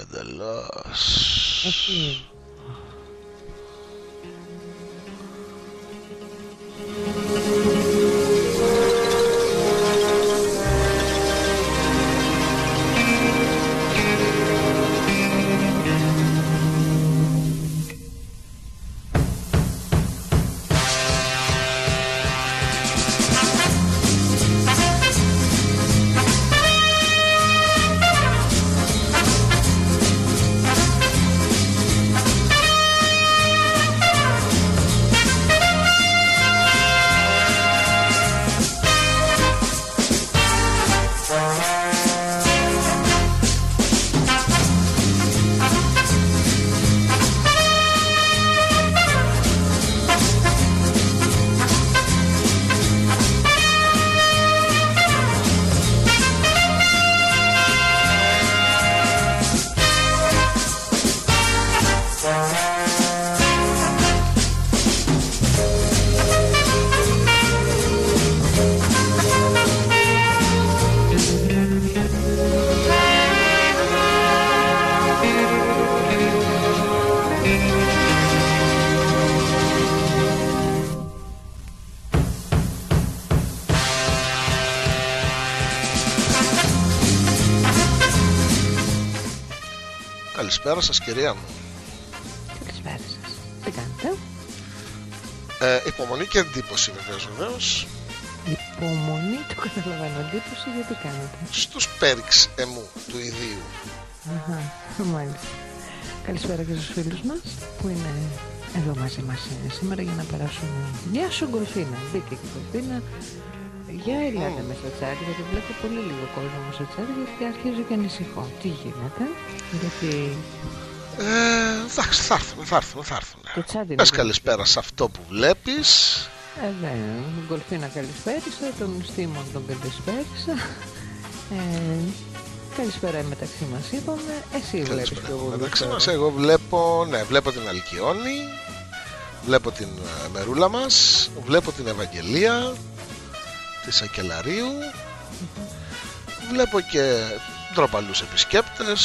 Εντελώς. Όχι. Καλησπέρα σας κυρία μου. Καλησπέρα σας. Τι κάνετε; Ε, υπομονή και εντύπωση βεβαίως βεβαίως. Υπομονή, το καταλαβαίνω. Εντύπωση γιατί κάνετε; Στους πέριξ εμού του ιδίου. Αχα, μάλιστα. Καλησπέρα και στους φίλους μας που είναι εδώ μαζί μας ε, σήμερα για να περάσουν μια σου γκολφίνα. Μπήκε και η γκολφίνα. Για ελάτε Μμμ. με στο chat γιατί βλέπω πολύ λίγο κόσμο στο chat γιατί αρχίζω και ανησυχώ. Τι γίνεται, γιατί Ε, εντάξει, θα έρθουν, θα έρθουν, θα έρθουν. το chat είναι... Πες καλησπέρα σε αυτό που βλέπεις. Ε, ναι, τον Γκολφίνα καλησπέρισα, τον Στίμον τον καλησπέρισα. Ε, καλησπέρα μεταξύ μας είπαμε. Εσύ βλέπεις Καλησπέρα. και εγώ Μεταξύ βλέπω. μας εγώ βλέπω, ναι, βλέπω την Αλκιόνη, βλέπω την ε, Μερούλα μας, βλέπω την Ευαγγελία, τη Σακελαρίου, βλέπω και ντροπαλούς επισκέπτες,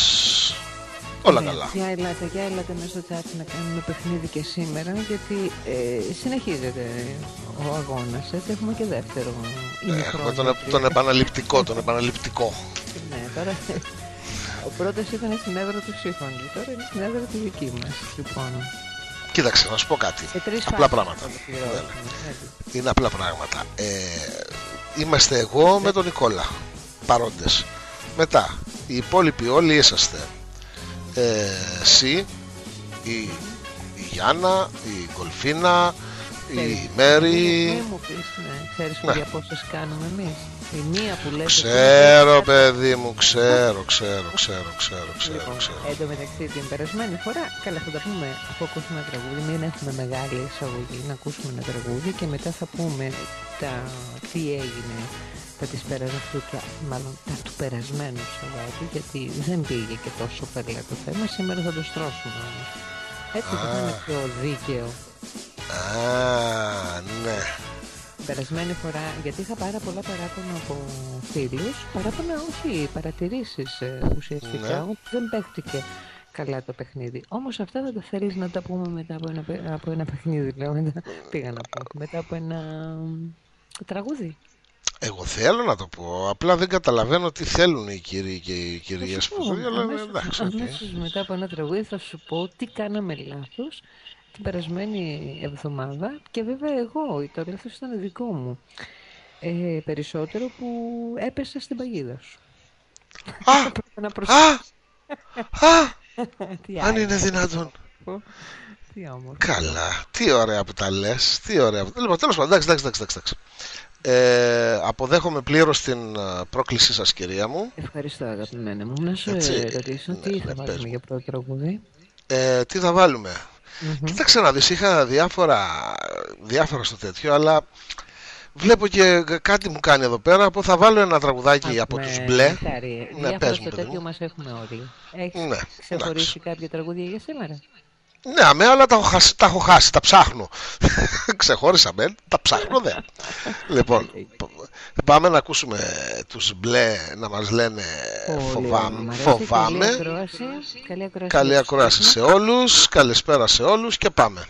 όλα Ναι, καλά. Για ελάτε, για ελάτε μέσα στο chat να κάνουμε παιχνίδι και σήμερα γιατί ε, συνεχίζεται ο αγώνας. Έτσι έχουμε και δεύτερο Ε, ημιχρόνο. Έχουμε τον, τον επαναληπτικό, τον επαναληπτικό. Ναι, τώρα ο πρώτος ήταν στην έδρα του σύμφωνου, τώρα είναι στην έδρα τη δική μας. Λοιπόν, Κοίταξε, να σου πω κάτι. σε τρεις Απλά φάσεις πράγματα. θα το Ναι, πληρώσουμε, έτσι. Είναι απλά πράγματα. Ε, είμαστε εγώ με τον Νικόλα. Παρόντες. Μετά, οι υπόλοιποι όλοι είσαστε. Ε, εσύ, η, η Γιάννα, η Γκολφίνα, η Ξέρεις, Μέρη. Μην μου πεις, ναι, ξέρεις Ναι. για πόσες κάνουμε εμείς. Η μία που λέτε... Ξέρω, παιδί μου, ξέρω, ξέρω, ξέρω, ξέρω, ξέρω, Λοιπόν, ξέρω. εν τω μεταξύ την περασμένη φορά, καλά θα τα πούμε αφού ακούσουμε ένα τραγούδι, μην έχουμε μεγάλη εισαγωγή, να ακούσουμε ένα τραγούδι και μετά θα πούμε τα, τι έγινε τα της περασμένου και μάλλον τα του περασμένου Σαββάτου γιατί δεν πήγε και τόσο καλά το θέμα, σήμερα θα το στρώσουμε όμως. Έτσι θα Α. είναι πιο δίκαιο. Α, ναι. Την περασμένη φορά, γιατί είχα πάρα πολλά παράπονα από φίλους, παράπονα όχι, παρατηρήσεις ε, ουσιαστικά, Ναι. ότι δεν παίχτηκε καλά το παιχνίδι. Όμως αυτά δεν τα θέλεις να τα πούμε μετά από ένα, παι- από ένα παιχνίδι, λέω, μετά, πήγα να πω, μετά από ένα μ, τραγούδι. Εγώ θέλω να το πω, απλά δεν καταλαβαίνω τι θέλουν οι κύριοι και οι Θα κυρίες σου που πω, το διαλέγουν. αμέσως- Εντάξει, οκ. αμέσως μετά από ένα τραγούδι θα σου πω τι κάναμε λάθος την περασμένη εβδομάδα και βέβαια εγώ, το λάθος ήταν δικό μου. Ε, περισσότερο που έπεσα στην παγίδα σου. Α, Πρέπει να προσ... α, α, τι αν άλλο, είναι δυνατόν. τι όμορφο. Καλά, τι ωραία που τα λες, τι ωραία. που- Λοιπόν, τέλος πάντων, εντάξει, εντάξει, εντάξει, εντάξει. Ε, αποδέχομαι πλήρως την ε, πρόκλησή σας, κυρία μου. Ευχαριστώ αγαπημένα μου. Να σου Έτσι, ε, ρωτήσω ναι, τι ναι, θα πες βάλουμε μου. για πρώτο τραγούδι. Ε, τι θα βάλουμε; Μμμ. Κοίταξε να δεις, είχα διάφορα, διάφορα στο τέτοιο, αλλά βλέπω και κάτι μου κάνει εδώ πέρα που θα βάλω ένα τραγουδάκι από Έχουμε τους μπλε. νεκτάρι. Ναι, Διάφορα πες μου, στο παιδί τέτοιο μου. μας έχουμε όλοι. Έχεις Ναι, ξεχωρίσει εντάξει. κάποια τραγούδια για σήμερα; Ναι, αμέ, αλλά τα έχω χάσει, τα, έχω χάσει, τα ψάχνω. Ξεχώρισα, μεν, τα ψάχνω, δε. λοιπόν, πάμε να ακούσουμε τους μπλε να μας λένε φοβάμαι. φοβάμαι. Καλή ακρόαση. Καλή ακρόαση, Καλή ακρόαση σε όλους, καλησπέρα σε όλους και πάμε.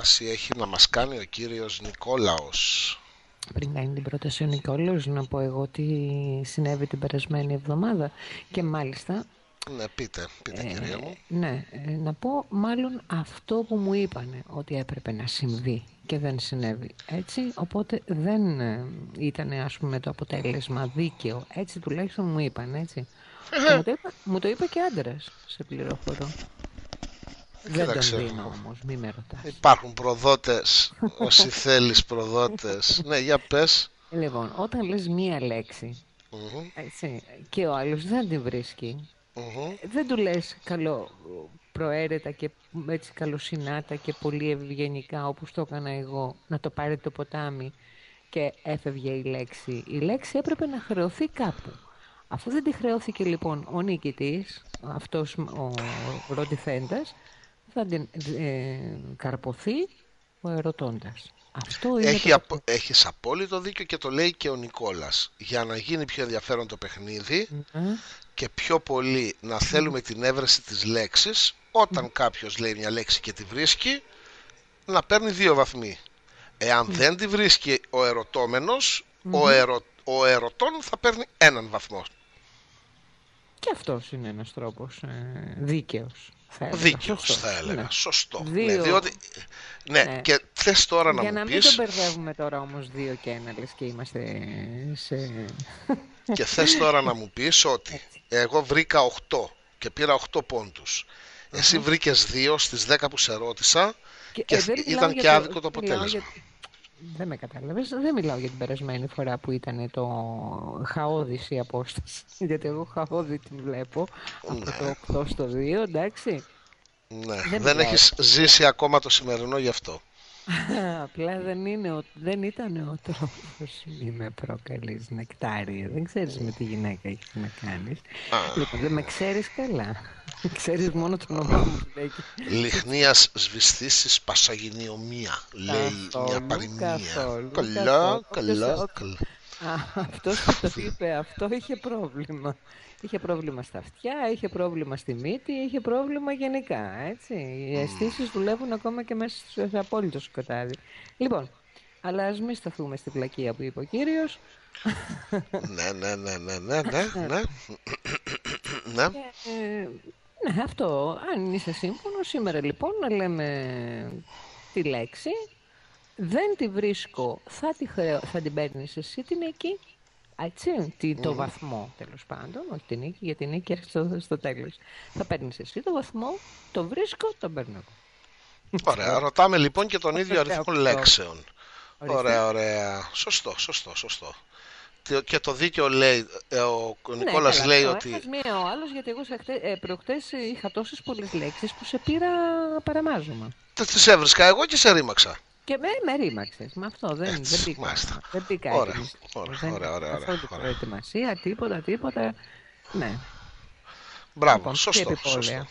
Πρόταση έχει να μας κάνει ο κύριος Νικόλαος; Πριν κάνει την πρόταση ο Νικόλαος, να πω εγώ τι συνέβη την περασμένη εβδομάδα. Και μάλιστα, Ναι, πείτε, πείτε ε, κυρία μου. ναι, ε, να πω μάλλον αυτό που μου είπανε ότι έπρεπε να συμβεί και δεν συνέβη. Έτσι, οπότε δεν ε, ήταν ας πούμε το αποτέλεσμα δίκαιο. Έτσι τουλάχιστον μου είπαν, έτσι. Και μου, το είπα, μου το είπε και άντρας, σε πληροφορώ. Δεν τον Κοίταξε. δίνω όμως, μη με ρωτάς. Υπάρχουν προδότες, όσοι θέλεις προδότες. Ναι, για πες. Λοιπόν, όταν λες μία λέξη, Μμμ, έτσι, και ο άλλος δεν την βρίσκει, μμμ. δεν του λες καλό προαίρετα και έτσι καλοσυνάτα και πολύ ευγενικά όπως το έκανα εγώ να το πάρει το ποτάμι και έφευγε η λέξη. Η λέξη έπρεπε να χρεωθεί κάπου. Αφού δεν τη χρεώθηκε λοιπόν ο νικητής, αυτός ο Ρόντι Φέντας, θα την ε, καρποθεί ο ερωτώντας. Αυτό είναι Έχει, το... απο- έχεις απόλυτο δίκιο και το λέει και ο Νικόλας. Για να γίνει πιο ενδιαφέρον το παιχνίδι Μμμ. και πιο πολύ να θέλουμε την έβρεση της λέξης, όταν κάποιος λέει μια λέξη και τη βρίσκει, να παίρνει δύο βαθμοί. Εάν δεν τη βρίσκει ο ερωτώμενος, ο, ερω, ο ερωτών θα παίρνει έναν βαθμό. Και αυτός είναι ένας τρόπος ε, δίκαιος. Θα έλεγα. Δίκαιος Σωστός. θα έλεγα. Ναι. Σωστό. Δύο. Ναι, διότι, ναι, Ναι. και θες τώρα να Για μου να μην πεις τον μπερδεύουμε τώρα όμως δύο και ένα, λες και είμαστε σε... και θες τώρα να μου πεις ότι εγώ βρήκα 8 και πήρα 8 πόντους. Εσύ βρήκες 2 στις 10 που σε ρώτησα και, ε, δεν μιλάω ήταν για και το- άδικο το μιλάω αποτέλεσμα. για- Δεν με κατάλαβες. Δεν μιλάω για την περασμένη φορά που ήταν το χαόδης η απόσταση. Γιατί εγώ χαόδη την βλέπω από το 8 στο 2, εντάξει. Ναι, δεν δεν, μιλάω. έχεις ζήσει ακόμα το σημερινό γι' αυτό. Απλά δεν, είναι ο, δεν ήταν ο τρόπος μη με προκαλείς νεκτάρια. Δεν ξέρεις με τι γυναίκα έχεις να κάνεις. Λοιπόν, δεν με ξέρεις καλά. Ξέρεις μόνο το όνομά μου. λέει. Λιχνίας σβηστήσεις πασαγινιομία, λέει Καθόλου, μια παροιμία. καθόλου, Καλά, καθόλου. καλά, Όποιος- καλά. Α, αυτός που το είπε αυτό είχε πρόβλημα. Είχε πρόβλημα στα αυτιά, είχε πρόβλημα στη μύτη, είχε πρόβλημα γενικά, έτσι. Οι αισθήσεις δουλεύουν ακόμα και μέσα στο σε απόλυτο σκοτάδι. Λοιπόν, αλλά ας μην σταθούμε στην πλακία που είπε ο κύριος. ναι, ναι, ναι, ναι, ναι, ναι, ναι. Ναι. Ε, ναι, αυτό. Αν είσαι σύμφωνος, σήμερα λοιπόν να λέμε τη λέξη. Δεν τη βρίσκω, θα, τη χρεω... θα την παίρνεις εσύ την νίκη. Έτσι, τι, το βαθμό τέλος πάντων, όχι την νίκη, γιατί η νίκη έρχεται στο, στο τέλος. Θα παίρνεις εσύ το βαθμό, το βρίσκω, το παίρνω εγώ. Ωραία, ρωτάμε λοιπόν και τον ίδιο αριθμό αυτό. λέξεων. Ορίστε. Ωραία, ωραία. Σωστό, σωστό, σωστό. Τι- Και το δίκαιο λέει, ε, ο Νικόλας καλά, λέει ο ότι ένας μία ο άλλος, γιατί εγώ σε χτε, ε, προχτές είχα τόσες πολλές λέξεις που σε πήρα παραμάζωμα. τε- τις έβρισκα εγώ και σε ρήμαξα. Και με, με ρήμαξες. Με αυτό δεν, Έτσι, δεν πήγα. μάλιστα. Δεν πήγα Ωραία, έτοιμη. ωραία, Δεν- ωραία, ωραία, καθόλου ωραία. προετοιμασία, τίποτα, τίποτα. Ναι. Μπράβο, Λοιπόν, σωστό, και επιπόλαια. σωστό.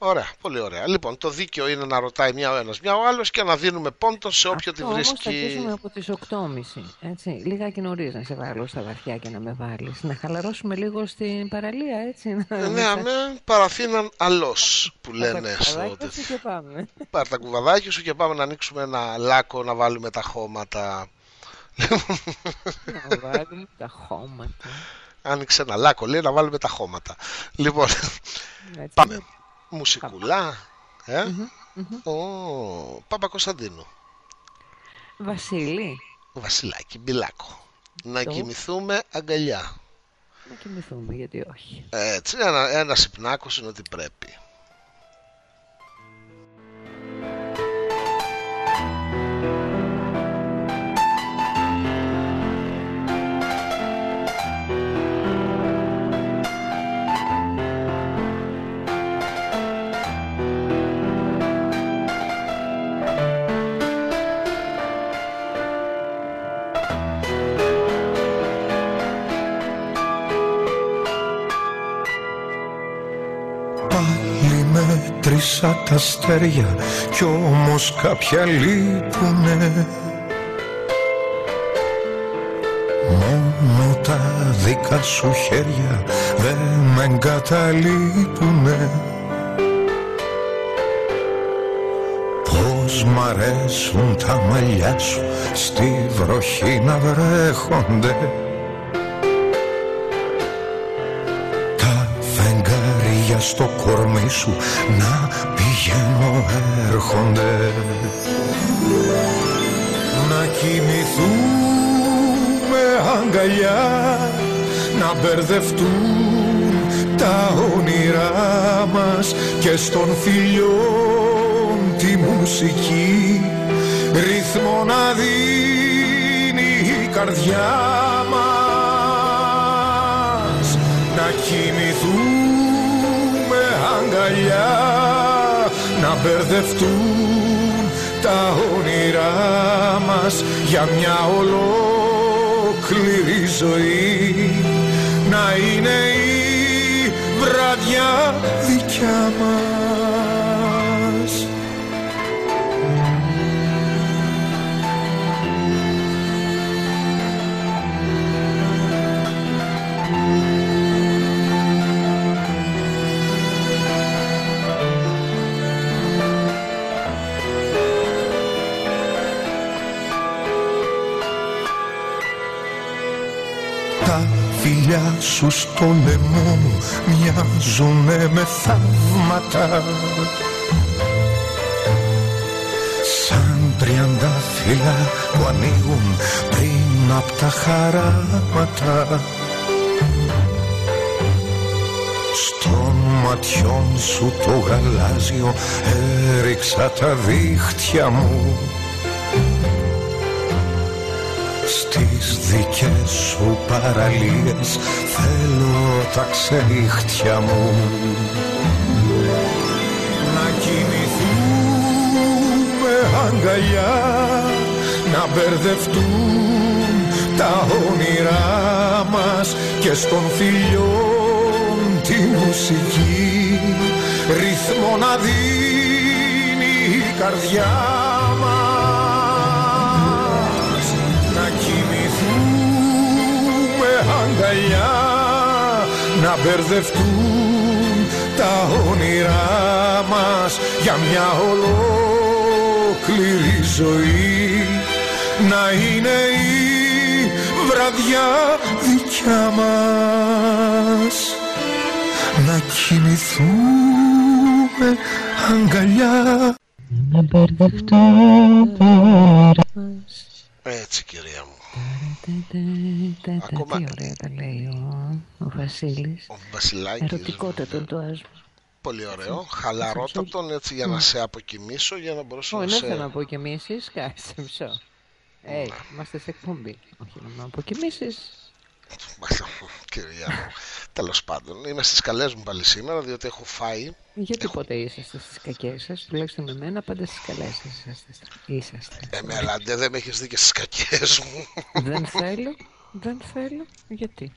Ωραία, πολύ ωραία. Λοιπόν, το δίκαιο είναι να ρωτάει μια ο ένας, μια ο άλλος και να δίνουμε πόντο σε όποιο τη Αυτό όμως θα βρίσκει. αρχίσουμε από τις 8.30. Έτσι, λιγάκι νωρίς να σε βάλω στα βαθιά και να με βάλεις. Να χαλαρώσουμε λίγο στην παραλία, έτσι. Να Ναι, με αμέ, παραθύναν αλός που τα λένε στο κουβαδάκια σου και πάμε. Πάρ τα κουβαδάκια σου και πάμε να ανοίξουμε ένα λάκκο να βάλουμε τα χώματα. να βάλουμε τα χώματα. Άνοιξε ένα λάκκο, λέει να βάλουμε τα χώματα. Λοιπόν, Έτσι, πάμε. Μουσικουλά. Ε; Ω, Πάπα Κωνσταντίνου. Βασίλη, Βασιλάκι, μπιλάκο. Να Το. κοιμηθούμε αγκαλιά. να κοιμηθούμε, γιατί όχι. Έτσι, ένα, ένας υπνάκος είναι ότι πρέπει. Μέτρησα τα αστέρια κι όμως κάποια λείπουνε. Μόνο τα δικά σου χέρια δεν με εγκαταλείπουνε. Πώς μ' αρέσουν τα μαλλιά σου στη βροχή να βρέχονται φεγγάρια στο κορμί σου να πηγαίνω έρχονται. Να κοιμηθούμε αγκαλιά να μπερδευτούν τα όνειρά μας και στον φιλιών τη μουσική. Ρυθμό να δίνει η καρδιά μας να κοιμηθούμε αγκαλιά να μπερδευτούν τα όνειρά μας για μια ολόκληρη ζωή. Να να είναι η βραδιά δικιά μας φιλιά σου στο λαιμό μου μοιάζουνε με θαύματα. Σαν τριάντα φύλλα που ανοίγουν πριν απ' τα χαράματα. Στον ματιών σου το γαλάζιο έριξα τα δίχτυα μου στις δικές σου παραλίες. Θέλω τα ξερίχτια μου. Να κοιμηθούμε αγκαλιά να μπερδευτούν τα όνειρά μας και στον φιλιών τη μουσική. Ρυθμό να δίνει η καρδιά αγκαλιά να μπερδευτούν τα όνειρά μας για μια ολόκληρη ζωή. Να είναι η βραδιά δικιά μας. Να κοιμηθούμε αγκαλιά. Να μπερδευτώ Έτσι κυρία μου. Ακόμα... Ακόμα- Τι ωραία τα λέει ο, ο Βασίλης. Ο Βασιλάκης. Ερωτικότατο το άσμα. Πολύ ωραίο. Χαλαρότατον έτσι για να σε αποκοιμήσω για να μπορέσω Όχι, να δεν σε... θέλω να αποκοιμήσεις, κάτσε μισό. Ε, είμαστε σε εκπομπή. Όχι να με αποκοιμήσεις. Κυρία μου. Τέλος πάντων, είμαι στις καλές μου πάλι σήμερα διότι έχω φάει. Γιατί ποτέ είσαστε στις κακές σας, τουλάχιστον με μένα πάντα στις καλές σας είσαστε. είσαστε. Ε, με αλάντε, δεν με έχεις δει και στις κακές μου. δεν θέλω, δεν θέλω, γιατί;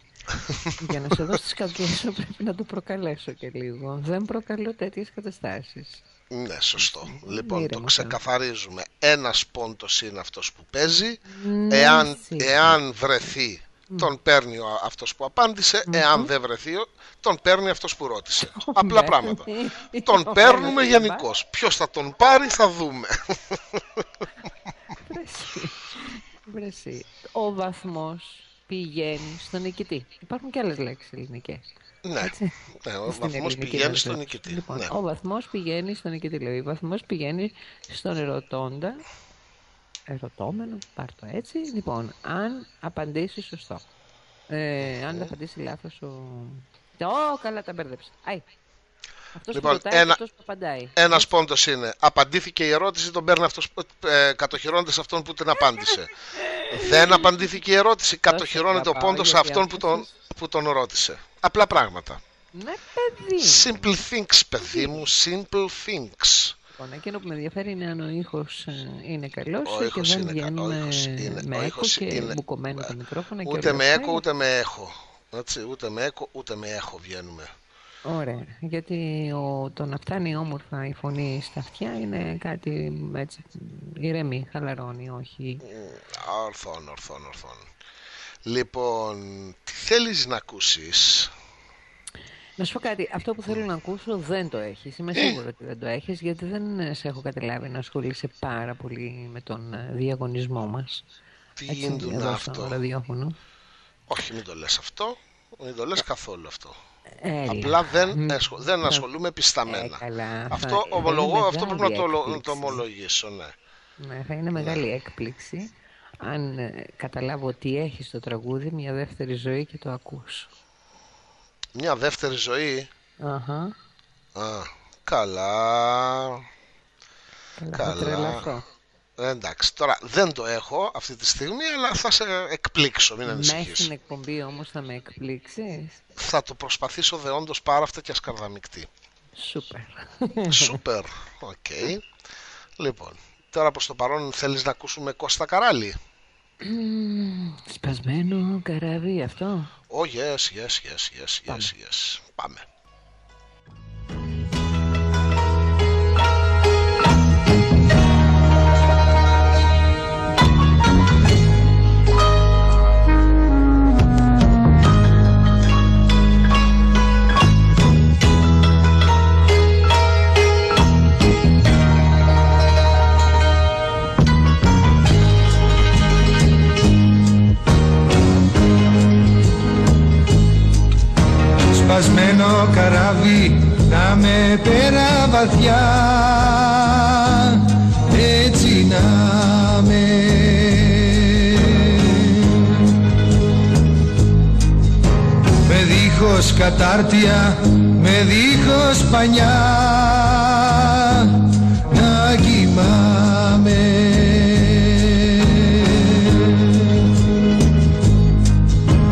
Για να σε δω στις κακές σου πρέπει να το προκαλέσω και λίγο. Δεν προκαλώ τέτοιες καταστάσεις. ναι, σωστό. Λοιπόν, το ήρεμο, ξεκαθαρίζουμε. Ένας πόντος είναι αυτός που παίζει. Ναι, Εάν, σίγουρα. εάν βρεθεί, τον παίρνει ο, αυτός που απάντησε. Εάν δεν βρεθεί, τον παίρνει αυτός που ρώτησε. Απλά Ναι. πράγματα. Τον παίρνουμε Ωραία, γενικώς. Ποιος θα τον πάρει θα δούμε. Βρεσί. Βρεσί. Ο βαθμός πηγαίνει στον νικητή. Υπάρχουν και άλλες λέξεις ελληνικές. ναι, Έτσι. ναι, ο Στην βαθμός ελληνική πηγαίνει βέβαια. στον νικητή. Λοιπόν, ναι. ο βαθμός πηγαίνει στον νικητή. Λέει. Ο βαθμός πηγαίνει στον ερωτώντα. Ερωτώμενο, πάρ' το έτσι. Λοιπόν, αν απαντήσεις σωστό. Ε, αν απαντήσει λάθος ο... Ω, καλά τα μπέρδεψα. Άι. Αυτός Λοιπόν, που ρωτάει ένα- και αυτός που απαντάει. Ένας πόντος είναι. Απαντήθηκε η ερώτηση, τον παίρνει αυτός ε, κατοχυρώνεται σε αυτόν που την απάντησε. Δεν απαντήθηκε η ερώτηση, κατοχυρώνεται ο αγαπάω, πόντος σε γιατί αυτόν που τον, αυτός- που τον ρώτησε. Απλά πράγματα. Ναι, παιδί. Simple things, παιδί μου, simple things. Λοιπόν, εκείνο που με ενδιαφέρει είναι αν ο ήχος ε, είναι καλός Ο και ήχος δεν είναι κα- ο βγαίνουμε ήχος είναι- με ο έκο ήχος και είναι- μπουκωμένο το μικρόφωνο και Ούτε όλα με αυτά. έκο, ούτε με έχω. Έτσι, ούτε με έκο, ούτε με έχω βγαίνουμε. Ωραία, γιατί ο, το να φτάνει όμορφα η φωνή στα αυτιά είναι κάτι έτσι ηρεμή, χαλαρώνει, όχι. Ορθών, ορθών, ορθών. Λοιπόν, τι θέλεις να ακούσεις; Να σου πω κάτι, αυτό που θέλω να ακούσω δεν το έχεις. Είμαι σίγουρη ότι δεν το έχεις, γιατί δεν ε, σε έχω καταλάβει να ασχολείσαι πάρα πολύ με τον ε, διαγωνισμό μας. Τι Έτσι, είναι εδώ αυτό; στο ραδιόφωνο. Όχι, μην το λες αυτό. Μην το λες καθόλου αυτό. Έλα. Απλά δεν, Μ, ασχο- δεν θα- ασχολούμαι πισταμένα. Ε, καλά, θα- αυτό θα ομολογώ, είναι αυτό πρέπει να το, μεγάλη ολο- να το έκπληξη. ομολογήσω, ναι. Ναι, θα είναι μεγάλη έκπληξη αν ε, καταλάβω ότι έχεις το τραγούδι μια δεύτερη ζωή και το ακούς. Μια δεύτερη ζωή. Αχα, Α, καλά. καλά, Καλά. θα τρελαθώ. Ε, εντάξει, τώρα δεν το έχω αυτή τη στιγμή, αλλά θα σε εκπλήξω, μην Μέσα ανησυχείς. στην εκπομπή όμως θα με εκπλήξεις; Θα το προσπαθήσω δεόντως πάραυτα και ασκαρδαμυκτί. Σούπερ. Σούπερ, οκ. Λοιπόν, τώρα προς το παρόν θέλεις να ακούσουμε Κώστα Καράλη; Σπασμένο καράβι αυτό. Oh yes, yes, yes, yes, yes, yes. Πάμε. Καράβι να με πέρα βαθιά. Έτσι να με. Με δίχως κατάρτια, με δίχως πανιά. Να κοιμάμαι.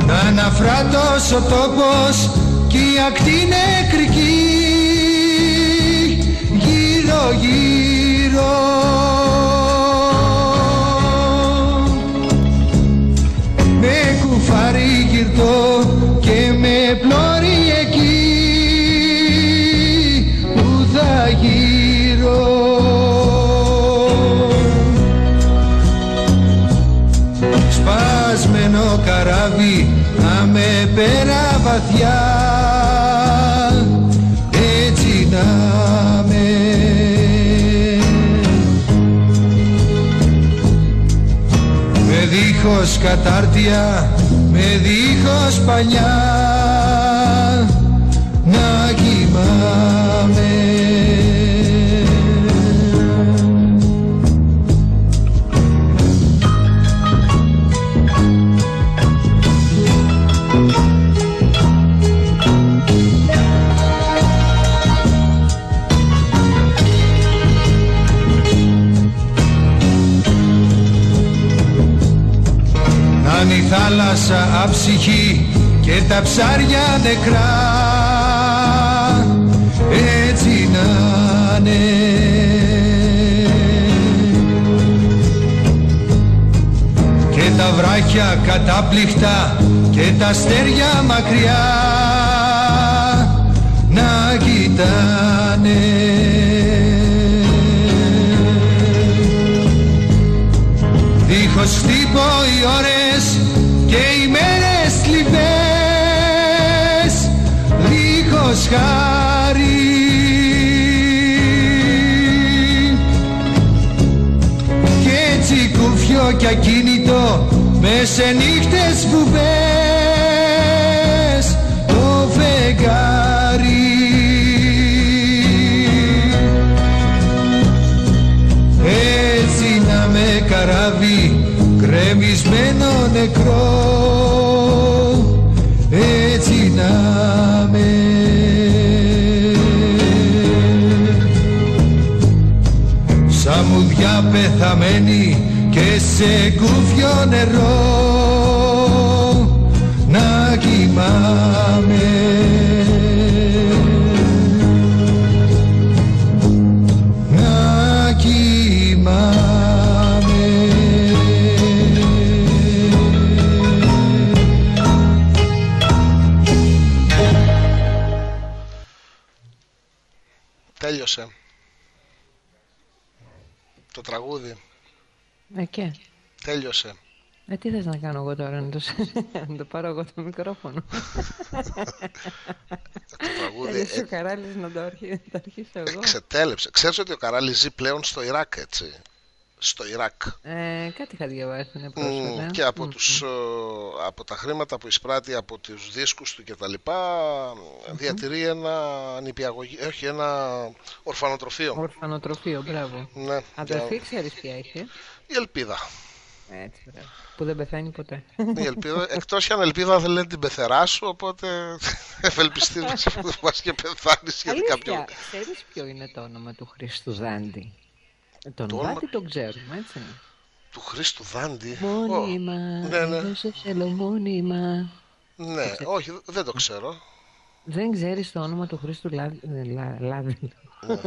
Να αναφράτως ο τόπος κι η ακτή νεκρική γύρω γύρω. Με κουφάρι γυρτό και με πλώρη εκεί που θα γύρω. Σπασμένο καράβι να με πέρα βαθιά δίχως κατάρτια με δίχως παλιά θάλασσα αψυχή και τα ψάρια νεκρά. Έτσι να είναι. Και τα βράχια κατάπληκτα και τα αστέρια μακριά να κοιτάνε. Δίχως χτύπω οι ώρες και οι μέρες θλιβές Δίχως χάρη. Κι έτσι κουφιό κι ακίνητο μες σε νύχτες βουβές το φεγγάρι κρεμισμένο νεκρό έτσι να με σαν μουδιά πεθαμένη και σε κούφιο νερό να κοιμάμαι τραγούδι. Ε, και. Τέλειωσε. Ε, τι θες να κάνω εγώ τώρα, να το, να το πάρω εγώ το μικρόφωνο; Το τραγούδι Θέλεις ο Καράλης να το, αρχι... να το αρχίσω εγώ; εξετέλεψε. Ξέρεις ότι ο Καράλης ζει πλέον στο Ιράκ, έτσι; Στο Ιράκ. Ε, κάτι είχα διαβάσει είναι Μμ, πρόσφατα. και από, Μμ, τους, ε, από τα χρήματα που εισπράττει από τους δίσκους του και τα λοιπά διατηρεί ένα νηπιαγωγή, ε, όχι ένα ορφανοτροφείο. Ορφανοτροφείο, μπράβο. Ναι, Αδερφή για- ξέρεις ποια έχει. η ελπίδα. Έτσι, μπράβο. Που δεν πεθαίνει ποτέ. Η ελπίδα, εκτός κι αν ελπίδα δεν λένε την πεθερά σου, οπότε ευελπιστείς να πας και πεθάνεις γιατί Αλήθεια, κάποιο... ξέρεις ποιο είναι το όνομα του Χρήστου Δάντη; Ε, Τον Το όνομα- Δάντη τον ξέρουμε, έτσι. Του Χρήστου Δάντη. Μόνιμα, Ω, ναι, ναι. εδώ σε θέλω μόνιμα. Ναι, όχι, δεν το ξέρω. Δεν ξέρεις το όνομα του Χρήστου Λάδη... ε, Λα... Λάδη. Ναι.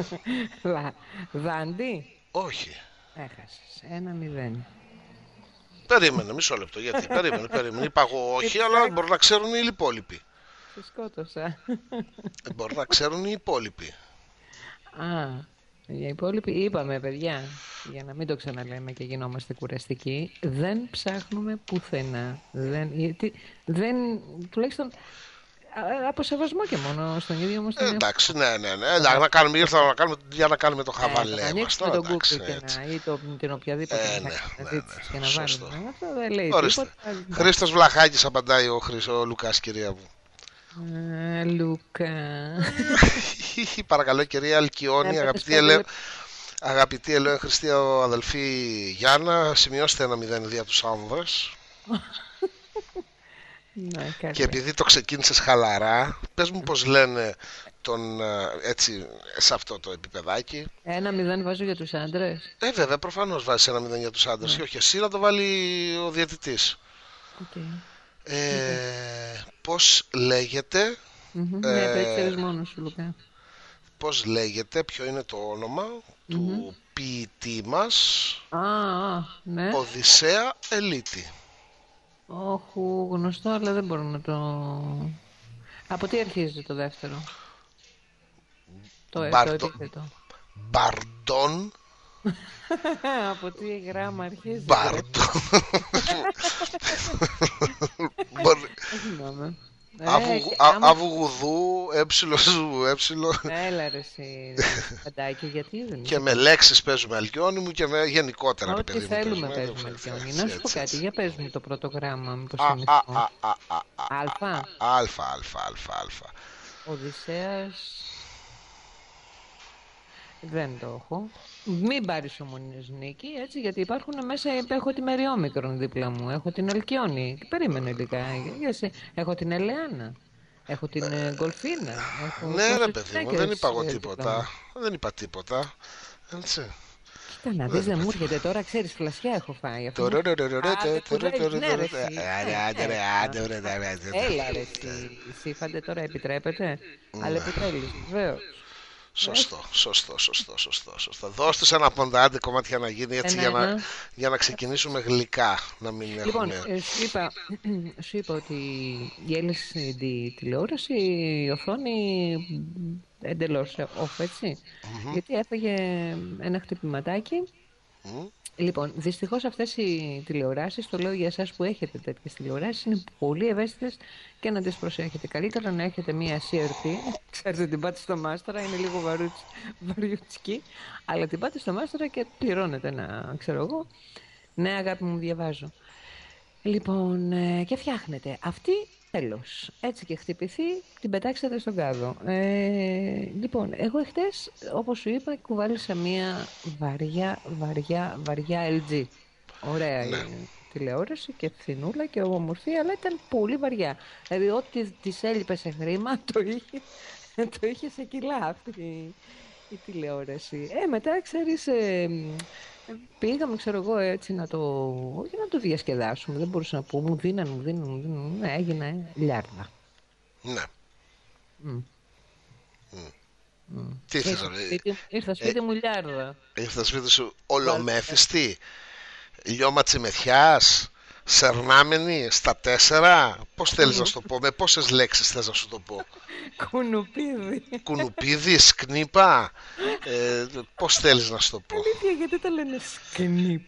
Λα... Δάντη. Όχι. Έχασες. Ένα μηδέν. Περίμενε, μισό λεπτό. Γιατί, περίμενε, περίμενε. Είπα εγώ όχι, αλλά μπορεί να ξέρουν οι υπόλοιποι. Σε σκότωσα. Ε, Μπορεί να ξέρουν οι υπόλοιποι. Α, οι υπόλοιποι είπαμε, παιδιά, για να μην το ξαναλέμε και γινόμαστε κουραστικοί, δεν ψάχνουμε πουθενά. Δεν, γιατί δεν, τουλάχιστον α, από σεβασμό και μόνο στον ίδιο μας Ε, τον εαυτό. εντάξει, ναι, ναι, ναι. Εντάξει, να κάνουμε, ήρθαμε να κάνουμε, για να κάνουμε το Ε, να χαβαλέ μας. ανοίξουμε τώρα, τον εντάξει, Google και έτσι. να, ή το, την οποιαδήποτε Ε, μηχανή ναι, ναι, αναζήτησης ναι, και να σωστό. βάλουμε. Αυτό δεν λέει Ορίστε. τίποτα. Χρήστος Βλαχάκης απαντάει ο, Χρήστο, ο Λουκάς, κυρία μου. Ε, Λούκα. Παρακαλώ, κυρία Αλκιόνη, Ε, αγαπητή, πες ελε... πέντε αγαπητή Ελέω Χριστή αδελφή Γιάννα, σημειώστε ένα μηδέν δια τους άνδρες. Ναι, καλά. Και επειδή το ξεκίνησες χαλαρά, πες μου πώς λένε τον, ε, έτσι, σε αυτό το επίπεδάκι. Ένα μηδέν βάζω για τους άντρες. Ε, βέβαια, προφανώς βάζεις ένα μηδέν για τους άντρες. Και όχι εσύ, να το βάλει ο διαιτητής. Οκ. Ε, πώς λέγεται, Μμμ. Ε, Ναι, το ήξερες μόνος σου, Λουκά. πώς λέγεται, ποιο είναι το όνομα του ποιητή μας, Α, α, ναι. Οδυσσέα Ελίτη. Όχου, γνωστό, αλλά δεν μπορώ να το... Από τι αρχίζει το δεύτερο; Το, ε, το Μπάρτο. επίθετο. Μπαρντών, Από τι γράμμα αρχίζει. Μπαρντών. Μπορεί- Θυμάμαι. Ε, Αβου- και α- άμα- Αβουγουδού, έψιλο ζου, έψιλο. Έλα ρε εσύ, Φαντάκι, γιατί δεν Και με λέξεις παίζουμε αλκιόνι μου και με γενικότερα ρε Ό,τι παιδί μου θέλουμε παίζουμε. παίζουμε Έτσι, Αλκιόνι. έτσι, Να σου πω έτσι, κάτι, έτσι. για πες μου το πρώτο γράμμα, μήπως Α, α, θυμηθώ. α, α, α, α, Αλφα. Αλφα, αλφα, αλφα, αλφα. Οδυσσέας... Δεν το έχω. Μην πάρεις ομονίες νίκη, έτσι, γιατί υπάρχουν μέσα, έχω τη Μεριόμικρον δίπλα μου, έχω την Αλκιόνη, περίμενε λίγα, για εσύ. έχω την Ελεάνα, έχω την ε, Γκολφίνα, έχω Ναι ρε τόσες παιδί μου, γυναίκες, δεν είπα εγώ ε, δίπλα μου. τίποτα. Δεν είπα τίποτα. Έτσι. Κοίτα να δεις, δεν μου έρχεται τώρα, ξέρεις, φλασιά έχω φάει. αφού Το μου- ρε, ρε, ρε, ρε, Α, τε, δεν τε, ρε, κουρεύεις, τε, ναι, ρε, ρε, τε, εσύ. ε, Ναι, άντε, ρε, ναι. άντε, ρε, ρε, ρε, ρε. Έλα ρε εσύ, σύφαντε τώρα επιτρέπετε, αλλά επιτέλους, βεβαίως. Σωστό, σωστό, σωστό, σωστό, σωστό. Δώσ' τους ένα ποντάντε κομμάτια να γίνει έτσι Ένα, για να, ένα. για να ξεκινήσουμε γλυκά, να μην Λοιπόν, έχουμε... ε, σου είπα, σου είπα ότι η LCD τηλεόραση, η οθόνη εντελώς off, έτσι. Γιατί έφαγε ένα χτυπηματάκι. Μμ. Λοιπόν, δυστυχώς αυτές οι τηλεοράσεις, το λέω για εσάς που έχετε τέτοιες τηλεοράσεις, είναι πολύ ευαίσθητες και να τις προσέχετε. Καλύτερα να έχετε μία CRT, ξέρετε την πάτε στο μάστορα, είναι λίγο βαρούτσι, βαριουτσική, αλλά την πάτε στο μάστορα και πληρώνετε ένα, ξέρω εγώ. Ναι, αγάπη μου, διαβάζω. Λοιπόν, ε, και φτιάχνετε. Αυτή, τέλος. Έτσι και χτυπηθεί, την πετάξετε στον κάδο. Ε, λοιπόν, εγώ εχθές, όπως σου είπα, κουβάλισα μία βαριά, βαριά, βαριά LG. Ωραία η τηλεόραση και φθηνούλα και ομορφή, αλλά ήταν πολύ βαριά. Δηλαδή, ό,τι της έλειπε σε χρήμα, το είχε, το είχε σε κιλά αυτή η, η τηλεόραση. Ε, μετά, ξέρεις, ε, ε, πήγαμε, ξέρω εγώ, έτσι να το, όχι να το διασκεδάσουμε, δεν μπορούσα να πω, μου δίναν, μου δίναν, μου δίναν, ναι, έγινε λιάρδα. Ναι. Μμ. Μ. Τι θες Ήρθα να πεις, σπίτι, ήρθα σπίτι μου λιάρδα. ήρθα σπίτι σου ολομέφιστη, λιώμα τσιμεθιάς, σερνάμενη στα τέσσερα, πώς θέλεις να σου το πω, με πόσες λέξεις θες να σου το πω; Κουνουπίδι. Κουνουπίδι, σκνίπα, ε, πώς θέλεις να σου το πω; Αλήθεια, γιατί τα λένε σκνίπ.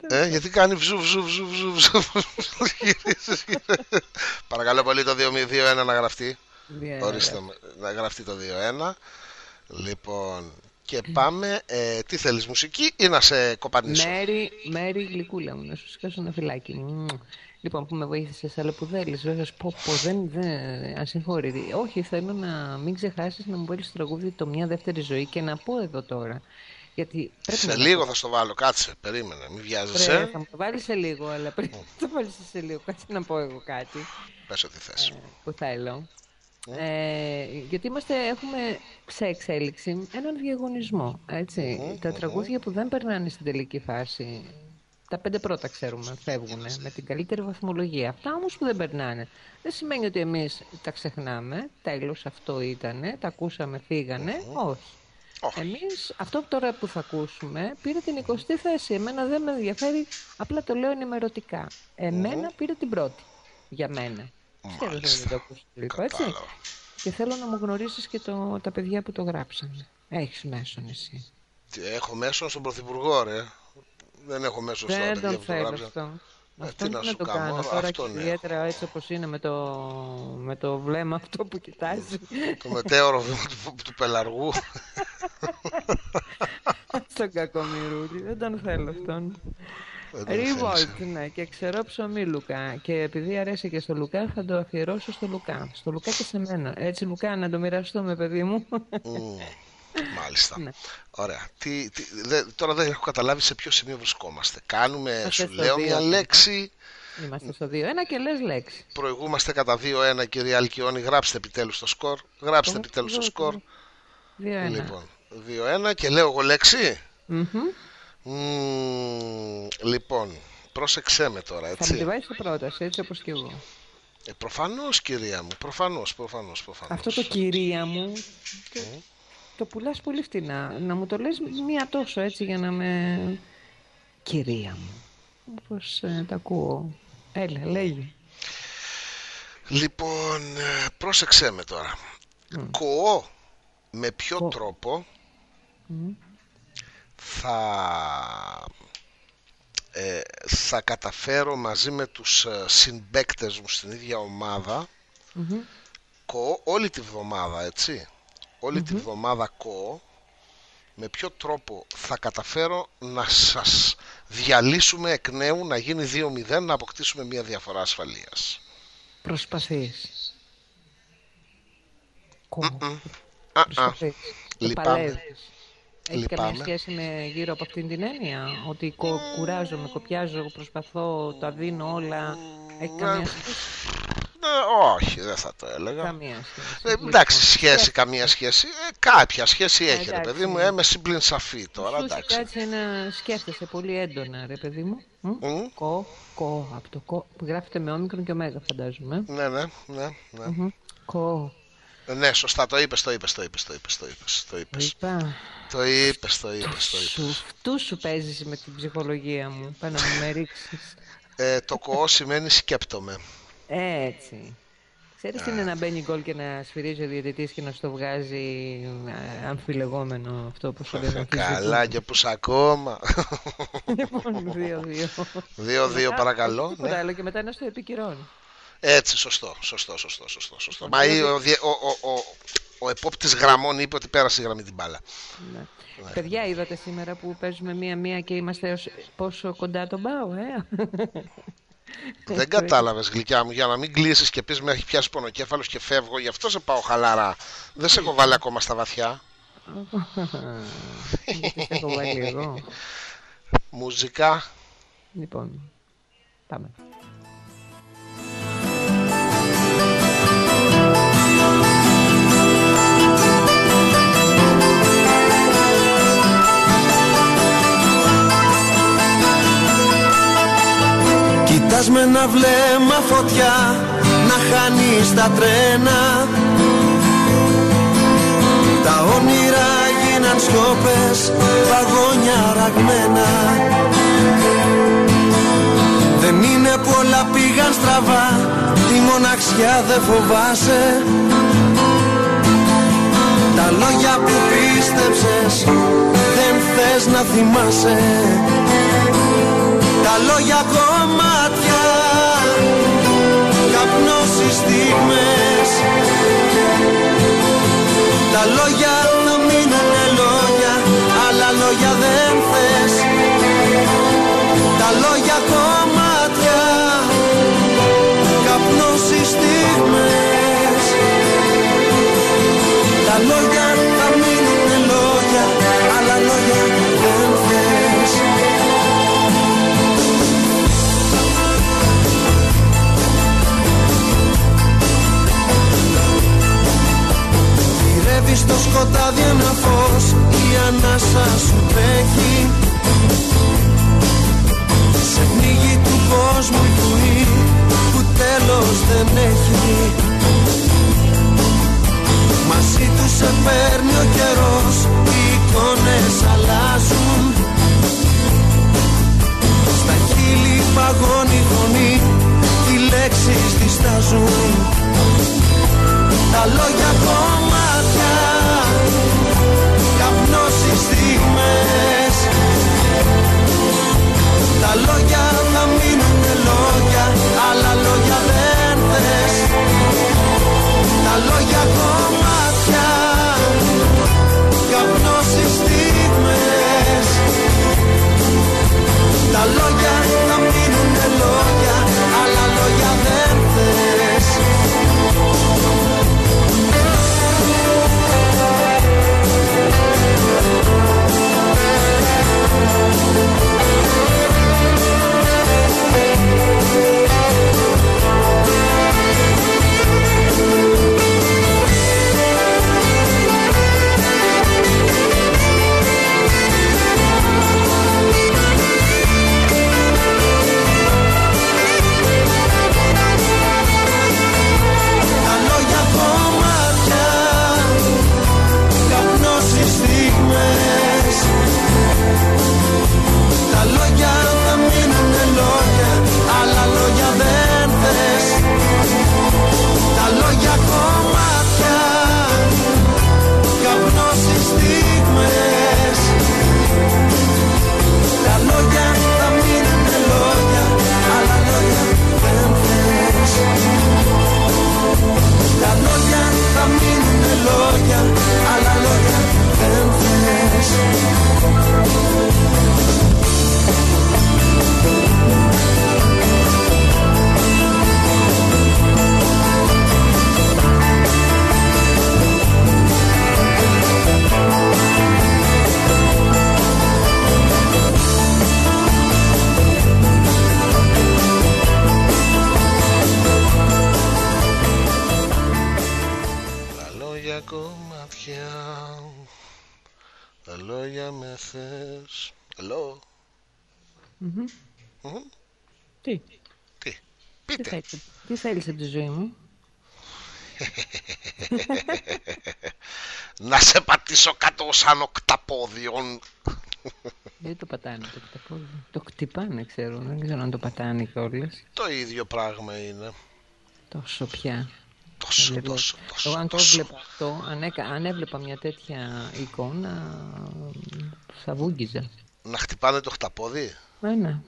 Ε, γιατί κάνει βζου βζου βζου βζου βζου. Γυρίζεις, γυρίζεις. Παρακαλώ πολύ το 2-2-1 να γραφτεί. Διέ, Ορίστε με, να γραφτεί το 2-1. Λοιπόν, και πάμε. Ε, τι θέλεις, μουσική ή να σε κοπανίσω; Μέρη, Μέρη γλυκούλα μου, να σου σκάσω ένα φυλάκι. Μμμ. Λοιπόν, που με βοήθησες, αλλά που θέλεις, βέβαια, σου πω, πω, δεν, δεν, ασυγχώρητη. Όχι, θέλω να μην ξεχάσεις να μου βάλεις το τραγούδι το μια δεύτερη ζωή και να πω εδώ τώρα. Γιατί πρέπει Σε να λίγο θα στο βάλω, κάτσε, περίμενε, μην Ωραία, βιάζεσαι. θα μου το βάλεις σε λίγο, αλλά πριν το βάλεις σε λίγο, κάτσε να πω εγώ κάτι Πες ό,τι θες. που θέλω. Ε, γιατί είμαστε, έχουμε σε εξέλιξη έναν διαγωνισμό, έτσι. Τα τραγούδια που δεν περνάνε στην τελική φάση, τα πέντε πρώτα ξέρουμε, φεύγουν με την καλύτερη βαθμολογία. Αυτά όμως που δεν περνάνε, δεν σημαίνει ότι εμείς τα ξεχνάμε, τέλος αυτό ήτανε, τα ακούσαμε, φύγανε, όχι. Όχι. Εμείς αυτό τώρα που θα ακούσουμε πήρε την 20η θέση. Εμένα δεν με ενδιαφέρει, απλά το λέω ενημερωτικά. Εμένα πήρε την πρώτη. Για μένα. Ξέρω δεν Μάλιστα. το ακούσει λίγο, έτσι. Κατάλαβα. Και θέλω να μου γνωρίσεις και το, τα παιδιά που το γράψανε. Έχεις μέσον εσύ. Τι, Έχω μέσο στον Πρωθυπουργό, ρε. Δεν έχω μέσο στα Δεν παιδιά τον που το θέλω γράψαν. αυτό. Ε, Αυτό τι τι να να σου το κάνω, κάνω αυτό τώρα, ναι. ιδιαίτερα έτσι όπως είναι με το, με το βλέμμα αυτό που κοιτάζει. Το μετέωρο βήμα του, του πελαργού. Στον κακομοιρούδι, δεν τον θέλω αυτόν. Δεν τον θέλεις, Revolt, ε. ναι, και ξέρω ψωμί Λουκά. Και επειδή αρέσει και στο Λουκά, θα το αφιερώσω στο Λουκά. Στο Λουκά και σε μένα. Έτσι, Λουκά, να το μοιραστούμε, παιδί μου. Μμμ. Μάλιστα. Ναι. Ωραία. Τι, τι, δε- τώρα δεν έχω καταλάβει σε ποιο σημείο βρισκόμαστε. Κάνουμε, Είμαστε σου στο λέω δύο, μια ναι. λέξη. Είμαστε στο 2-1 και λες λέξη. Προηγούμαστε κατά 2-1, κυρία Αλκιόνη. Γράψτε επιτέλους το σκορ. Γράψτε Το επιτέλους το βάζω, σκορ. 2-1. Λοιπόν, 2-1 και λέω εγώ λέξη. Μμμ. Μμμ, λοιπόν, πρόσεξέ με τώρα, Θα μου τη έτσι. βάζεις σε πρόταση, έτσι όπως και εγώ. Ε, προφανώς, κυρία μου, προφανώς, προφανώς, προφανώς. Αυτό το κυρία μου το, το πουλάς πολύ φτηνά. Να μου το λες μία τόσο έτσι για να με... Κυρία μου. Όπως ε, τα ακούω. Έλα, λέγει. Λοιπόν, ε, πρόσεξέ με τώρα. Κοό, με ποιο Κο. τρόπο θα, ε, θα καταφέρω μαζί με τους ε, συμπαίκτες μου στην ίδια ομάδα κοό όλη τη βδομάδα, έτσι. Όλη τη βδομάδα κοό με ποιο τρόπο θα καταφέρω να σας διαλύσουμε εκ νέου να γίνει 2-0 να αποκτήσουμε μια διαφορά ασφαλείας. Προσπαθείς. Κο. Α, α, Προσπαθείς. Το Λυπάμαι. Παλεύεις. Έχει καμία Λυπάμαι. σχέση με γύρω από αυτήν την έννοια. Ότι κο, κουράζομαι, κοπιάζω, προσπαθώ, τα δίνω όλα. Έχει καμία σχέση. Ε, όχι, δεν θα το έλεγα. Καμία σχέση. Ε, Λοιπόν, εντάξει, σχέση, καμία σχέση. Ε, κάποια σχέση έχει, ρε εντάξει. παιδί μου. Έμεση πλην σαφή τώρα, Σου εντάξει. κάτσε να σκέφτεσαι πολύ έντονα, ρε παιδί μου. Μ; Μμ. Κο, κο, από το κο, που γράφεται με όμικρον και ωμέγα φαντάζομαι. Ναι, ναι, ναι. ναι. Μμμ. Κο, Ε, ναι, σωστά, το είπες, το είπες, το είπες, το είπες, το είπες, το είπες. είπα. Το είπες, το είπες, το Σου, είπες. αυτούς σου παίζεις με την ψυχολογία μου. Πάει να μου με ρίξεις. Ε, το κοό σημαίνει σκέπτομαι. Έτσι. Ξέρεις τι είναι να μπαίνει γκολ και να σφυρίζει ο διαιτητής και να σου το βγάζει ε, αμφιλεγόμενο αυτό που σου λένε. Καλά και που σ' ακόμα. Λοιπόν, δύο-δύο. 2-2 παρακαλώ. Τίποτα Ναι. άλλο και μετά να στο επικυρώνει. Έτσι, σωστό, σωστό, σωστό, σωστό. σωστό. Μα ή ο, διε- ο, ο, ο, ο επόπτης γραμμών είπε ότι πέρασε η γραμμή την μπάλα. Ναι. Παιδιά, είδατε σήμερα που παίζουμε μία-μία και είμαστε ως... πόσο κοντά τον πάω, ε; Δεν κατάλαβες, γλυκιά μου, για να μην κλείσεις και πεις με έχει πιάσει πονοκέφαλος και φεύγω. Γι' αυτό σε πάω χαλαρά. Δεν σε έχω βάλει ακόμα στα βαθιά. Γιατί σε έχω βάλει εγώ. Μουζικά. Λοιπόν, πάμε. Κοιτάς με ένα βλέμμα φωτιά να χάνεις τα τρένα. Τα όνειρα γίναν σιώπες, βαγόνια ραγμένα. Δεν είναι που όλα πήγαν στραβά, τη μοναξιά δεν φοβάσαι. Τα λόγια που πίστεψες δεν θες να θυμάσαι τα λόγια κομμάτια καπνός οι στιγμές. Τα λόγια θα μείνουνε λόγια άλλα λόγια δεν θες. Τα λόγια κομμάτια καπνός οι στιγμές. Τα λόγια θα μείνουνε λόγια άλλα λόγια στο σκοτάδι ένα φως Η ανάσα σου τρέχει. Σε πνίγει του κόσμου η ζωή Που τέλος δεν έχει. Μαζί τους σε παίρνει ο καιρός Η εικόνες αλλάζουν. Στα χείλη παγώνει η φωνή Οι λέξεις διστάζουν Τα λόγια κομμάτια Καπνώσεις στιγμές Τα λόγια θα μείνουν λόγια Άλλα λόγια δεν θες. Τα λόγια κομμάτια Καπνώσεις στιγμές Τα λόγια Μμμ. Τι, Τι; Τι Πείτε θέλεις, τι θέλεις από τη ζωή μου; Να σε πατήσω κάτω σαν οκταπόδιον Δεν το πατάνε το κταπόδι. Το χτυπάνε, ξέρω. Δεν ξέρω αν το πατάνε κιόλας. Το ίδιο πράγμα είναι Τόσο πια. Τόσο, Βλέπω- τόσο, τόσο, Εγώ αν το τόσο. έβλεπα αυτό, αν, έκα- αν έβλεπα μια τέτοια εικόνα, θα βούγγιζα. Να χτυπάνε το χταπόδι Ε, ναι.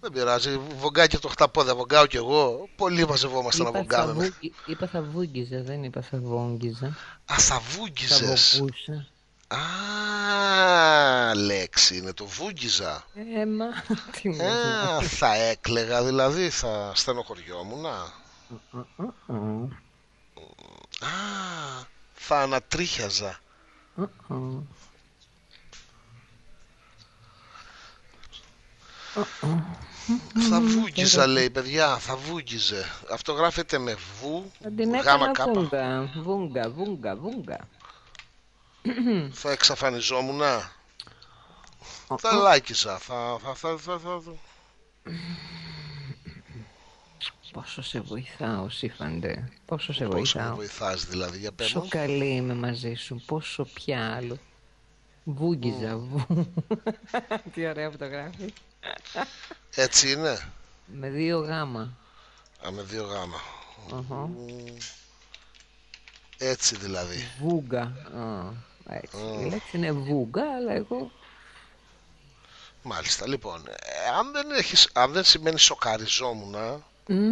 Δεν πειράζει, βογκάει και το χταπόδι, βογκάω κι εγώ. Πολλοί μαζευόμαστε να Είπα θα, βογκάμε. βούγγι- είπα θα βούγγιζα, δεν είπα θα βόγγιζα. Α, θα Θα βούγγιζες. βογούσα. Α, λέξη είναι το βούγγιζα. Ε, μα, τι μου λες, Α, θα έκλεγα δηλαδή, θα στενοχωριόμουν. Α, ε, Α, θα ανατρίχιαζα. ε, ε. Θα βούγγιζα λέει παιδιά, θα βούγγιζε. Αυτό γράφεται με βου, Θα την γάμα έκανα κάπα. βούγγα, βούγγα, βούγγα, βούγγα. Θα εξαφανιζόμουν. Θα λάκιζα, θα, θα, θα, θα, θα, θα. Πόσο σε βοηθάω, σύφαντε. Πόσο σε Πώς με βοηθάω. βοηθάς δηλαδή, για πες Πόσο μου. καλή είμαι μαζί σου, πόσο πια άλλο. Βούγγιζα, βου. Τι ωραία φωτογράφη. Έτσι είναι. Με δύο γάμα. Α, με δύο γάμα. Αχα. Έτσι δηλαδή. Βούγκα. Α, έτσι. Η λέξη είναι βούγκα, αλλά εγώ Μάλιστα, λοιπόν, ε, αν δεν, έχεις, αν δεν σημαίνει σοκαριζόμουν,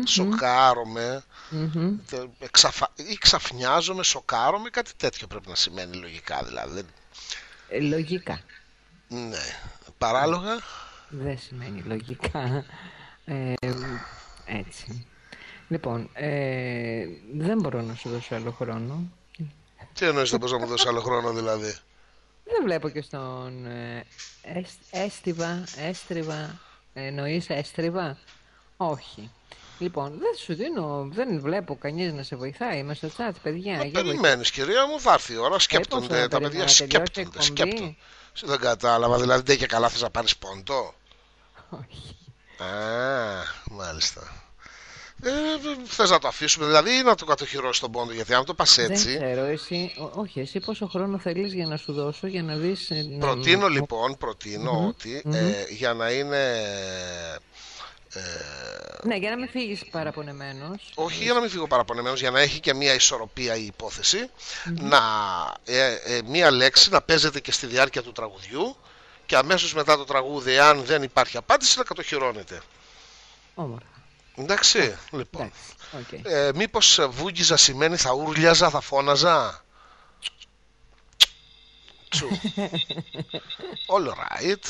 σοκάρομαι, τε- εξαφα... ή ξαφνιάζομαι, σοκάρομαι, κάτι τέτοιο πρέπει να σημαίνει λογικά δηλαδή. Δεν- ε, λογικά. Ναι. Παράλογα, Δεν σημαίνει λογικά. Ε, έτσι. Λοιπόν, ε, δεν μπορώ να σου δώσω άλλο χρόνο. τι εννοείς δεν μπορείς να μου δώσεις άλλο χρόνο δηλαδή; Δεν βλέπω και στον ε, έσ- έστιβα, έστριβα, εννοείς έστριβα; Όχι. Λοιπόν, δεν σου δίνω, δεν βλέπω κανείς να σε βοηθάει μέσα στο chat, παιδιά. Μα για βοηθά- περιμένεις κυρία μου, θα έρθει η ώρα, πόσο σκέπτονται να τα περιμένω, παιδιά, να τελειώσει η σκέπτονται, εκπομπή; σκέπτονται. Εσύ δεν κατάλαβα, δηλαδή δεν και καλά θες να πάρεις πόντο. Όχι. Α, μάλιστα. Ε, θες να το αφήσουμε δηλαδή ή να το κατοχυρώσεις τον πόντο, γιατί αν το πας Δεν έτσι... ξέρω, εσύ, ό- όχι, εσύ πόσο χρόνο θέλεις για να σου δώσω, για να δεις... ε, να- Προτείνω λοιπόν, προτείνω ότι ε, για να είναι... Ε, Ναι, για να μην φύγεις παραπονεμένος. όχι για να μην φύγω παραπονεμένος, για να έχει και μια ισορροπία η υποθεση να, ε, ε, μια λέξη να παίζεται και στη διάρκεια του τραγουδιού και αμέσως μετά το τραγούδι, αν δεν υπάρχει απάντηση, να κατοχυρώνεται. Όμορφα. Εντάξει, λοιπόν. Εντάξει, οκ. Ε, μήπως ε, βούγγιζα σημαίνει θα ούρλιαζα, θα φώναζα; Τσου. All right.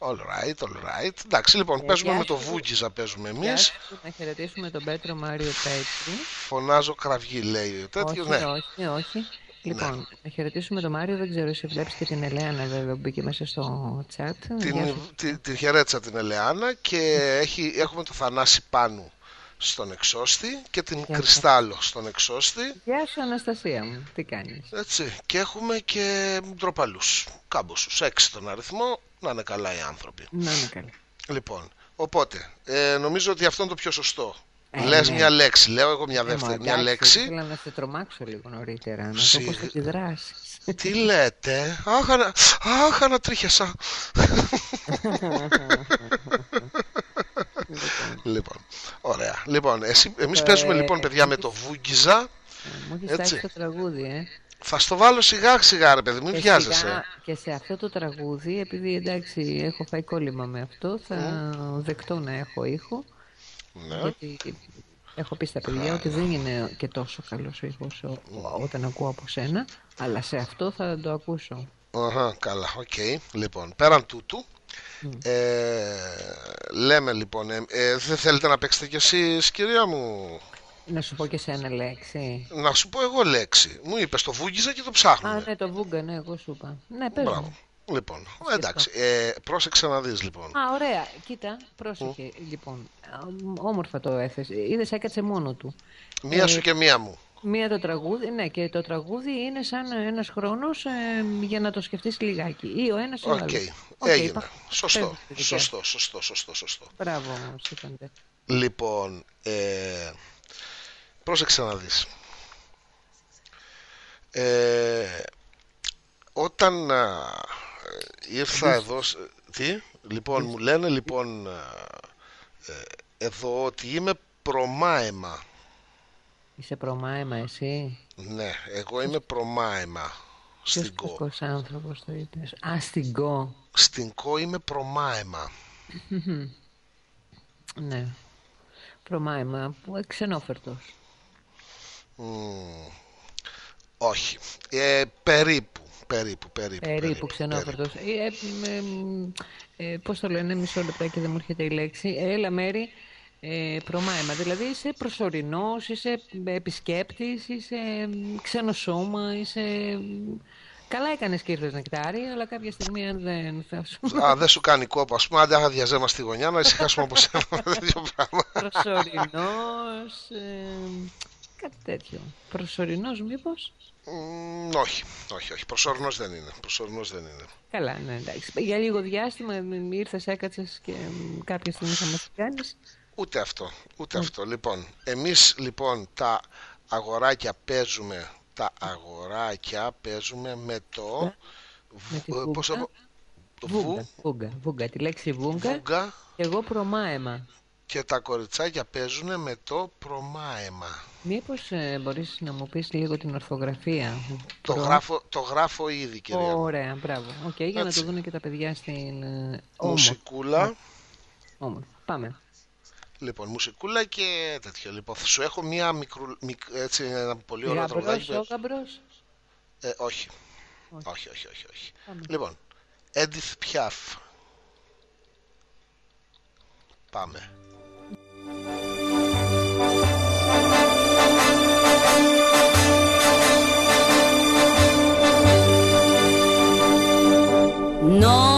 All right, all right. Εντάξει, λοιπόν, παίζουμε γεια με το σου. βούγγιζα, παίζουμε Γεια εμείς. σου, Να χαιρετήσουμε τον Πέτρο Μάριο Πέτρη. Φωνάζω κραυγή, λέει. Τέτοιο, όχι, ναι. όχι, όχι. Λοιπόν, να χαιρετήσουμε τον Μάριο. Δεν ξέρω, εσύ βλέπεις και την Ελένα βέβαια που μπήκε μέσα στο chat. Γεια Την, σου. τη, τη χαιρέτησα την Ελεάνα και έχει, έχουμε το Θανάση Πάνου στον εξώστη και την σου. Κρυστάλλο στον εξώστη. Γεια σου Αναστασία μου. Τι κάνεις; Έτσι. Και έχουμε και ντροπαλούς, κάμποσους, έξι τον αριθμό, να είναι καλά οι άνθρωποι. Να είναι καλά. Λοιπόν, οπότε, ε, νομίζω ότι αυτό είναι το πιο σωστό. Ε, Λες ναι. μια λέξη, λέω εγώ μια Ε, δεύτερη, μα, μια εντάξει, λέξη. Ήθελα να σε τρομάξω λίγο νωρίτερα. Να Σι- δω πώς θα αντιδράσεις. Τι λέτε, αχ, ανα... αχ ανατρίχιασα. λοιπόν, ωραία. Λοιπόν, εσύ, εμείς Ε, παίζουμε λοιπόν ε, παιδιά με το βούγγιζα. Μου έχεις Έτσι. τάξει το τραγούδι, ε. Θα στο βάλω σιγά σιγά ρε παιδί, μην Και βιάζεσαι. σιγά- Και σε αυτό το τραγούδι, επειδή εντάξει έχω φάει κόλλημα με αυτό, θα δεκτώ να έχω ήχο. Ναι. Γιατί έχω πει στα παιδιά ότι δεν είναι και τόσο καλός ο ήχος ο- ο- όταν ακούω από σένα, αλλά σε αυτό θα το ακούσω. Αχα, καλά, οκ. Λοιπόν, πέραν τούτου, ε, λέμε λοιπόν, ε, ε, δεν θέλετε να παίξετε κι εσείς κυρία μου; Να σου πω και σε ένα λέξη. Να σου πω εγώ λέξη. Μου είπες το βούγγιζα και το ψάχνουμε. Α, ναι, το βούγκα, ναι, εγώ σου είπα. Ναι, πες Μπράβο. μου. Λοιπόν, εντάξει, ε, πρόσεξε να δεις λοιπόν. Α, ωραία. Κοίτα, πρόσεχε. Λοιπόν, α, όμορφα το έθεσες. Είδες, έκατσε μόνο του. Μία σου και μία μου. Μία το τραγούδι, ναι, και το τραγούδι είναι σαν ένας χρόνος ε, για να το σκεφτείς λιγάκι. Ή ο ένας ή ο Οκ, άλλος. Οκ, έγινε. πα- Σωστό, πες τη δικιά σου. σωστό, σωστό, σωστό, σωστό. Μπράβο, Στέφαντε. Λοιπόν, ε, πρόσεξε να δεις. Ε, όταν α, ήρθα εδώ... σ- Τι; Λοιπόν, μου λένε λοιπόν α, ε, εδώ ότι είμαι προμάεμα. Είσαι προμάεμα εσύ; Ναι, εγώ είμαι προμάεμα. Ποιος Στην κο. κακός άνθρωπος το είπες. Α, στην κο. Στην κο είμαι προμάεμα. Ναι. Προμάεμα, που ε, ξενόφερτος. Μμμ, όχι. Ε, περίπου, περίπου, περίπου. Περίπου ξενόφερτος. Ε, ε, ε, μ, ε, πώς το λένε, μισό λεπτάκι δεν μου έρχεται η λέξη. Ε, Έλα μέρη, ε, προμάεμα. Δηλαδή είσαι προσωρινός, είσαι επισκέπτης, είσαι μ, ξένο σώμα, είσαι... μ, Καλά έκανες και ήρθες νεκτάρι, αλλά κάποια στιγμή αν δεν θα σου... Α, δεν σου κάνει κόπο, ας πούμε. Άντε, άμα διαζέμα στη γωνιά να ησυχάσουμε από σένα με τέτοιο πράγμα. Προσωρινός, ε, κάτι τέτοιο. Προσωρινός μήπως; Μμ, όχι, όχι, όχι. Προσωρινός δεν είναι. Προσωρινός δεν είναι. Καλά, ναι, εντάξει. Για λίγο διάστημα μ, ήρθες, έκατσες και μ, κάποια στιγμή θα μας κάνεις. Ούτε αυτό, ούτε αυτό. Λοιπόν, εμείς λοιπόν τα αγοράκια παίζουμε, τα αγοράκια παίζουμε με το... Με τη β- ε, πώς βούγκα. απο- το Βούγκα, βου, βούγκα, βούγκα, τη λέξη βούγκα. βούγκα και Εγώ προμάεμα. και τα κοριτσάκια παίζουν με το προμάεμα. Μήπως ε, μπορείς να μου πεις λίγο την ορθογραφία; Το Προ- γράφω, το γράφω ήδη, κυρία μου. Ωραία, μπράβο. Οκ, για να Έτσι. το δουν και τα παιδιά στην... ε, όμορφα. Μουσικούλα. Όμορφα. Πάμε. Λοιπόν, μουσικούλα και τέτοιο. Λοιπόν, θα σου έχω μία μικρού, μικ, έτσι, ένα πολύ ωραίο Γαμπρός, τραγουδάκι. ο γαμπρός. Ε, όχι. Όχι. όχι. Όχι, όχι, όχι, Πάμε. Λοιπόν, Edith Piaf. Πάμε. Non,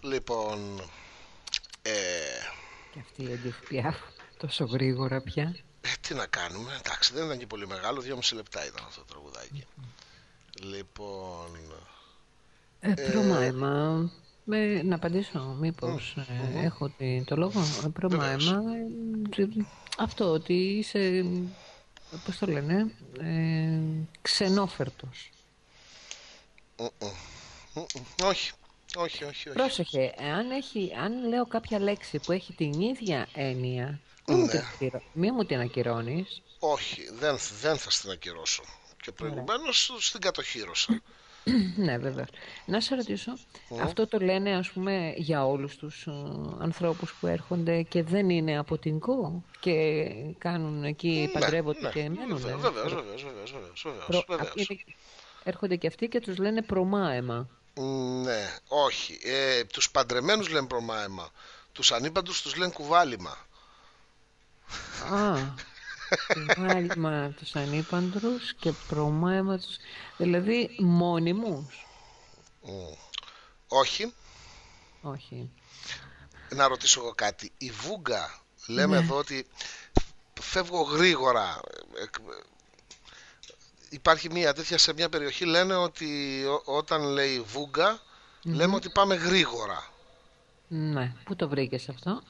Λοιπόν, ε, Και αυτή η Edith Piaf τόσο γρήγορα πια. ε, τι να κάνουμε, εντάξει δεν ήταν και πολύ μεγάλο, δυόμιση λεπτά ήταν αυτό το τραγουδάκι. Λοιπόν, Ε, προμάεμα. Με, να απαντήσω, μήπως ε, έχω τη- το λόγο; Ε, προμάεμα. ε, ε, αυτό ότι είσαι, πώς το λένε, ε, ξενόφερτος. μ, μ, μ, μ, όχι, όχι, όχι, όχι. Πρόσεχε, αν, έχει, αν λέω κάποια λέξη που έχει την ίδια έννοια, μην μου Ναι. την ακυρω- μη μου την ακυρώνεις. Όχι, δεν, δεν θα στην ακυρώσω. Και προηγουμένως στην κατοχύρωσα. Ναι, βέβαια. Να σε ρωτήσω, αυτό το λένε ας πούμε για όλους τους ε, ανθρώπους που έρχονται και δεν είναι από την ΚΟ και κάνουν εκεί, παντρεύονται ναι, και μένουν. Βεβαίως, βεβαίως, βεβαίως, βεβαίως, βεβαίως, Προ- βεβαίως. είναι- έρχονται και αυτοί και τους λένε προμάεμα. Ναι, όχι. Ε, τους παντρεμένους λένε προμάεμα. Τους ανήπαντους τους λένε κουβάλιμα. Α, κουβάλιμα τους ανήπαντρους και προμάεμα τους, δηλαδή μόνιμους. Μ. Όχι. Όχι. Να ρωτήσω εγώ κάτι. Η Βούγκα, λέμε Ναι. εδώ ότι φεύγω γρήγορα. Ε, ε, Υπάρχει μια τέτοια σε μια περιοχή λένε ότι ό- όταν λέει Βούγκα λέμε ότι πάμε γρήγορα. Ναι, πού το βρήκες αυτό;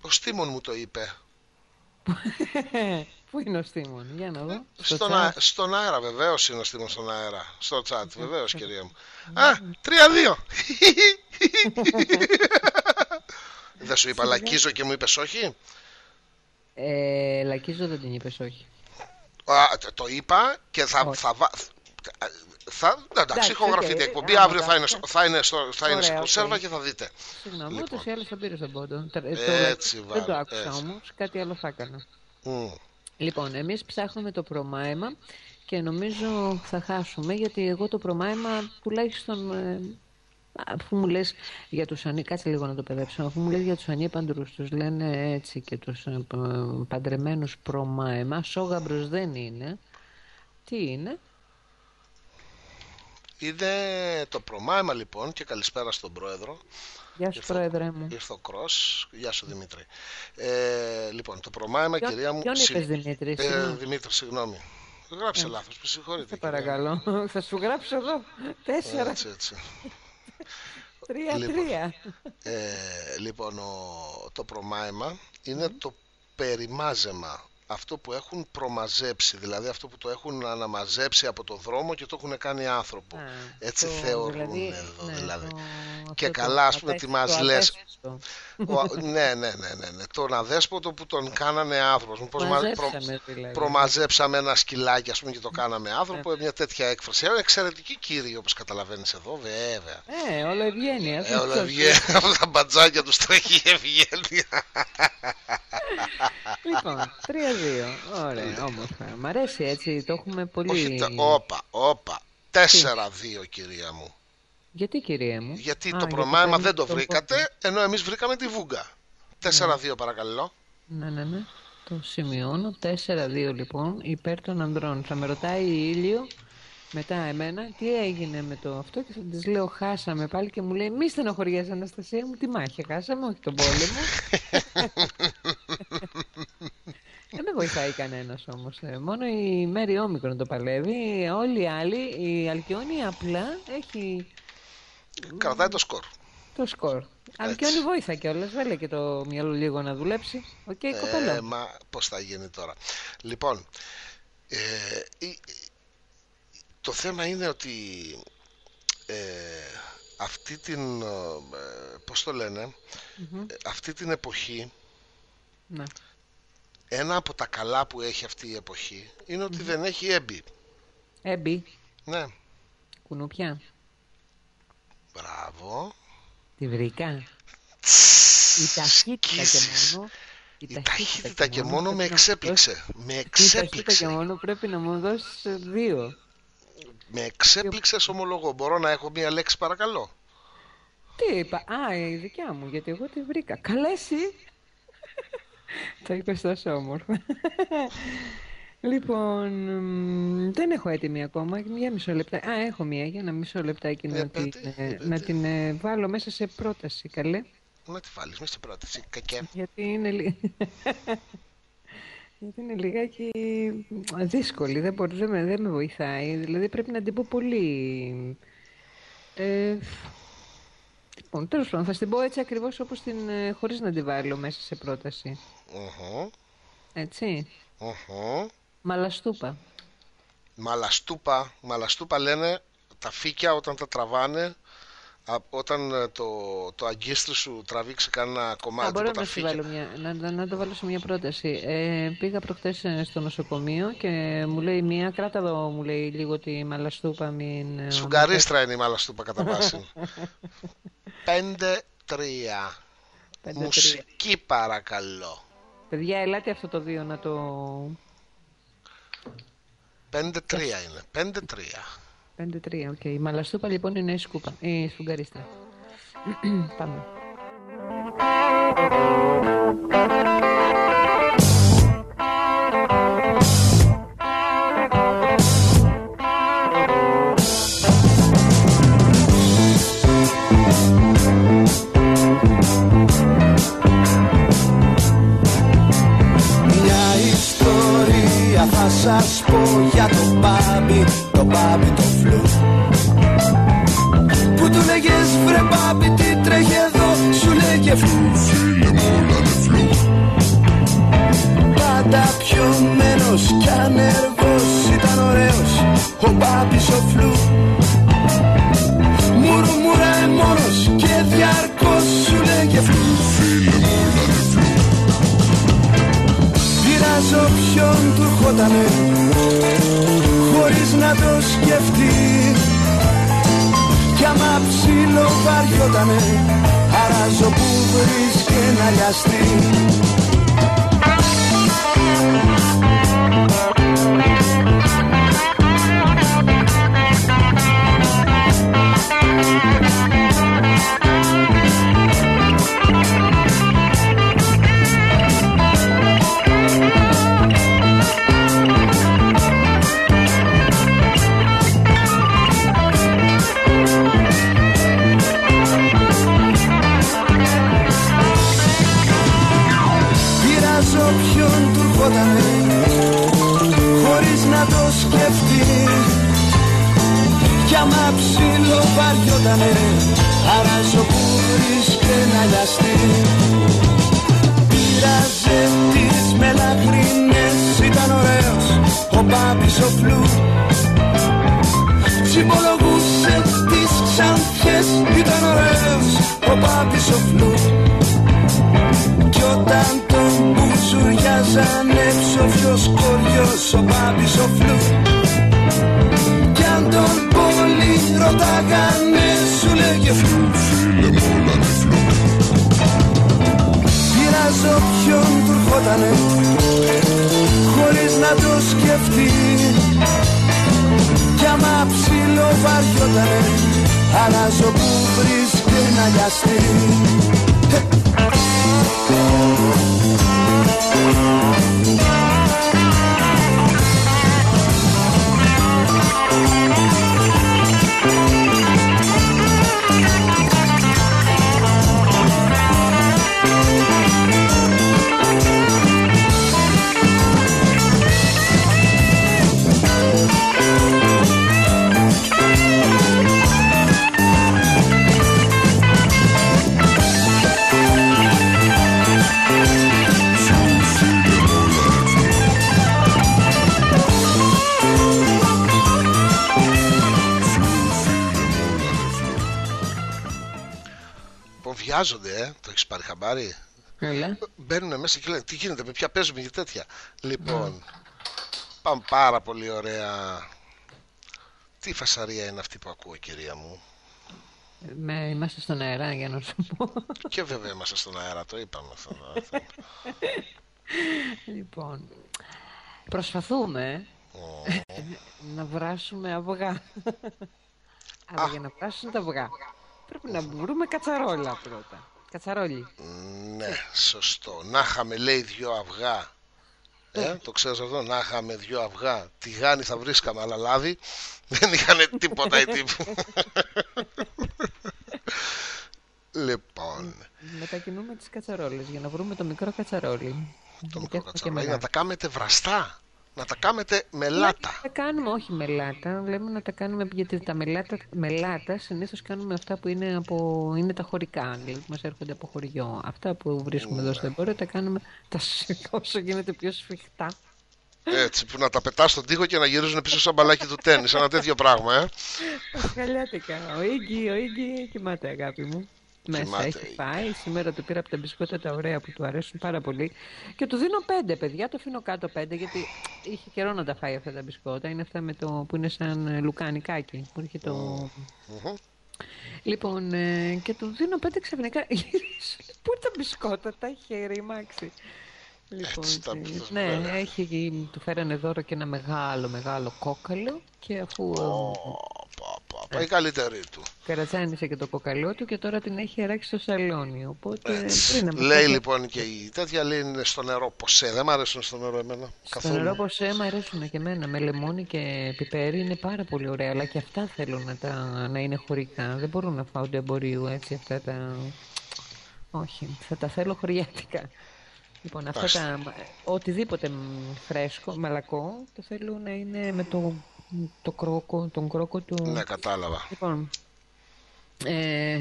Ο Στίμων μου το είπε. Πού είναι ο Στίμων, για να δω. Στο Στον, chat. α... στον αέρα, βεβαίως είναι ο Στίμων στον αέρα. Στο chat, βεβαίως κυρία μου. Α, 3-2. Δεν σου είπα λακίζω και μου είπες όχι; Ε, Λακίζω δεν την είπες όχι. Α, το- το είπα και θα, Όχι. θα, βα- θα, εντάξει, Εντάξει, ηχογραφείται οκ. η εκπομπή. Άμα Αύριο τα- θα είναι, στο- θα είναι, στο, θα είναι σε Ωραία, κονσέρβα οκ. και θα δείτε. Συγγνώμη, Λοιπόν. ούτως ή άλλως θα πήρε τον πόντο. Τε- το Έτσι, λα- βάλε, δεν το άκουσα έτσι. όμως, κάτι άλλο θα έκανα. Μμ. Λοιπόν, εμείς ψάχνουμε το προμάεμα και νομίζω θα χάσουμε γιατί εγώ το προμάεμα τουλάχιστον ε, αφού μου λες για τους ανή... κάτσε λίγο να το παιδέψω αφού μου λες για τους ανήπαντρους τους λένε έτσι και τους ε, π- παντρεμένους προμάεμα σόγαμπρος δεν είναι τι είναι; Είναι το προμάεμα λοιπόν και καλησπέρα στον πρόεδρο. Γεια σου πρόεδρε μου Ήρθε ο Κρός. Γεια σου Δημήτρη. Ε, λοιπόν, το προμάεμα, Ποιον- κυρία μου. ποιον συ- είπες, Δημήτρη, Ε, συγγνώμη. Δημήτρη, συγγνώμη. Γράψε λάθος, με συγχωρείτε. σε κυρία μου. παρακαλώ θα σου γράψω εγώ τέσσερα Έτσι, έτσι. τρία Λοιπόν. τρία Ε, λοιπόν, ο- το προμάεμα είναι το περιμάζεμα. Αυτό που έχουν προμαζέψει, δηλαδή αυτό που το έχουν αναμαζέψει από το δρόμο και το έχουν κάνει άνθρωπο. Α, Έτσι το- θεωρούν δηλαδή, εδώ, ναι, δηλαδή. το- Και αυτό το καλά, ας πούμε, τι αδέσποτο, μας λες. αδέσποτο. Ο- ναι, ναι, ναι, ναι, ναι. Τον αδέσποτο που τον κάνανε άνθρωπος. Πώς μα- Μαζέψαμε, δηλαδή. προμαζέψαμε ένα σκυλάκι, ας πούμε, και το κάναμε άνθρωπο. Μια τέτοια έκφραση. Ε, εξαιρετική κύριοι, όπως καταλαβαίνεις εδώ, βέβαια. Ε, όλο ευγένεια. Ε, όλα βγαίνει από τα μπατζάκια τους τρέχει η ευγένεια. Λοιπόν, 3-2. Ωραία, όμορφα. Μ' αρέσει έτσι, το έχουμε πολύ. Όχι, τε- όπα, όπα. 4-2, κυρία μου. Γιατί, κυρία μου; Γιατί Α, το γιατί προμάεμα παίρνει δεν το τον βρήκατε, ενώ εμείς βρήκαμε τη βούγκα. 4-2 παρακαλώ. Ναι, ναι, ναι. Το σημειώνω. 4-2 λοιπόν υπέρ των ανδρών. Θα με ρωτάει η ήλιο μετά εμένα τι έγινε με το αυτό και θα της λέω χάσαμε πάλι και μου λέει μη στενοχωριέσαι Αναστασία μου, τη μάχη χάσαμε, όχι τον πόλεμο. Δεν με βοηθάει κανένας όμως. Μόνο η Μέρι Όμικρον το παλεύει. Όλοι οι άλλοι, η Αλκιόνη απλά έχει Κρατάει το σκορ. το σκορ. Αλκιόνη βοήθα κιόλας. Βάλε και το μυαλό λίγο να δουλέψει. Οκ, Ε, κοπέλα. μα πώς θα γίνει τώρα. Λοιπόν, ε, η- το θέμα είναι ότι ε, αυτή την, ε, πώς το λένε, ε, αυτή την εποχή, Ναι. Ένα από τα καλά που έχει αυτή η εποχή είναι ότι δεν έχει έμπι. Έμπι, Ναι, κουνούπια. μπράβο. Τη βρήκα. Η ταχύτητα και μόνο. Η ταχύτητα και μόνο με πρέπει να μου εξέπληξε. Με δώσεις- Η ταχύτητα και εξέπληξε. μόνο πρέπει να μου δώσει δύο. Με εξέπληξες ομολογώ. Μπορώ να έχω μία λέξη παρακαλώ. Τι είπα, Α, η δικιά μου, γιατί εγώ τη βρήκα. Καλά, εσύ. Το είπες τόσο όμορφα. λοιπόν, μ, δεν έχω έτοιμη ακόμα. Για μισό λεπτά. Α, έχω μία για ένα μισό λεπτάκι Ε, να, πες την, τι, ε, πες να τι. την ε, βάλω μέσα σε πρόταση, καλέ. Να τη βάλεις, μη στην πρόταση. Κακέ. Γιατί είναι, λι- γιατί είναι λιγάκι δύσκολη, δεν, μπορεί, δεν, με, δεν με βοηθάει. Δηλαδή πρέπει να την πω πολύ... Ε, λοιπόν, τέλος πάντων, θα την πω έτσι ακριβώς όπως την, ε, χωρίς να την βάλω μέσα σε πρόταση. Μμμ, Έτσι. μμμ. Μαλαστούπα. Μαλαστούπα, μαλαστούπα λένε τα φύκια όταν τα τραβάνε α, όταν ε, το, το αγκίστρι σου τραβήξει κανένα Α, κομμάτι μπορώ από τα να, σου φύκια. βάλω μια, να, να, να το βάλω σε μια πρόταση. Ε, πήγα προχτές ε, στο νοσοκομείο και μου λέει μία, κράτα εδώ, μου λέει λίγο τη μαλαστούπα, μην... ε, Σφουγγαρίστρα είναι η μαλαστούπα κατά βάση. 5-3. Πέντε, Μουσική παρακαλώ. Παιδιά, ελάτε αυτό το δύο να το... 5-3 είναι. 5-3. 5-3, οκ. Η μαλαστούπα λοιπόν είναι η σκούπα, η σφουγγαρίστρα. Πάμε. Θα σας πω για το μπάμπι, το μπάμπι το φλου. Που του λέγες βρε μπάμπι τι τρέχει εδώ, σου λέγε φλου Φίλε μου όλα είναι φλου Πάντα πιωμένος κι ανεργός ήταν ωραίος ο μπάμπης ο φλου. Μουρμουράει μόνος και διαρκώς σου λέγε φλου Φίλε μου όλα είναι φλου. Πειράζω ποιον του ερχότανε Χωρίς να το σκεφτεί. Κι άμα ψήλο βαριότανε Αράζω που βρίσκε να λιαστεί. Πειράζω μέσα και λένε τι γίνεται, με ποια παίζουμε και τέτοια. Λοιπόν, ναι. πάμε πάρα πολύ ωραία. Τι φασαρία είναι αυτή που ακούω, κυρία μου; Με, είμαστε στον αέρα, για να σου πω. Και βέβαια είμαστε στον αέρα, το είπαμε αυτό. λοιπόν, προσπαθούμε να βράσουμε αυγά. Αλλά για να βράσουν τα αυγά πρέπει να βρούμε κατσαρόλα πρώτα. Κατσαρόλι. Ναι, σωστό. Να είχαμε λέει δύο αυγά. Ε, ναι. το ξέρω αυτό, να είχαμε δύο αυγά. Τηγάνι θα βρίσκαμε, αλλά λάδι. Δεν είχαν τίποτα οι τύποι. λοιπόν. Μετακινούμε τις κατσαρόλες για να βρούμε το μικρό κατσαρόλι. Το μικρό κατσαρόλι. Να τα κάνετε βραστά να τα κάνετε μελάτα. Να τα κάνουμε, όχι μελάτα. Λέμε να τα κάνουμε γιατί τα μελάτα, μελάτα συνήθως κάνουμε αυτά που είναι, από, είναι τα χωρικά, δηλαδή που μας έρχονται από χωριό. Αυτά που βρίσκουμε εδώ στο εμπόριο τα κάνουμε τα, όσο γίνεται πιο σφιχτά. Έτσι, που να τα πετάς στον τοίχο και να γυρίζουν πίσω σαν μπαλάκι του τέννη. Ένα τέτοιο πράγμα, ε. καλά. Ο γκη, ο γκη κοιμάται, αγάπη μου μέσα Θυμάται. έχει πάει. Σήμερα το πήρα από τα μπισκότα τα ωραία που του αρέσουν πάρα πολύ. Και του δίνω πέντε, παιδιά. Το αφήνω κάτω πέντε, γιατί είχε καιρό να τα φάει αυτά τα μπισκότα. Είναι αυτά με το, που είναι σαν ε, λουκάνικάκι. Που έχει το. Λοιπόν, ε, και του δίνω πέντε ξαφνικά. Πού τα μπισκότα, τα χέρι ρημάξει. Λοιπόν, ε, ναι, έχει, του φέρανε δώρο και ένα μεγάλο, μεγάλο κόκαλο και αφού η καλύτερη του. Καρατσάνισε και το κοκαλό του και τώρα την έχει αράξει στο σαλόνι. Οπότε ε, Λέει λοιπόν και η τέτοια λέει είναι στο νερό ποσέ. Δεν μ' αρέσουν στο νερό εμένα. Στο καθόλου. νερό ποσέ μ' αρέσουν και εμένα. Με λεμόνι και πιπέρι είναι πάρα πολύ ωραία. Αλλά και αυτά θέλω να, τα, να είναι χωρικά. Δεν μπορούν να φάω εμπορίου έτσι αυτά τα. Όχι, θα τα θέλω χωριάτικα. Λοιπόν, αυτά τα, οτιδήποτε φρέσκο, μαλακό, το θέλω να είναι με το το κρόκο, τον κρόκο του... Ναι, κατάλαβα. Λοιπόν, ε,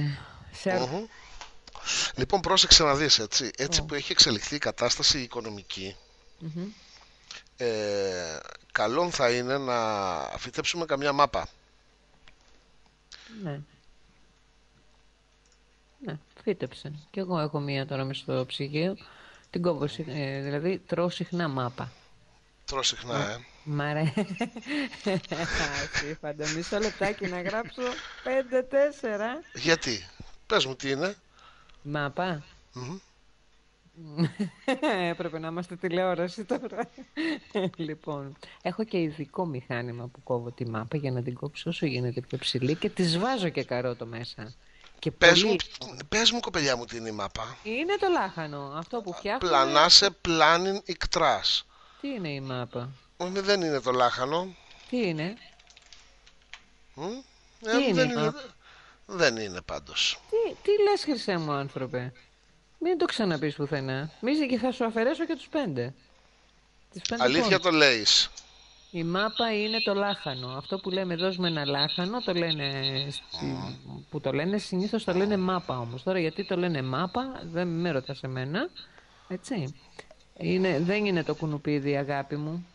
Λοιπόν, πρόσεξε να δεις, έτσι, έτσι που έχει εξελιχθεί η κατάσταση οικονομική, mm-hmm. Ε, καλό θα είναι να φυτέψουμε καμιά μάπα. Ναι. Ναι, φύτεψε. Κι εγώ έχω μία τώρα μες στο ψυγείο. Την κόβω, ε, δηλαδή τρώω συχνά μάπα. Τρώω συχνά, ε. Μαρέ. Μισό λεπτάκι να γράψω 5-4. Γιατί; Πες μου τι είναι. Μαπά. Πρέπει να είμαστε τηλεόραση τώρα. λοιπόν, έχω και ειδικό μηχάνημα που κόβω τη μάπα για να την κόψω όσο γίνεται πιο ψηλή και τη βάζω και καρότο μέσα. Και πες, μου, πες μου κοπελιά μου τι είναι η μάπα. Είναι το λάχανο, αυτό που. Πλανάσε πλάνιν ικτράς. Τι είναι η μάπα; Όχι, δεν είναι το λάχανο. Τι είναι; ε, Τι είναι, δεν, είναι, δεν πάντως. Τι, τι λες χρυσέ μου άνθρωπε; Μην το ξαναπείς πουθενά. Μην και θα σου αφαιρέσω και τους πέντε. Τις πέντε Αλήθεια το λέεις. Η μάπα είναι το λάχανο. Αυτό που λέμε δώσουμε ένα λάχανο, το λένε, που το λένε συνήθως το λένε μάπα όμως. Τώρα γιατί το λένε μάπα, δεν με ρωτάς εμένα. Έτσι. Είναι, δεν είναι το κουνουπίδι, αγάπη μου.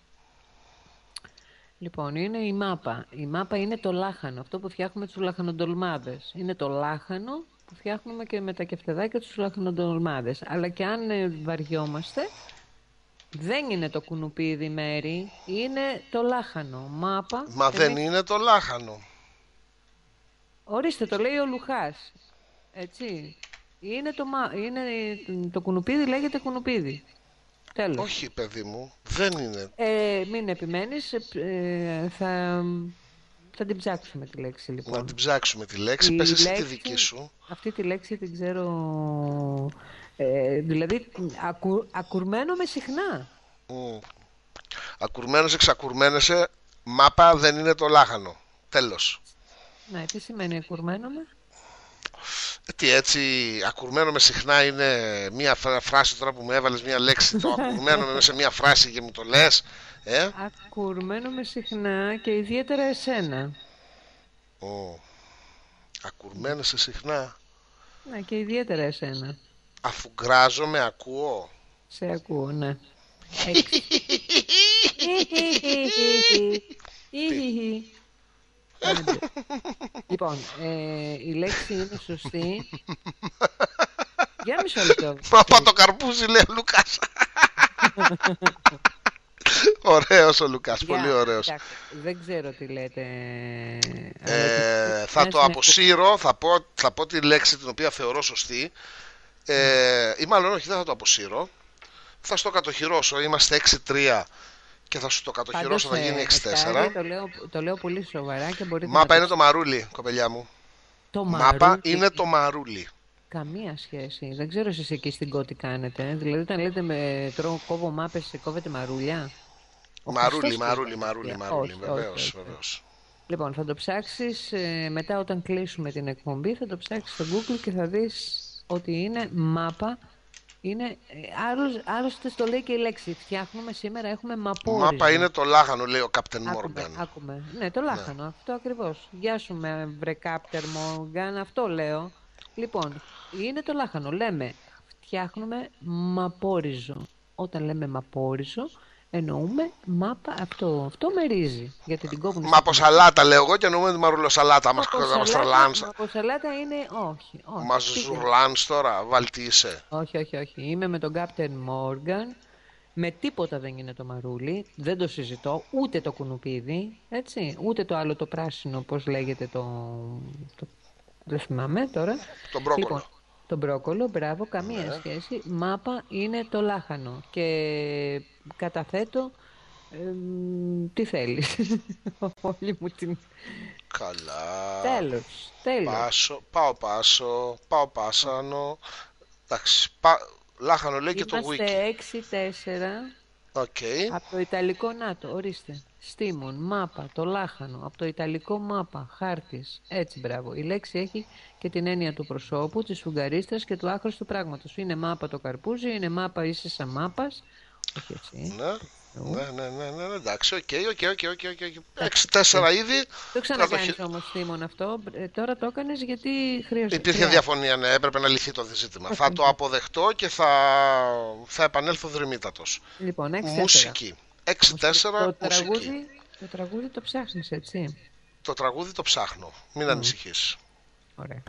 Λοιπόν, είναι η μάπα. Η μάπα είναι το λάχανο, αυτό που φτιάχνουμε τους λαχανοντολμάδες. Είναι το λάχανο που φτιάχνουμε και με τα κεφτεδάκια τους λαχανοντολμάδες. Αλλά και αν ε, βαριόμαστε, δεν είναι το κουνουπίδι μέρη, είναι το λάχανο. Μάπα. Μα ε, δεν είναι, το λάχανο. Ορίστε, το λέει ο Λουχάς. Έτσι. Είναι το, είναι, ε, το κουνουπίδι λέγεται κουνουπίδι. Όχι, παιδί μου, δεν είναι. Ε, μην επιμένεις, ε, θα, θα την ψάξουμε τη λέξη λοιπόν. Να την ψάξουμε τη λέξη, Πες εσύ τη δική σου. Αυτή τη λέξη δεν ξέρω, ε, δηλαδή ακου, ακουρμένομαι συχνά. Mm. Ακουρμένος, εξακουρμένεσαι, μάπα δεν είναι το λάχανο. Τέλος. Ναι, τι σημαίνει ακουρμένομαι; γιατί έτσι ακουρμένο με συχνά είναι μια φράση τώρα που μου έβαλες μια λέξη το ακουρμένο με σε μια φράση και μου το λες. ε; Ακουρμένο με συχνά και ιδιαίτερα εσένα. Ο Ακουρμένο σε συχνά. Ναι και ιδιαίτερα εσένα. Αφού γκράζομαι ακούω. Σε ακούω ναι. Έξι. λοιπόν, ε, η λέξη είναι σωστή. Για μισό λεπτό. Παπα το καρπούζι, λέει ο Λουκάς. ωραίος ο Λουκάς, πολύ ωραίος. Δεν ξέρω τι λέτε. Ε, θα το αποσύρω, θα πω, θα πω τη λέξη την οποία θεωρώ σωστή. Ε, ή μάλλον όχι, δεν θα το αποσύρω. Θα στο κατοχυρώσω. Είμαστε 6-3 και θα σου το κατοχυρώσω, θα Πάντως, γίνει ε, 6-4. Νεκτάρι, Το λέω, το λέω πολύ σοβαρά και μπορείτε Μάπα να είναι το μαρούλι, κοπελιά μου. το Μάπα μαρούλι. είναι το μαρούλι. Καμία σχέση. Δεν ξέρω εσείς εκεί στην κότη κάνετε. ε. Δηλαδή όταν λέτε με τρώω κόβω μάπες, κόβετε μαρούλια; Ο Μαρούλι, Χριστός μαρούλι, ξέρει μαρούλι, τέτοια. μαρούλι. Όχι, Βεβαίως, όχι, όχι. βεβαίως. Λοιπόν, θα το ψάξεις ε, μετά όταν κλείσουμε την εκπομπή, θα το ψάξεις στο Google και θα δεις ότι είναι μάπα. Είναι, ε, άλλος, άλλωστε το λέει και η λέξη. Φτιάχνουμε σήμερα, έχουμε μαπόρισμα. Μάπα είναι το λάχανο, λέει ο Κάπτεν Άκουμε, Μόργαν. άκουμε. Ναι, το λάχανο, αυτό ακριβώς. Γεια σου με βρε Κάπτερ Μόργαν, αυτό λέω. Λοιπόν, είναι το λάχανο. Λέμε, φτιάχνουμε μαπόριζο. Όταν λέμε μαπόριζο, εννοούμε μάπα αυτό. Αυτό με ρύζι. Γιατί την κόβουμε. Μα από σαλάτα λέω εγώ και εννοούμε τη μαρουλοσαλάτα. Μας τρολάνς. Μαποσαλάτα είναι όχι. όχι. Μας Πήγαινε. ζουρλάνς τώρα, βάλτι είσαι. Όχι, όχι, όχι. Είμαι με τον Κάπτερ Μόργαν. Με τίποτα δεν είναι το μαρούλι. Δεν το συζητώ. Ούτε το κουνουπίδι. Έτσι. Ούτε το άλλο το πράσινο, πώς λέγεται το... το... Δεν θυμάμαι τώρα. Το μπρόκολο. Λοιπόν, το μπρόκολο, μπράβο, καμία Ναι. σχέση. Μάπα είναι το λάχανο. Και καταθέτω... εμ, τι θέλεις. Όλη μου την... Καλά. Τέλος, τέλος. Πάσο, πάω πάσο, πάω πάσανο. Εντάξει, πα... λάχανο λέει και το wiki. Είμαστε 6-4. Οκ. Από το Ιταλικό ΝΑΤΟ, ορίστε. Στίμων, μάπα, το λάχανο. Από το Ιταλικό mappa, χάρτης. Έτσι, μπράβο. Η λέξη έχει και την έννοια του προσώπου, της σφουγγαρίστρας και του άχρηστου πράγματος. Είναι μάπα το καρπούζι, είναι μάπα ίσισα μάπας. Όχι έτσι. Ναι. Ναι, ναι, ναι, ναι, ναι, εντάξει, οκ, οκ, οκ, οκ, οκ. 6-4 ήδη. Το ξανακάνεις Κατοχυ- όμως, Στίμων, αυτό. Ε, τώρα το έκανες γιατί χρειάζεται. Υπήρχε διαφωνία, ναι, έπρεπε να λυθεί το ζήτημα. θα το αποδεχτώ και θα, θα επανέλθω δριμύτατος. Λοιπόν, 6-4. Μουσική. 6-4 Το μουσική. τραγούδι, το τραγούδι το ψάχνεις, έτσι. Το τραγούδι το ψάχνω. Μην ανησυχείς. Ωραία.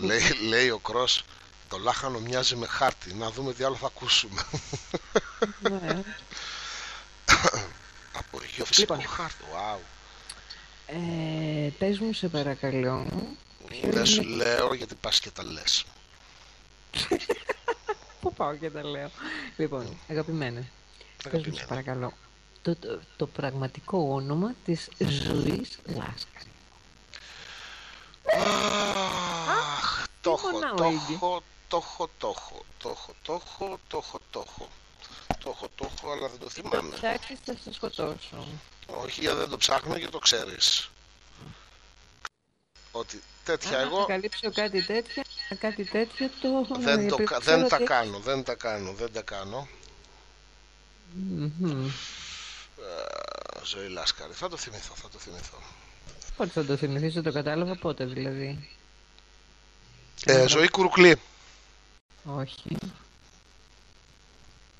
Λέει, λέει ο Κρός, το λάχανο μοιάζει με χάρτη. Να δούμε τι άλλο θα ακούσουμε. Ναι. Από γεωφυσικό Λοιπόν. χάρτη. Wow. Ε, πες μου σε παρακαλώ. Δεν σου λέω γιατί πας και τα λες. Πού πάω και τα λέω. Λοιπόν, αγαπημένε, πες μου σε Αγαπημένα. παρακαλώ. Το, το, το πραγματικό όνομα της ζωής Λάσκαρη. Αχ, το έχω, πονάω, το Iggy. έχω, το έχω, το έχω, το έχω, το έχω, το έχω, το έχω. Το έχω, το έχω, αλλά δεν το Το θυμάμαι. ψάξεις θα σε σκοτώσω. Όχι, γιατί δεν το ψάχνω και το ξέρεις. Ότι τέτοια Αν εγώ ανακαλύψω κάτι τέτοιο, κάτι τέτοιο το... δεν, το, επειδή κα- ξέρω δεν τα ότι- κάνω, δεν τα κάνω, δεν τα κάνω. Μμμ. Ε, ζωή Λάσκαρη, θα το θυμηθώ, θα το θυμηθώ. Πότε θα το θυμηθείς, δεν το κατάλαβα πότε δηλαδή. Ε, ζωή Κουρουκλή. Όχι.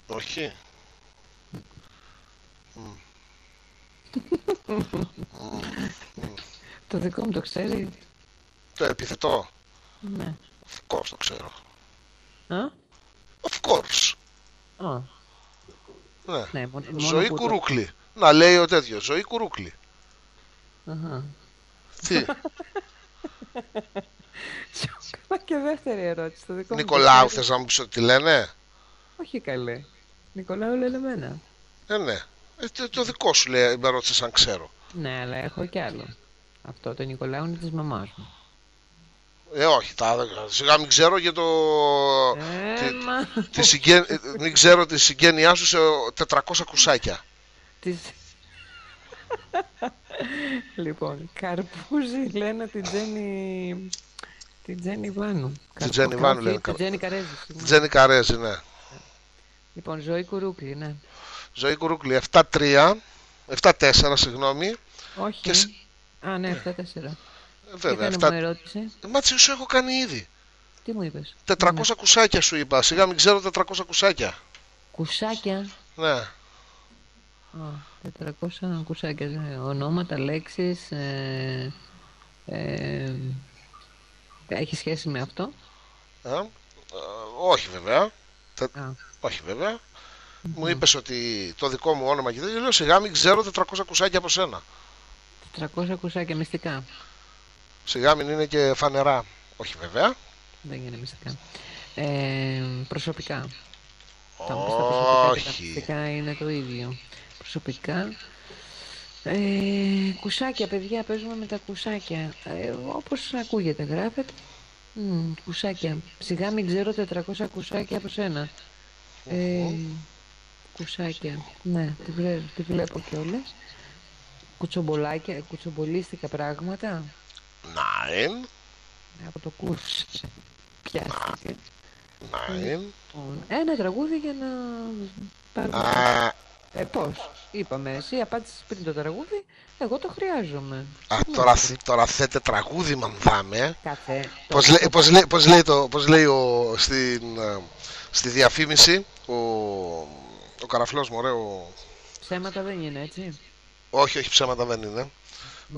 Όχι. Το δικό μου το ξέρει. Το επιθετό. Ναι. Of course το ξέρω. Α, Of course. α, Ναι. ναι, μόνο, μόνο ζωή που το- Κουρούκλη. Να λέει ο τέτοιος. Ζωή Κουρούκλη. Αχα. Τι; Καλά και δεύτερη ερώτηση. Το δικό μου το Νικολάου ξέρει. θες να μου πεις ότι τι λένε; Όχι καλέ. Νικολάου λένε εμένα. Ε, ναι. Ε, το, το δικό σου λέει, με ρώτησες αν ξέρω. Ναι, αλλά έχω κι άλλο. Αυτό το Νικολάου είναι της μαμάς μου. Ε, όχι, τα, σιγά μην ξέρω για το... Ε, τι- μα... τη συγγέ... ε, μην ξέρω τη συγγένειά σου σε 400 κουσάκια. Της... λοιπόν, Καρπούζη λένε την Τζέννη... Την Τζέννη Βάνου. Την Τζέννη Βάνου λένε, Την Καρ- Τζέννη Καρέζη. συγγνώμη. Τζένι Καρέζη, ναι. Λοιπόν, ζωή Κουρούκλη, ναι. Ζωή Κουρούκλη 7-3. 7-4, συγγνώμη. Όχι. Και σ- Α, ναι, 7-4. Ε, Τι Βέβαια, έκανε 7... μου ερώτηση. Μάτσι, σου έχω κάνει ήδη. Τι μου είπες; 400 Ναι. κουσάκια σου είπα. Σιγά μην ξέρω 400 κουσάκια. Κουσάκια; Ναι. Α, 400 κουσάκια. ναι. Ονόματα, λέξεις. Ε, ε, έχει σχέση με αυτό; Ε, ε, όχι βέβαια. Τε- Α, Όχι βέβαια. Μου είπες ότι το δικό μου όνομα και τέτοιο. Λέω σιγά μην ξέρω 400 κουσάκια από σένα. 400 κουσάκια μυστικά. Σιγά μην είναι και φανερά. Όχι βέβαια. Δεν είναι μυστικά. Ε, προσωπικά. Θα μου πεις τα προσωπικά και τα Όχι. μυστικά είναι το ίδιο. Προσωπικά. Ε, κουσάκια, παιδιά, παίζουμε με τα κουσάκια. Ε, όπως ακούγεται, γράφεται. Μμ, κουσάκια. Σιγά μην ξέρω 400 κουσάκια από σένα. Ε, κουσάκια. Ναι, τη, βρε, τη βλέπω κιόλας. Κουτσομπολάκια, κουτσομπολίστικα πράγματα. Nine. Από το κους πιάστηκε. Nine. Λοιπόν, Ένα τραγούδι για να πάρουμε. Α, Ε, πώς; Είπαμε, εσύ απάντησες πριν το τραγούδι, εγώ το χρειάζομαι. α, τώρα, τώρα θέτε τραγούδι μανδάμε. ε. Κάθε. Πώς, λέει, πώς, λέει, πώς, λέει το, πώς λέει ο, στην, ε, στη διαφήμιση ο, ο καραφλός μου, ωραίο. Ψέματα δεν είναι, έτσι; Όχι, όχι ψέματα δεν είναι.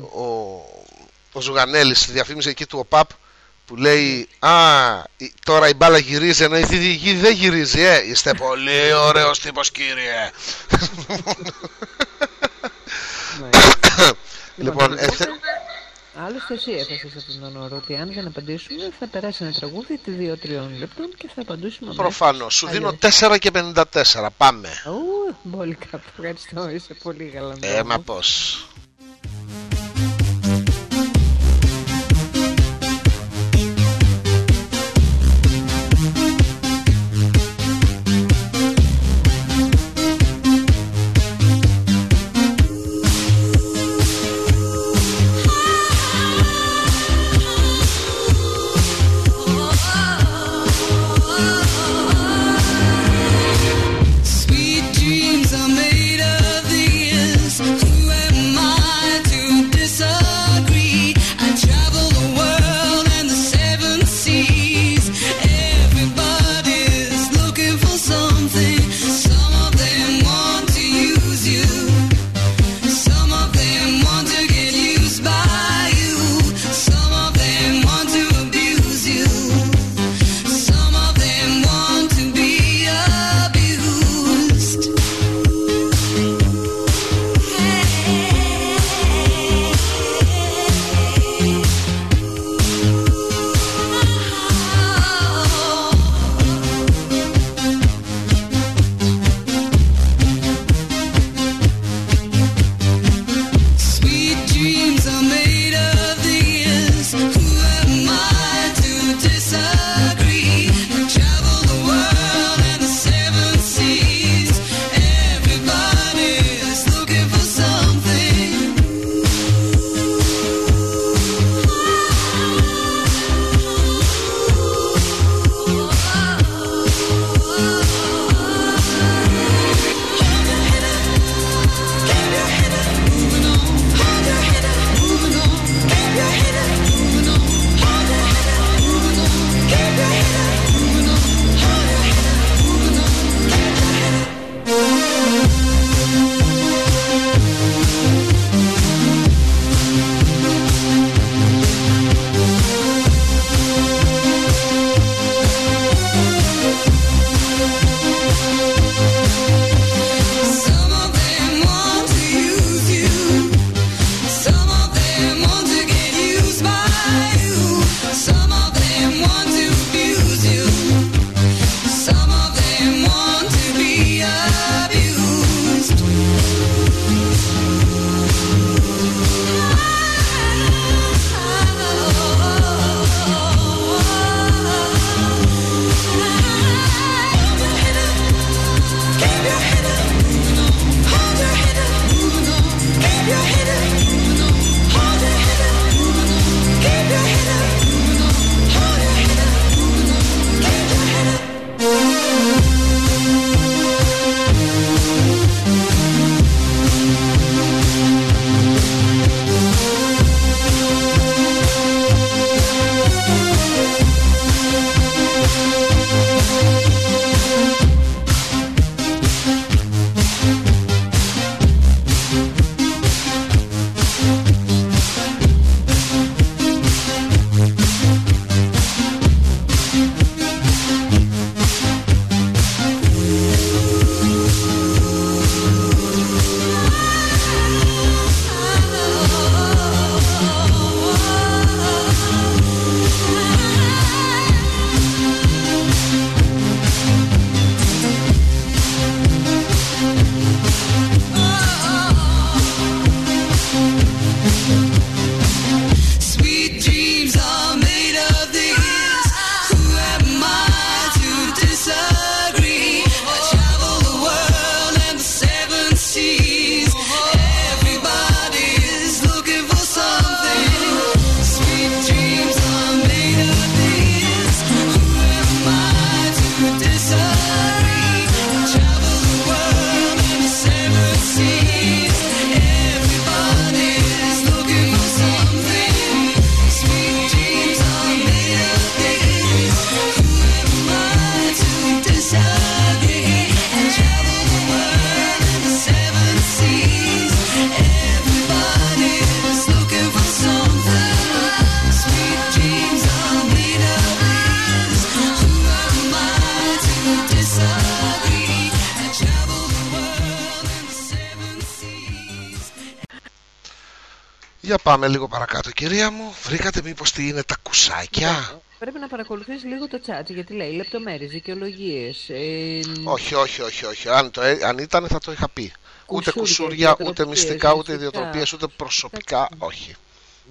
Ο, ο Ζουγανέλης στη διαφήμιση εκεί του ΟΠΑΠ που λέει Α, η- τώρα η μπάλα γυρίζει ενώ η διδική δεν γυρίζει, ε. Είστε πολύ ωραίος τύπος κύριε. Ναι. λοιπόν, το ε, θε- Άλλωστε εσύ έφεσες αυτόν τον όρο ότι αν δεν απαντήσουμε θα περάσει ένα τραγούδι τη 2-3 λεπτών και θα απαντήσουμε αμέσως. προφανώς. Σου δίνω Αλλιώς. 4 και 54. Πάμε. Ου, πολύ κάπου. Ευχαριστώ, είσαι πολύ γαλαντός. Ε, μα πώς. Πάμε λίγο παρακάτω, κυρία μου. Βρήκατε μήπως τι είναι τα κουσάκια; Πρέπει να παρακολουθείς λίγο το chat γιατί λέει λεπτομέρειες, δικαιολογίες. Ε, Όχι, όχι, όχι, όχι. Αν, το, ε- αν ήταν θα το είχα πει. Ούτε Κουσούρια, κουσούρια, ούτε ιδιοτροπίες, μυστικά, ούτε μυστικά. ιδιοτροπίες, ούτε προσωπικά. Όχι.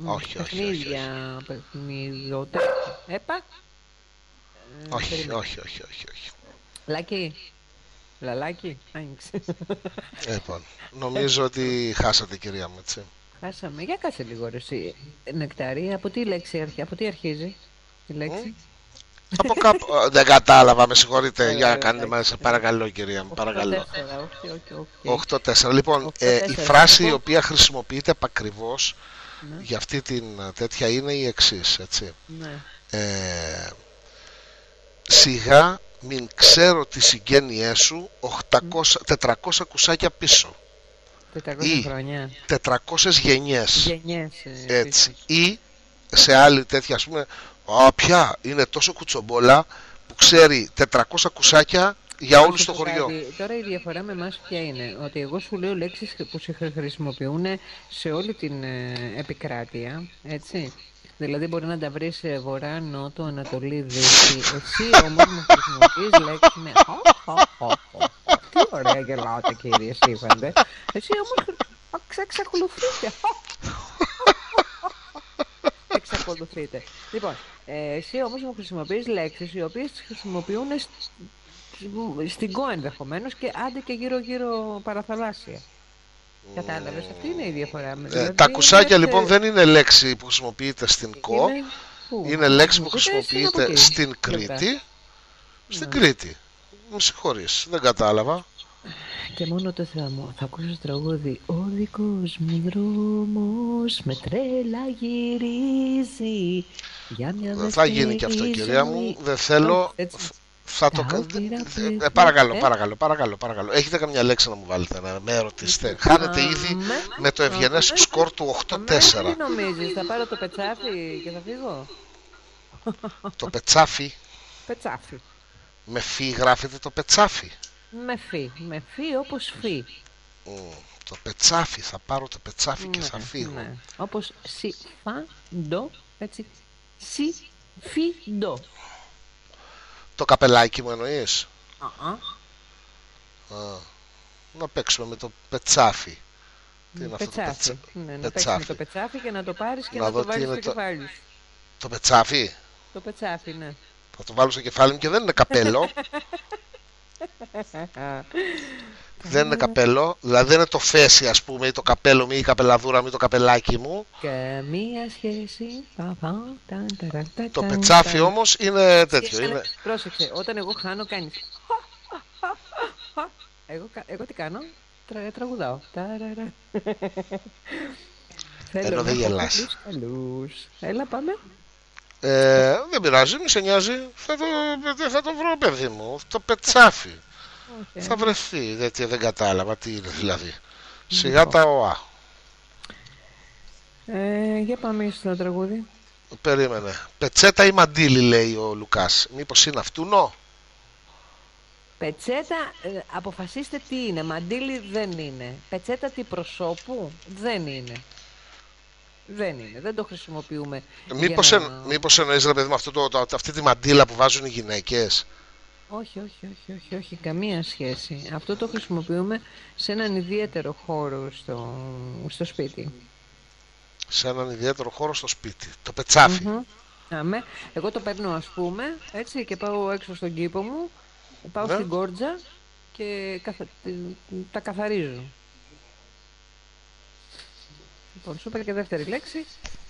Όχι, όχι, όχι. παιχνίδια, παιχνιδότε. Έπα. Ε, Όχι, περίμενε. όχι, όχι, όχι, όχι. Λάκι. Λαλάκι. Άνοιξε. Λοιπόν, νομίζω ότι χάσατε κυρία μου, έτσι. Χάσαμε. Για κάτσε λίγο ρε εσύ. Νεκταρία, από τι λέξη αρχίζει, από τι αρχίζει η λέξη; Από κάπου. ε, Δεν κατάλαβα, με συγχωρείτε. Ε, Για ε, κάντε ε, μας, παρακαλώ κυρία μου, παρακαλώ. 8-4, όχι, όχι, όχι. 8-4. Λοιπόν, ε, η 8-4. φράση η Λοιπόν. οποία χρησιμοποιείται επακριβώς Ναι. για αυτή την ε, τέτοια είναι η εξής, έτσι. Ναι. Ε, σιγά μην ξέρω τις συγγένειές σου 800, 400 κουσάκια πίσω 400 Ή. χρόνια. 400 γενιές Γενιές. ε, έτσι ή σε άλλη τέτοια ας πούμε α πια είναι τόσο κουτσομπόλα που ξέρει 400 κουσάκια για Να όλους σου στο πω χωριό κάτι. Τώρα η διαφορά με εμάς ποια είναι; Ότι εγώ σου λέω λέξεις που σε χρησιμοποιούν σε όλη την ε, επικράτεια. Έτσι. Δηλαδή μπορεί να τα βρεις ε, βορρά, νότο, ανατολή, δύση. Εσύ όμως μου χρησιμοποιείς λέξεις με χω, χω, χω, χω. Τι ωραία γελάτε κύριε Σύφαντε. Εσύ όμως χρη- Α, ξε- εξακολουθείτε. Εξακολουθείτε. Λοιπόν, ε, εσύ όμως μου χρησιμοποιείς λέξεις οι οποίες τις χρησιμοποιούν σ- στην ΚΟ ενδεχομένως και άντε και γύρω-γύρω παραθαλάσσια. Κατάλαβες, αυτή είναι η διαφορά. Ε, Δηλαδή, τα κουσάκια είναι- λοιπόν δεν είναι λέξη που χρησιμοποιείται στην ΚΟ είναι- πού; είναι λέξη που Χρησιμοποιείται στην χρησιμοποιείται από εκεί. στην Λεπτά. Κρήτη στην Ναι. Κρήτη με συγχωρείς, δεν κατάλαβα Και μόνο το θα, μου, θα ακούσω στο τραγούδι Ο δικός μου δρόμος με τρέλα γυρίζει Για μια Δεν θα δεύτερη γίνει και αυτό κυρία μου ζωή. δεν θέλω Έτσι. θα το Τα κα- όνειρα ε, που ε, παρακαλώ, είχατε. παρακαλώ, παρακαλώ, παρακαλώ. Έχετε καμιά λέξη να μου βάλετε, να με ρωτήσετε. Χάνετε ήδη Αμέ. με το ευγενές Αμέ. σκορ του Αμέ, 8-4. Τι νομίζεις, θα πάρω το πετσάφι και θα φύγω; Το πετσάφι, Πετσάφι με φι γράφεται το πετσάφι. Με φι, με φι όπως φι Μμ, Το πετσάφι, θα πάρω το πετσάφι και θα Ναι, φύγω. ναι. Όπως σι, φα, ντο, έτσι Σι, φι, ντο Το καπελάκι μου εννοείς; Α, Α, να παίξουμε με το πετσάφι. Τι είναι αυτό το Πετσάφι. πετσα... Ναι, να πετσάφι. παίξεις με το πετσάφι και να το πάρεις και Να να, δω το τι βάλεις είναι στο το- κεφάλι σου. Το πετσάφι; Το πετσάφι, ναι. Θα το βάλω στο κεφάλι μου και δεν είναι καπέλο. δεν είναι καπέλο. Δηλαδή δεν είναι το φέση ας πούμε ή το καπέλο μου ή η καπελαδούρα μου ή το καπελάκι μου. Καμία σχέση. Πα, πα, ταν, ταρα, τα, Το ταν, πετσάφι ταν. όμως είναι τέτοιο. Κοίταξε, Είναι... Πρόσεξε, όταν εγώ χάνω κάνεις εγώ, κα- εγώ τι κάνω, Τρα, τραγουδάω. Ταραρα. Θέλω Ενώ δεν να έχω γελάς. φίλους καλούς. Έλα πάμε. Ε, δεν πειράζει, μη σε νοιάζει. Θα το, θα το βρω παιδί μου. Το πετσάφι. Όχι, Θα βρεθεί. Γιατί δεν κατάλαβα τι είναι δηλαδή. Σιγά Λοιπόν. τα ΟΑ. Ε, για πάμε στο τραγούδι. Περίμενε. Πετσέτα ή μαντίλι λέει ο Λουκάς. Μήπως είναι αυτούνο; Πετσέτα, ε, αποφασίστε τι είναι. Μαντίλι δεν είναι. Πετσέτα τι προσώπου; Δεν είναι. Δεν είναι. Δεν το χρησιμοποιούμε. Μήπως, για εν, να- μήπως εννοείς ρε παιδί μου αυτό το, το- αυτή τη μαντίλα που βάζουν οι γυναίκες; Όχι, όχι, όχι, όχι, όχι, καμία σχέση. Αυτό το χρησιμοποιούμε σε έναν ιδιαίτερο χώρο στο, στο σπίτι. Σε έναν ιδιαίτερο χώρο στο σπίτι. Το πετσάφι. Μμμ. Αμέ. Εγώ το παίρνω ας πούμε έτσι και πάω έξω στον κήπο μου, πάω Ναι. στην κόρτζα και καθα... τα καθαρίζω. Λοιπόν, σου είπα και δεύτερη λέξη,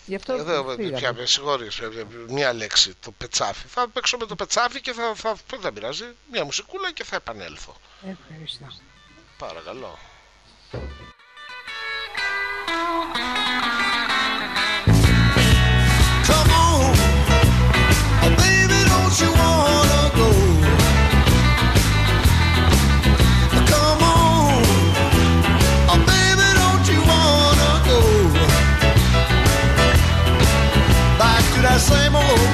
γι' αυτό Εδώ, φύγαμε. πια, με συγχωρείς, ε, ε, μία λέξη, το πετσάφι. Θα παίξω με το πετσάφι και θα, θα, δεν πειράζει, μία μουσικούλα και θα επανέλθω. Ευχαριστώ. Παρακαλώ. Same old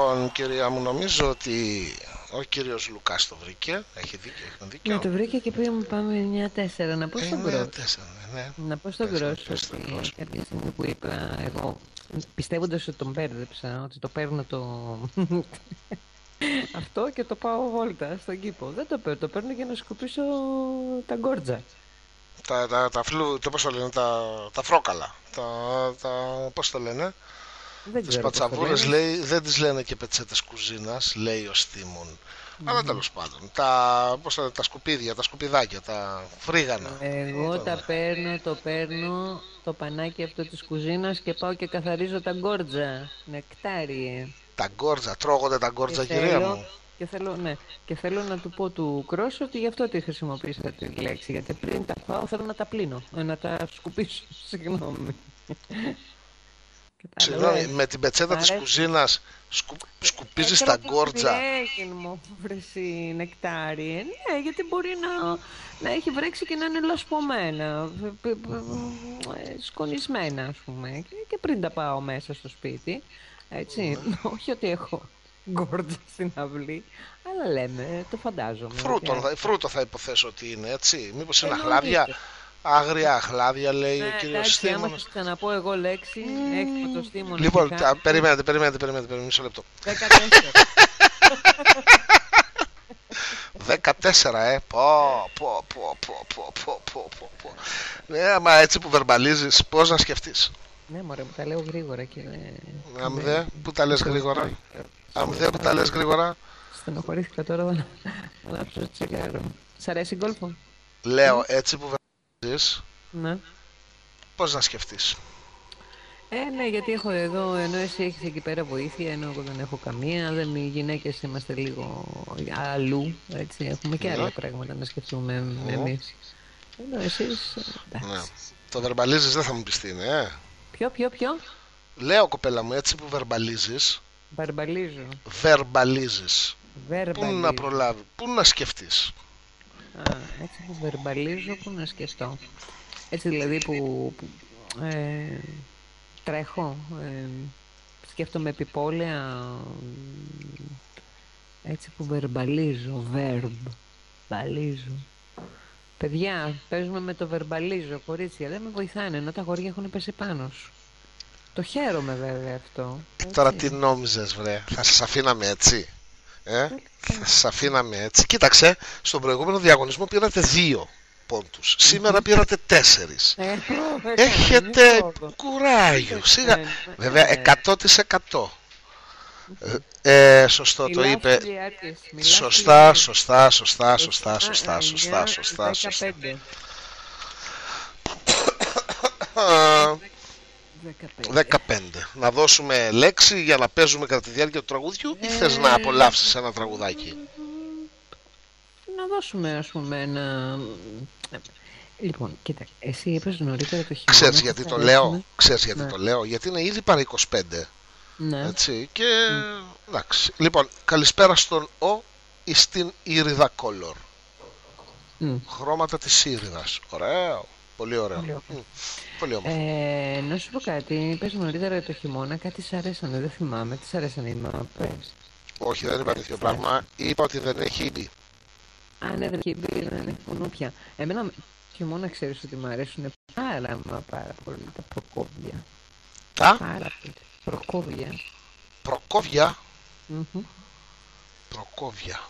Λοιπόν, κυρία μου, νομίζω ότι ο κύριος Λουκάς το βρήκε. Έχει δίκιο, έχουμε δίκιο. Ναι, το βρήκα και πήγαμε πάμε 9-4. Να πω Ε, στον ναι, Γκρός. τέσσερα, ναι. Να πω στον Πες το, Γκρός πες το, ότι Γκρός. κάποια στιγμή που είπα εγώ, πιστεύοντας ότι τον μπέρδεψα, ότι το παίρνω το... Αυτό και το πάω βόλτα στον κήπο. Δεν το παίρνω, το παίρνω για να σκουπίσω τα γκόρτζα. Τα, τα, τα φλου, το πώς το λένε, τα, τα φρόκαλα. Τα, τα, πώς το λένε, Δεν τις ξέρω πώς το πατσαβούρες λένε. λέει, δεν τις λένε και πετσέτες κουζίνας, λέει ο Στίμων. Αλλά τέλος πάντων, τα, πώς το λένε, τα σκουπίδια, τα σκουπιδάκια, τα φρίγανα. Εγώ Ήταν. τα παίρνω, το παίρνω το πανάκι αυτό της κουζίνας και πάω και καθαρίζω τα γκόρτζα. Νεκτάριε. Τα γκόρτζα, τρώγονται τα γκόρτζα, Και κυρία θέλω- μου. Και θέλω, ναι, και θέλω να του πω του Κρός ότι γι' αυτό τη χρησιμοποίησα τη λέξη. Γιατί πριν τα φάω θέλω να τα πλύνω. ε, Να τα σκουπίσω. Συγγνώμη. Συγγνώμη, Κατάλαβες. με την πετσέτα της Αρέσει. κουζίνας σκου, σκουπίζεις Έκανα τα γκόρτζα. πλέγιν μου, βρεσί νεκτάριε. Ναι, γιατί μπορεί να, να έχει βρέξει και να είναι λασπωμένα, β- β- β- ε, σκονισμένα ας πούμε. Και, και πριν τα πάω μέσα στο σπίτι, έτσι. Όχι ότι έχω γκόρτζα στην αυλή, αλλά λέμε, το φαντάζομαι. Φρούτο, ότι- θα- φρούτο θα υποθέσω ότι είναι, έτσι. Μήπως είναι Εννοείται. Άγρια αχλάδια λέει ναι, ο κύριο Στίμων. Αν ξαναπώ εγώ λέξη, mm. το Λοιπόν, α, περιμένετε, περιμένετε, περιμένετε, περιμένετε, μισό λεπτό. 14. 14, ε. Πω, πω, πω, πω, πω, πω, πω, πω. Ναι, μα έτσι που βερμπαλίζεις, πώς να σκεφτείς; Ναι, μωρέ, μου τα λέω γρήγορα και... Αμδέ, που τα λες γρήγορα. Αμδέ, που τα λες γρήγορα. Στενοχωρήθηκα τώρα, αλλά ψω τσιγάρο. Σ' αρέσει γκολφο. Λέω, έτσι που ναι. πώς να σκεφτείς. Ε, ναι, γιατί έχω εδώ, ενώ εσύ έχεις εκεί πέρα βοήθεια, ενώ εγώ δεν έχω καμία, δεν, οι γυναίκες είμαστε λίγο αλλού, έτσι, έχουμε και άλλα Ναι. πράγματα να σκεφτούμε Ναι. εμείς. Ενώ εσείς, ε, Ναι. εντάξει. Το βερμπαλίζεις δεν θα μου πεις τι είναι, ε. Ποιο, ποιο, ποιο, Λέω κοπέλα μου, έτσι που βερμπαλίζεις, μπαρμπαλίζω, βερμπαλίζεις. Πού βερμπαλίζω. να προλάβει, πού να σκεφτείς. Α, έτσι που βερμπαλίζω, πού να σκεφτώ. Έτσι δηλαδή που, που, ε, τρέχω, ε, σκέφτομαι επιπόλαια, ε, έτσι που βερμπαλίζω, verb, μπαλίζω. Παιδιά, παίζουμε με το βερμπαλίζω, κορίτσια, δεν με βοηθάνε, ενώ τα γόρια έχουν πέσει πάνω σου. Το χαίρομαι βέβαια αυτό. Τώρα έτσι. τι νόμιζες βρε, θα σας αφήναμε έτσι; Ε; Θα σας αφήναμε έτσι. Κοίταξε, στον προηγούμενο διαγωνισμό πήρατε δύο πόντους. Σήμερα πήρατε τέσσερις. Ε, Έχετε πρόοδο. κουράγιο. Σιγά. Ε, Βέβαια, ε. 100%. Ε, ε, σωστό το Μιλάς είπε. χιλιάρκες, μιλάς Σωστά, χιλιάρκες. σωστά, σωστά, σωστά, Α, σωστά, α, σωστά, εννιά, σωστά, σωστά. 15. Α, 15. 15. Να δώσουμε λέξη για να παίζουμε κατά τη διάρκεια του τραγουδιού ή θες Ε. να απολαύσεις ένα τραγουδάκι; Να δώσουμε ας πούμε ένα... Λοιπόν, κοίτα, εσύ είπες νωρίτερα το χειμώνα. Ξέρεις θα γιατί σ' το αρέσουν- λέω, ξέρεις γιατί Ναι. το λέω, γιατί είναι ήδη παρά 25, Ναι. έτσι, και εντάξει. Λοιπόν, καλησπέρα στον Ο ή στην Ήριδα Color. Μμ. Χρώματα της Ήριδας. Ωραίο, πολύ ωραίο. Πολύ ωραίο. Μμ, Πολύ όμορφο. Ε, να σου πω κάτι, είπες νωρίτερα το χειμώνα, κάτι σ' αρέσανε, δεν θυμάμαι, τι σ' αρέσανε οι μάπες. Όχι, δεν είπα τέτοιο πράγμα. Είπα ότι δεν έχει ήδη. Α, ναι, δεν έχει μπει, δεν έχει κουνούπια. Εμένα το χειμώνα ξέρεις ότι μου αρέσουν πάρα μα πάρα πολύ τα προκόβια. Τα; Πάρα πολύ. Προκόβια. προκόβια; Μμμ. Προκόβια.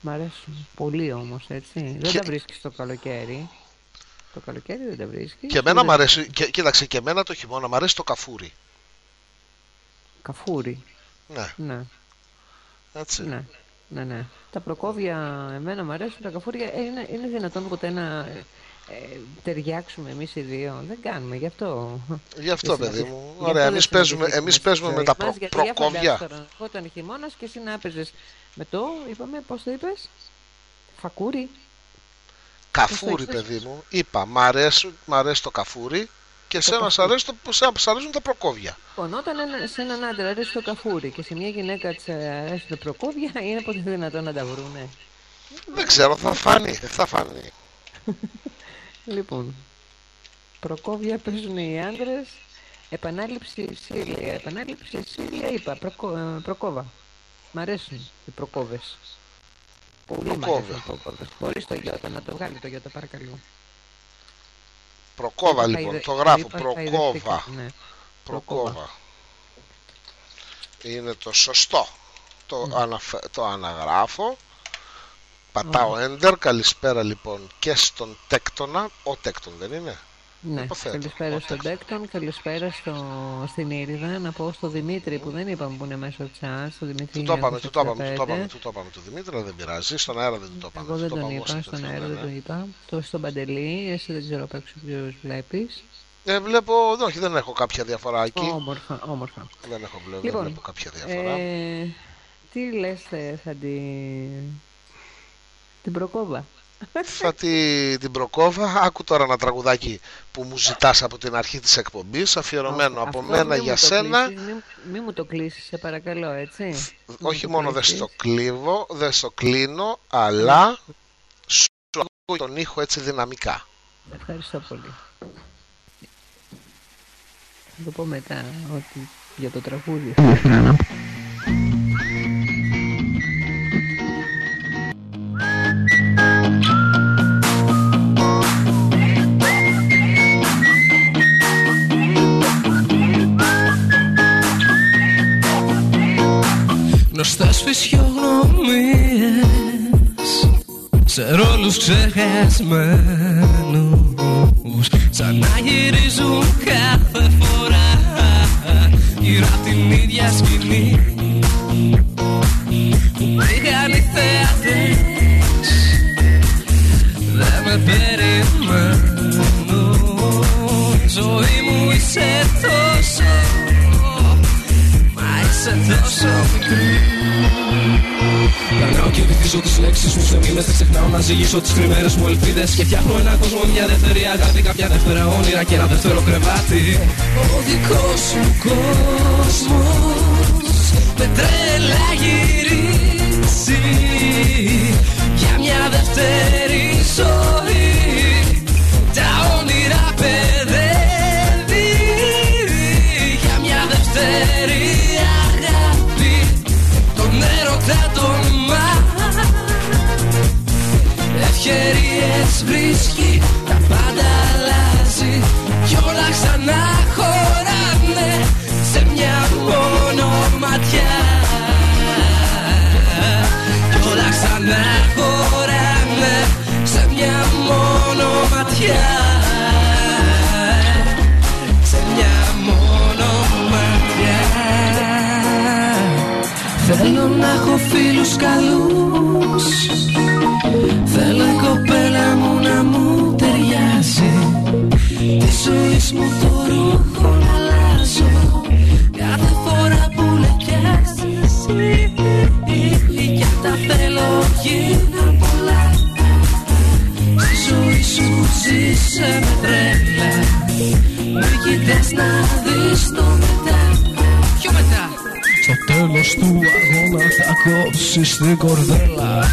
Μ' αρέσουν πολύ όμως, έτσι. Δεν Και- τα βρίσκεις το καλοκαίρι. Το καλοκαίρι δεν τα βρίσκεις. Και εμένα Δεν- μ' αρέσει, και, κοίταξε, και εμένα το χειμώνα μ' αρέσει το καφούρι. Καφούρι. Ναι, Ναι, έτσι. ναι. Ναι, ναι. Τα προκόβια εμένα μου αρέσουν, τα καφούρια ε, είναι, είναι δυνατόν ποτέ να ε, ε, ταιριάξουμε εμείς οι δύο. Δεν κάνουμε, γι' αυτό. Γι' αυτό, δεν παιδί συμμετείχ- μου. γι' αυτό Ωραία, δεν εμείς παίζουμε, συμμετείχαμε εμείς στη παίζουμε με ζωή τα μας, προ, γιατί για προκόβια. φαντάσου τώρα, Όταν χειμώνας και εσύ να έπαιζες με το, είπαμε, πώς το είπες, φακούρι. Καφούρι, Πώς το παιδί μου. Είπα, μ' αρέσει, μ' αρέσει το καφούρι και σε σ' αρέσει το, σε σ' αρέσουν τα προκόβια. Λοιπόν, όταν ένα- σε έναν άντρα αρέσει το καφούρι και σε μια γυναίκα της αρέσει το προκόβια, είναι ποτέ δυνατόν να τα βρούνε. Δεν ξέρω, θα φανεί, θα φανεί. Λοιπόν, προκόβια παίζουν οι άντρες, επανάληψη Σίλια, επανάληψη Σίλια είπα, προκο, ε, προκόβα. Μ' αρέσουν οι προκόβες. Πολύ μ' Προκόβε. αρέσουν οι προκόβες. Χωρίς το γιώτα, να το βγάλει το γιώτα παρακαλώ. Προκόβα Το λοιπόν, χαϊδε- το γράφω. είπα Προκόβα. χαϊδευτικά, Ναι. Προκόβα. Είναι το σωστό. Το, αναφε... το αναγράφω. Πατάω Enter. Καλησπέρα λοιπόν και στον Τέκτονα. Ο Τέκτον δεν είναι; Ναι, Υποθέτω. καλησπέρα Ο στον Τέκτον. Τέκτον, καλησπέρα στο, στην Ήριδα, να πω στο Δημήτρη που δεν είπαμε που είναι μέσω chat, στο Δημήτρη Του το είπαμε, του το είπαμε, του το 1965. είπαμε, του το είπαμε του Δημήτρη, αλλά δεν πειράζει. Στον αέρα δεν του το είπαμε. Εγώ δεν το τον είπαμε είπα, όσο στον τέτοιο, αέρα ναι, δεν ναι. τον είπα. Το στον Παντελή, εσύ δεν ξέρω απ' έξω ποιος βλέπεις. Ε, βλέπω, όχι, δεν έχω κάποια διαφορά εκεί. Όμορφα, όμορφα. Δεν έχω βλέ- δεν Λοιπόν, βλέπω κάποια διαφορά. Ε, τι λες ε, θα την... την προκόβα; Θα τη, την προκόβα. Άκου τώρα ένα τραγουδάκι που μου ζητάς από την αρχή της εκπομπής, αφιερωμένο από Αυτό μένα μη μου για το σένα. κλείσεις, Μη, μη μου το κλείσεις, σε παρακαλώ, έτσι. Μη Όχι μου μόνο δεν κλείσεις. στο κλείβω, δεν στο κλείνω, αλλά σου ακούω τον ήχο έτσι δυναμικά. Ευχαριστώ πολύ. Θα το πω μετά ότι για το τραγούδι. Γνωστές φυσιογνωμίες Σε ρόλους ξεχασμένους. Σαν να γυρίζουν κάθε φορά Γύρω απ' την ίδια σκηνή. Που πήγαν οι θεατές Δεν με περιμένουν. Ζωή μου είσαι τόσο Μα είσαι τόσο μικρή Περνάω και βυθίζω τις λέξεις μου σε μήνες Δεν ξεχνάω να ζυγίσω τις κρυμμένες μου ελπίδες. Και φτιάχνω έναν κόσμο, μια δεύτερη αγάπη Κάποια δεύτερα όνειρα και ένα δεύτερο κρεβάτι. Ο δικός μου κόσμος Με τρέλα γυρίσει Για μια δεύτερη ζωή. Τα όνειρα παιδεύει Για μια δεύτερη έχω φίλους καλούς. Θέλω η κοπέλα μου να μου ταιριάζει. Τη ζωή μου το ρούχο να αλλάζω. Κάθε φορά που λεκιάζει Για τα θέλω γίνα πολλά. Στη ζωή σου ζήσε με τρέλα. Μην κοιτάς να δεις το τέλος του αγώνα θα κόψεις την κορδέλα.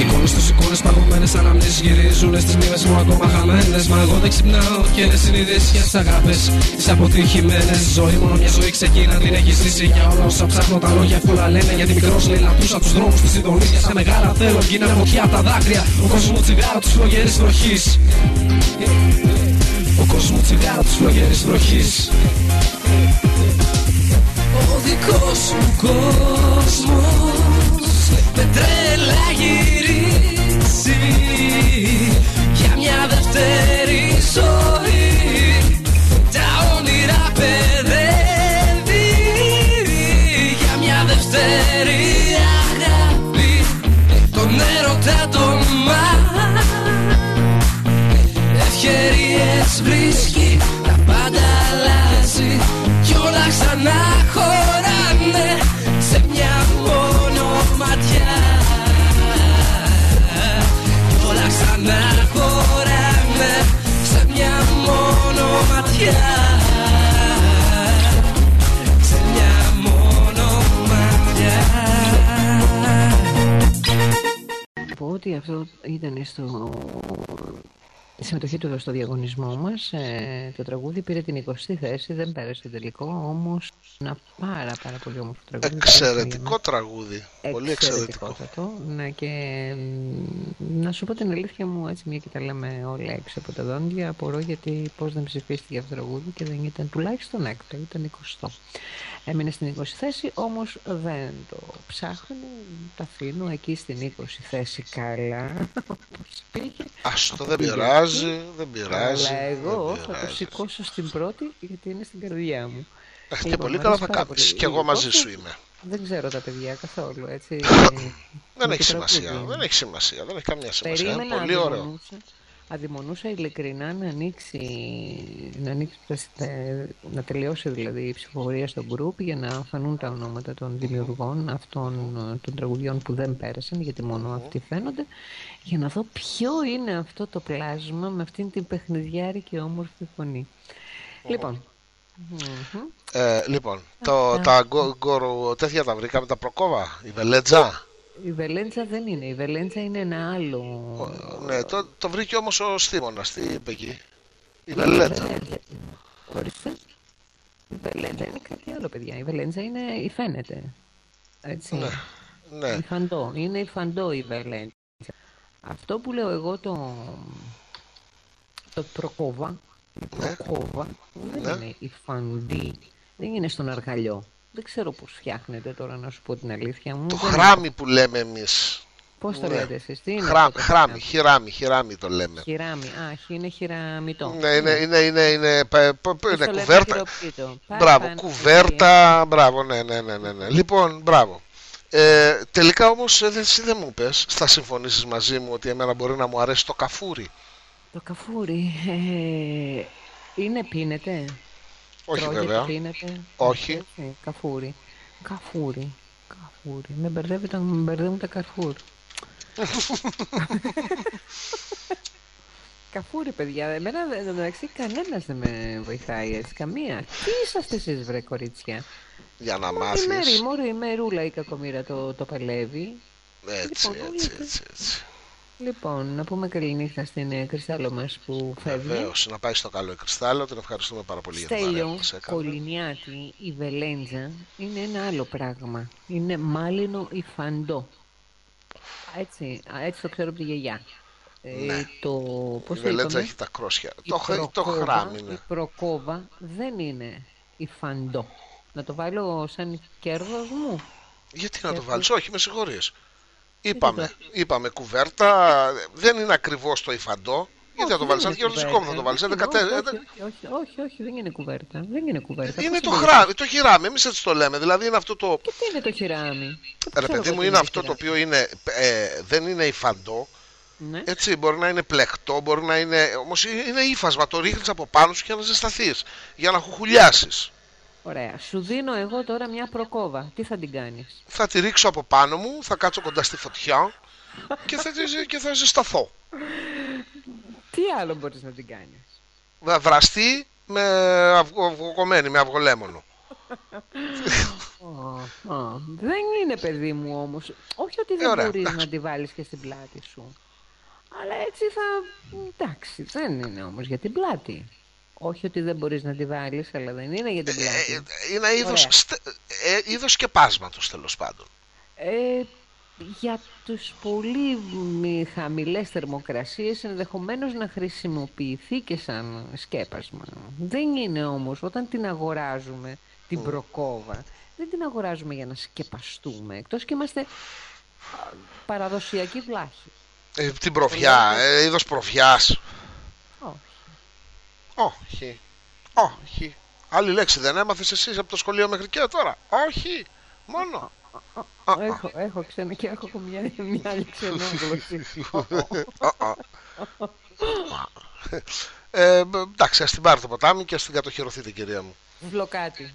Εικόνες στους εικόνες παγωμένες αναμνήσεις γυρίζουν στις μνήμες μου ακόμα χαμένες. Μα εγώ δεν ξυπνάω και είναι συνειδήσεις για τις αγάπες Τις αποτυχημένες. Ζωή μόνο μια ζωή ξεκίνα την έχεις ζήσει Για όλα όσα ψάχνω. Τα λόγια εύκολα λένε Γιατί μικρός λέει λαπτούσα τους δρόμους της συντονής Στα μεγάλα θέλω γίνα φωτιά απ' τα δάκρυα. Ο κόσμος μου τσιγάρο της φλογερής βροχής ο κόσμος μου τσιγάρο της φλογερής βροχής. Ο δικός μου κόσμος Με τρέλα γυρίσει Για μια δεύτερη ζωή. Τα όνειρα παιδεύει βρίσκει, τα πάντα αλλάζει. Κι όλα ξανά χωράνε σε μια μόνο ματιά. Κι όλα ξανά χωράνε σε μια μόνο ματιά. Σε μια μόνο ματιά. Πω ότι αυτό ήταν στο συμμετοχή του στο διαγωνισμό μας. Ε, το τραγούδι πήρε την 20η θέση, δεν πέρασε τελικό, όμως ένα πάρα πάρα πολύ όμορφο τραγούδι. Εξαιρετικό τραγούδι. Πολύ εξαιρετικό. Εξαιρετικότατο. Ναι, και μ, να σου πω την αλήθεια μου, έτσι μια και τα λέμε όλα έξω από τα δόντια, απορώ γιατί πώς δεν ψηφίστηκε αυτό το τραγούδι και δεν ήταν τουλάχιστον έκτο, ήταν 20. Έμεινε στην 20 θέση, όμως δεν το ψάχνω, το αφήνω εκεί στην 20 θέση καλά, όπως πήγε. Άστο, δεν Πήγε πειράζει, εκεί, δεν πειράζει. Αλλά εγώ δεν θα το πειράζει. σηκώσω στην πρώτη γιατί είναι στην καρδιά μου. Ε, Και Λοιπόν, πολύ μ' καλά αρέσει θα πάρα κάνεις. πολύ. Και εγώ μαζί Όχι, σου είμαι. Δεν ξέρω τα παιδιά καθόλου, έτσι. Δεν Με έχει το σημασία. τραγούδι. Δεν έχει σημασία. Δεν έχει καμία σημασία. Είναι Περίμενα, πολύ ωραίο. Αδειμονούσα, αδειμονούσα ειλικρινά να ανοίξει, να, ανοίξει, ε, να τελειώσει δηλαδή η ψηφοφορία στο group για να φανούν τα ονόματα των δημιουργών αυτών ε, των τραγουδιών που δεν πέρασαν, γιατί μόνο αυτοί φαίνονται, για να δω ποιο είναι αυτό το πλάσμα με αυτήν την παιχνιδιάρικη όμορφη φωνή. Λοιπόν, μμμ. Ε, λοιπόν, το, τα γκο- γκορο τέτοια τα βρήκαμε τα προκόβα. Η Βελέτζα. Η Βελέντσα δεν είναι, η Βελέντσα είναι ένα άλλο... Ναι, το, το βρήκε όμως ο Στίμωνας. Τι είπε εκεί. Η Βελέτζα. Ορίστε. Η Βελέντζα είναι κάτι άλλο, παιδιά. Η Βελέντζα είναι η φαίνεται. Έτσι. Ναι. Ναι. Η φαντό. Είναι η φαντό η Βελέντζα. Αυτό που λέω εγώ το, το προκόβα, η προκόβα δεν Ναι. είναι η φαντή. Δεν είναι στον αργαλιό. Δεν ξέρω πώς φτιάχνετε τώρα να σου πω την αλήθεια μου. Το Δεν- χράμι που λέμε εμείς. Πώς το Ναι. λέτε εσείς, τι είναι Χράμι, αυτό; το χράμι, πράγμα; χειράμι, χειράμι το λέμε. Χειράμι. Α, χ είναι χειραμιτό. Ναι, είναι, είναι, είναι, είναι, πα- πα- Πώς είναι το λέτε, κουβέρτα. χειροποίητο. Πα- Μπράβο, πα- κουβέρτα, μπράβο, ναι, ναι, ναι, ναι, ναι. Λοιπόν, μπράβο. Ε, τελικά όμως ε, δεν, εσύ δεν μου πες, θα συμφωνήσεις μαζί μου ότι εμένα μπορεί να μου αρέσει το καφούρι. Το καφούρι ε, είναι πίνεται. Όχι Τρώγεται, βέβαια. πίνεται. Όχι. έτσι, καφούρι. Καφούρι. Καφούρι. Με μπερδεύει τα, με μπερδεύουν τα καρφούρ. Καφούρι, παιδιά. Εμένα εν τω μεταξύ κανένας δεν με βοηθάει έτσι. Καμία. Τι είσαστε εσείς, βρε κορίτσια; Για να Η μάθεις. μέρη, μωρή, η μερούλα η κακομήρα το, το παλεύει. Έτσι, Λοιπόν, έτσι, όλοι- έτσι, έτσι. Λοιπόν, να πούμε καληνύχτα στην ε, Κρυστάλλο μας που φεύγει. Βεβαίως, να πάει στο καλό η Κρυστάλλο, την ευχαριστούμε πάρα πολύ για την παρέα που Στέλιο, μας έκανε. κολυνιάτη, η βελέντζα είναι ένα άλλο πράγμα. Είναι μάλινο ή φαντό. Έτσι, α, έτσι το ξέρω από τη γιαγιά. Ε, Ναι. το, Η πώς το Βελέτζα είπαμε, έχει τα κρόσια. η Το, χ- το προκόβα- χράμι Η είναι. προκόβα δεν είναι η φαντό. Να το βάλω σαν κέρδος μου. Γιατί να το Και βάλεις, όχι, με συγχωρείς. Είπαμε, είπαμε κουβέρτα, δεν είναι ακριβώς το υφαντό. Γιατί να το Όχι, βάλεις, δεν αν είναι και δικό μου θα το βάλεις. κουβέρτα. 14, Όχι, ε, όχι, όχι, όχι, όχι, δεν είναι κουβέρτα. Δεν είναι κουβέρτα. Είναι Πώς το είναι; χράμι, το χειράμι, εμείς έτσι το λέμε. Δηλαδή είναι αυτό το. Και τι είναι το χειράμι; Ρε Ξέρω παιδί εγώ μου, τι είναι αυτό το χειράμι; οποίο είναι, ε, δεν είναι υφαντό. Ναι. Έτσι, μπορεί να είναι πλεκτό, μπορεί να είναι. Όμως είναι ύφασμα. Το ρίχνεις από πάνω σου για να ζεσταθείς. Για να χουχουλιάσεις. Ωραία. Σου δίνω εγώ τώρα μια προκόβα. Τι θα την κάνεις; Θα τη ρίξω από πάνω μου, θα κάτσω κοντά στη φωτιά και θα, τη- και θα ζεσταθώ. Τι άλλο μπορείς να την κάνεις; Θα βραστεί με αυγο, αυγοκομμένη, με αυγολέμονο. Α, α, δεν είναι παιδί μου όμως. Όχι ότι δεν Ε, ωραία, μπορείς εντάξει. να τη βάλεις και στην πλάτη σου. Αλλά έτσι θα... Εντάξει, δεν είναι όμως για την πλάτη. Όχι ότι δεν μπορείς να τη βάλεις, αλλά δεν είναι για την Ε, πλάτη. ε, είναι είδος, Ωραία. στε, ε, είδος σκεπάσματος τέλος πάντων. Ε, για τους πολύ μη- χαμηλές θερμοκρασίες ενδεχομένως να χρησιμοποιηθεί και σαν σκέπασμα. Δεν είναι όμως όταν την αγοράζουμε την προκόβα δεν την αγοράζουμε για να σκεπαστούμε εκτός και είμαστε α, παραδοσιακοί βλάχοι. Ε, την προφιά, ε, είδος προφιάς. Όχι. Όχι. Όχι. Άλλη λέξη δεν έμαθες εσείς από το σχολείο μέχρι και τώρα. Όχι. Μόνο. Α, α. Έχω, έχω ξένα και έχω μια, μια άλλη ξενόγλωση. Ε, μπ, εντάξει, ας την πάρει το ποτάμι και ας την κατοχυρωθείτε κυρία μου. Φλοκάτι.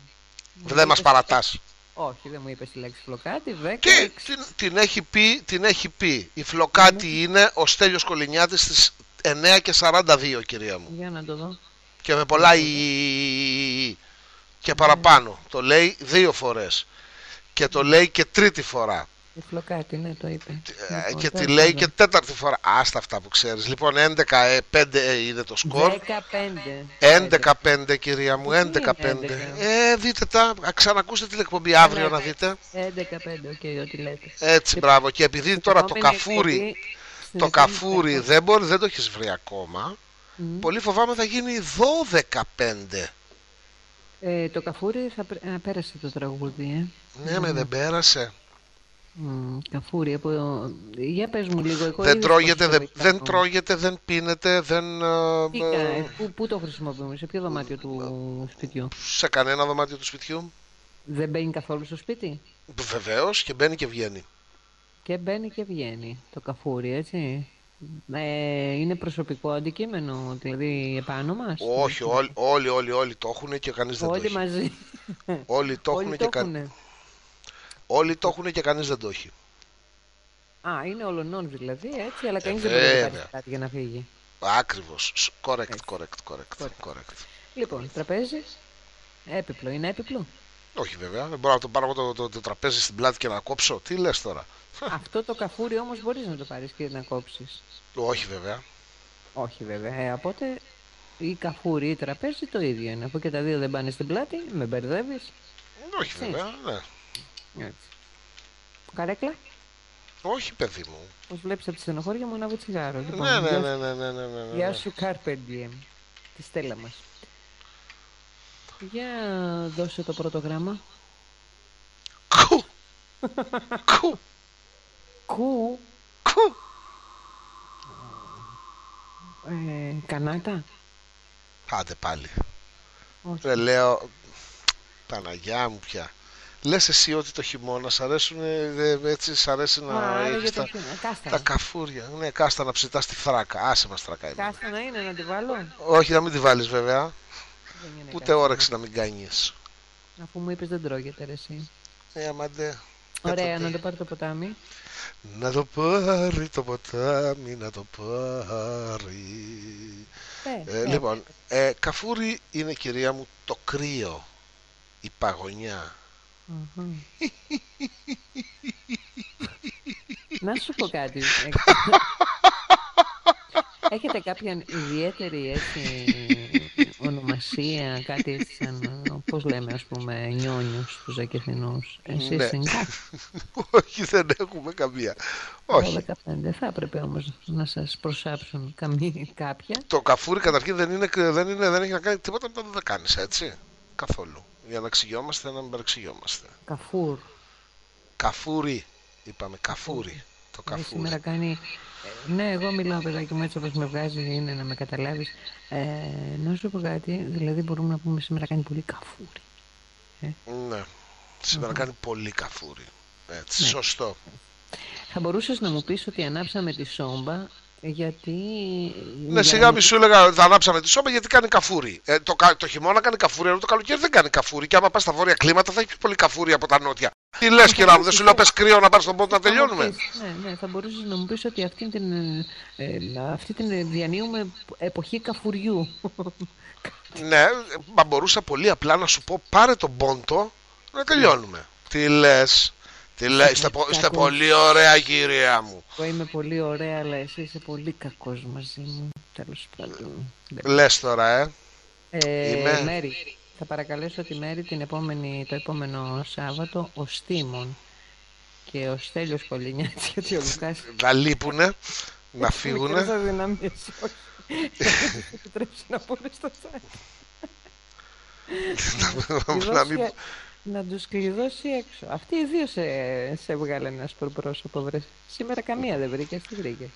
Δεν μας παρατάς. Όχι, δεν μου είπες τη λέξη φλοκάτι. Δέκα, Και έξι. την, την έχει πει, την έχει πει. Η φλοκάτη είναι ο Στέλιος Κολυνιάτης στις 9 και 42 κυρία μου. Για να το δω. Και με πολλά η... και παραπάνω. Το λέει δύο φορές. Και το λέει και τρίτη φορά. Τυφλοκάτι, ναι, το είπε. Ε, Λοιπόν, και τη τέλος λέει πάντων. και τέταρτη φορά. Άστα αυτά που ξέρεις. Λοιπόν, 11-5 είναι το σκορ. 15. 11-5 κυρία μου, Τι είναι 11-5. 11? Ε, δείτε τα, ξανακούστε την εκπομπή αύριο Ναι, να ναι. δείτε. 11-5, οκ, ό,τι λέτε. Έτσι, μπράβο. Και επειδή τώρα το Επόμενη καφούρι, εκπομπή, στην το επόμενη καφούρι εκπομπή. δεν μπορεί, δεν το έχεις βρει ακόμα. Πολύ φοβάμαι θα γίνει 12-5. Ε, το καφούρι θα πρέ- α, πέρασε το τραγούδι, ε. Ναι, με δεν πέρασε. Μμ, καφούρι από... Για πες μου λίγο, εγώ Δεν είδες τρώγεται, πώς το δεν, δεν κάνω. τρώγεται, δεν πίνεται, δεν. ε, Τι ε, κάνει, πού, πού το χρησιμοποιούμε, σε ποιο δωμάτιο του σπιτιού; σε κανένα δωμάτιο του σπιτιού. Δεν μπαίνει καθόλου στο σπίτι; Βεβαίως και μπαίνει και βγαίνει. Και μπαίνει και βγαίνει το καφούρι, έτσι. Ε, είναι προσωπικό αντικείμενο, δηλαδή επάνω μας; Όχι, όλοι, όλοι, όλοι, όλοι το έχουν και κανείς δεν το Όλοι έχει. μαζί. Όλοι το έχουν Όλοι και, το κα... έχουνε. όλοι το έχουν και κανείς δεν το έχει. Α, είναι ολονών δηλαδή, έτσι, αλλά κανείς δεν Ε, μπορεί να βέβαια. πάρει κάτι για να φύγει. Ακριβώς. Correct, correct, correct, correct. Λοιπόν, τραπέζι, έπιπλο, είναι έπιπλο; Όχι βέβαια, δεν μπορώ να το πάρω εγώ το, το, το τραπέζι στην πλάτη και να κόψω. Τι λες τώρα; Αυτό το καφούρι όμως μπορείς να το πάρεις και να κόψεις. Όχι βέβαια. Όχι βέβαια, ε, οπότε ή καφούρι ή τραπέζι το ίδιο είναι. Αφού και τα δύο δεν πάνε στην πλάτη, με μπερδεύεις. Όχι βέβαια, ναι. Έτσι. Καρέκλα, Όχι παιδί μου. όπως βλέπεις από τη στενοχώρια μου ανάβω τσιγάρο. Λοιπόν, Ναι, ναι, γεια ναι, σου- ναι, ναι, ναι, ναι, ναι. Γεια σου Κάρπεντιεμ, τη στέλα μας. Για δώσε το πρώτο γράμμα. Κου! Κου! Κου, Κου! ε, κανάτα. Άντε πάλι. Όχι. Ρε λέω, Παναγιά μου πια. Λες εσύ ότι το χειμώνα σ' αρέσουν, ε, έτσι σ' αρέσει να Α, έχεις για το τα, χειμώνα. τα Κάστανα. καφούρια. Ναι, κάστα να ψητάς τη θράκα. Άσε μας θράκα είναι. Κάστανα είναι να τη βάλω; Όχι, να μην τη βάλεις βέβαια. Δεν είναι Ούτε κάστανα. όρεξη να μην κάνεις. Αφού μου είπες δεν τρώγεται ρε εσύ. Ε, αμάντε. Ωραία, Ε, να το πάρει το ποτάμι. Να το πάρει το ποτάμι, να το πάρει. Ε, Ε, ε, λοιπόν, ε, καφούρι είναι κυρία μου το κρύο, η παγωνιά. μμμ. Να σου πω κάτι. Ε, Έχετε κάποια ιδιαίτερη έτσι, ονομασία, κάτι έτσι σαν, πώς λέμε ας πούμε, νιόνιους τους Ακεθινούς. Εσείς Ναι. είναι κάτι. Όχι, δεν έχουμε καμία. Όχι. 12-15. Θα έπρεπε όμως να σας προσάψουν καμία, κάποια. Το καφούρι καταρχήν δεν, είναι, δεν, είναι, δεν έχει να κάνει τίποτα με το δεν κάνεις, έτσι. Καθόλου. Για να εξηγιόμαστε, να μην παρεξηγιόμαστε. Καφούρ. Καφούρι. Είπαμε καφούρι. Το Δηλαδή καφούρι. σήμερα κάνει. ε, Ναι, εγώ μιλάω παιδάκι μου έτσι όπως με βγάζει είναι να με καταλάβεις. Ε, να σου πω κάτι, δηλαδή μπορούμε να πούμε σήμερα κάνει πολύ καφούρι. Ναι. Σήμερα κάνει πολύ καφούρι. Έτσι, Ναι. σωστό. Θα μπορούσες να μου πεις ότι ανάψαμε τη σόμπα γιατί... Ναι, για σιγά να- μη σου έλεγα θα ανάψαμε τη σόμπα γιατί κάνει καφούρι. Ε, το, κα- το χειμώνα κάνει καφούρι, ενώ το καλοκαίρι δεν κάνει καφούρι. Και άμα πας στα βόρεια κλίματα θα έχεις πιο πολύ καφούρι από τα νότια. Τι λες, κυρία μου, δεν σου λέω πες κρύο να πάρεις τον πόντο να Θα μου τελειώνουμε; πεις, ναι, ναι, θα μπορούσες να μου πεις ότι αυτή την, ε, ε, αυτή την διανύουμε εποχή καφουριού. Ναι, μα μπορούσα πολύ απλά να σου πω πάρε τον πόντο να τελειώνουμε. Τι λες, τι λε, είστε, πο- είστε κακός. πολύ ωραία κυρία μου. Εγώ είμαι πολύ ωραία, αλλά εσύ είσαι πολύ κακός μαζί μου. Τέλος πάντων. Δεν- Λες τώρα, ε. Ε, Είμαι. Μέρη, θα παρακαλέσω τη Μέρη την επόμενη, το επόμενο Σάββατο ο Στίμων και ο Στέλιος Κολυνιάτης γιατί ο Λουκάς Να λείπουνε, να φύγουνε. μικρές αδυναμίες, όχι. Θα τους επιτρέψει να πούνε στο τσάκι. να μην... Κλειδώσει- Να τους κλειδώσει έξω. Αυτοί οι δύο σε, σε βγάλε ένα σπορπρόσωπο βρες. Σήμερα καμία δεν βρήκες, τι βρήκες;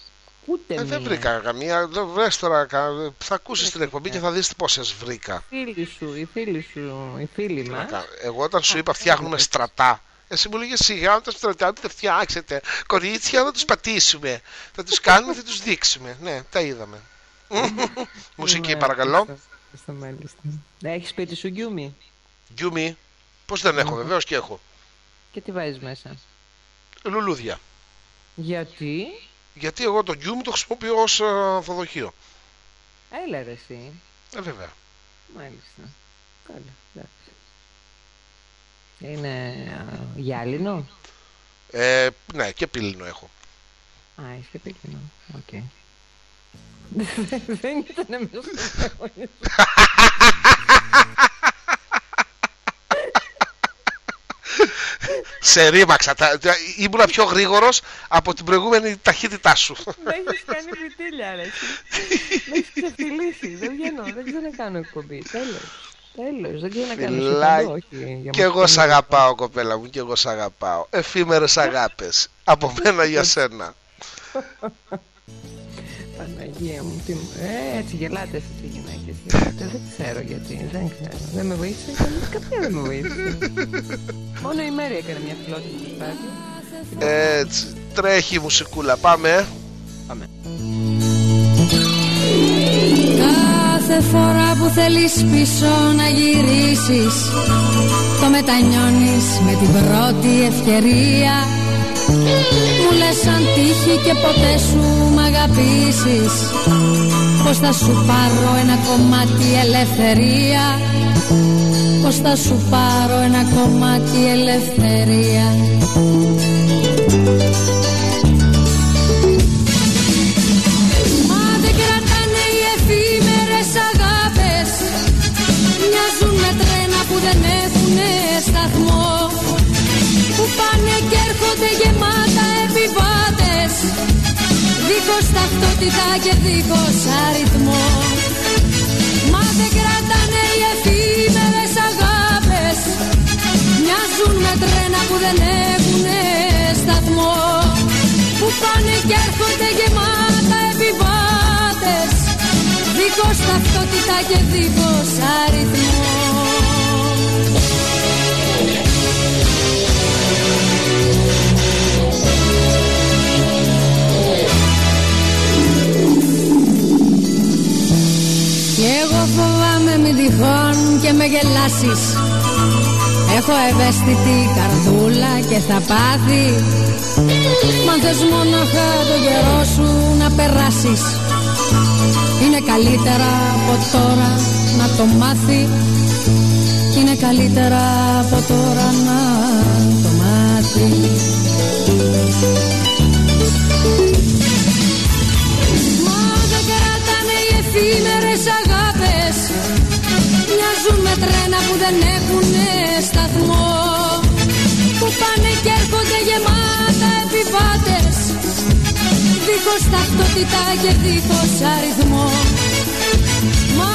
Ούτε Ε, μία. δεν βρήκα καμία. Δεν βρες τώρα. κα- Θα ακούσεις την εκπομπή και θα δεις πόσες βρήκα. Φίλοι σου, οι φίλοι σου, οι φίλοι Τι να μας. κάνω. Εγώ όταν σου είπα φτιάχνουμε στρατά. Εσύ μου λέγες σιγά τα στρατά που τα φτιάξετε. Κορίτσια να τους πατήσουμε. Θα τους κάνουμε, θα τους δείξουμε. Ναι, τα είδαμε. Μουσική Ναι, παρακαλώ. ευχαριστώ, ευχαριστώ, μάλιστα. Ναι, Έχεις σπίτι σου γκιούμι Γκιούμι. Πώς δεν έχω, βεβαίως και έχω. και τι βάζεις μέσα; Λουλούδια. Γιατί, Γιατί εγώ το γκιούμι το χρησιμοποιώ ως ανθοδοχείο. έλα ρε εσύ. Ε, βέβαια. Μάλιστα. Καλά, εντάξει. Είναι α, γυάλινο; Ε, ναι, και πήλινο έχω. Α, είσαι και πήλινο. Οκ. Δεν ήταν μέσα στο Σε ρήμαξα. Τα, τα- ήμουνα πιο γρήγορος από την προηγούμενη ταχύτητά σου. Με έχεις κάνει βιτήλια, ρε. εσύ. Με έχεις ξεφτυλίσει. Δεν βγαίνω, δεν ξέρω να κάνω εκπομπή. Τέλος. Τέλος, δεν ξέρω να κάνω Φιλάκι. εκπομπή. Όχι, για και εγώ μας. σ' αγαπάω, κοπέλα μου, και εγώ σ' αγαπάω. Εφήμερες αγάπες. Από μένα για σένα. Παναγία μου, τι... μου- ε, έτσι γελάτε εσείς οι γυναίκες. Γελάτε. Δεν ξέρω γιατί, δεν ξέρω. Δεν με βοήθησε κανείς, καμία δεν με βοήθησε. Μόνο η Μέρη έκανε μια φιλότιμη προσπάθεια. Έτσι. Τρέχει η μουσικούλα. Πάμε. ε. Κάθε φορά που θέλεις πίσω να γυρίσεις Το μετανιώνεις με την πρώτη ευκαιρία Μου λες αν τύχει και ποτέ σου μ' αγαπήσεις. Πως θα σου πάρω ένα κομμάτι ελευθερία; Πως θα σου πάρω ένα κομμάτι ελευθερία; Μα δεν κρατάνε οι εφήμερες αγάπες. Μοιάζουν με τρένα που δεν έχουν σταθμό. Που πάνε και έρχονται γεμάτα επιβάτες Δίχως ταυτότητα και δίχως αριθμό. Μα δεν κρατάνε οι εφήμερες αγάπες. Μοιάζουν με τρένα που δεν έχουν σταθμό. Που πάνε και έρχονται γεμάτα επιβάτες. Δίχως ταυτότητα και δίχως αριθμό φοβάμαι μην τυχόν και με γελάσεις. Έχω ευαίσθητη καρδούλα και θα πάθει Μα θες μόναχα το καιρό σου να περάσεις. Είναι καλύτερα από τώρα να το μάθει. Είναι καλύτερα από τώρα να το μάθει δεν έχουν σταθμό. Που πάνε και έρχονται γεμάτα επιβάτες. Δίχως ταυτότητα και δίχως αριθμό. Μα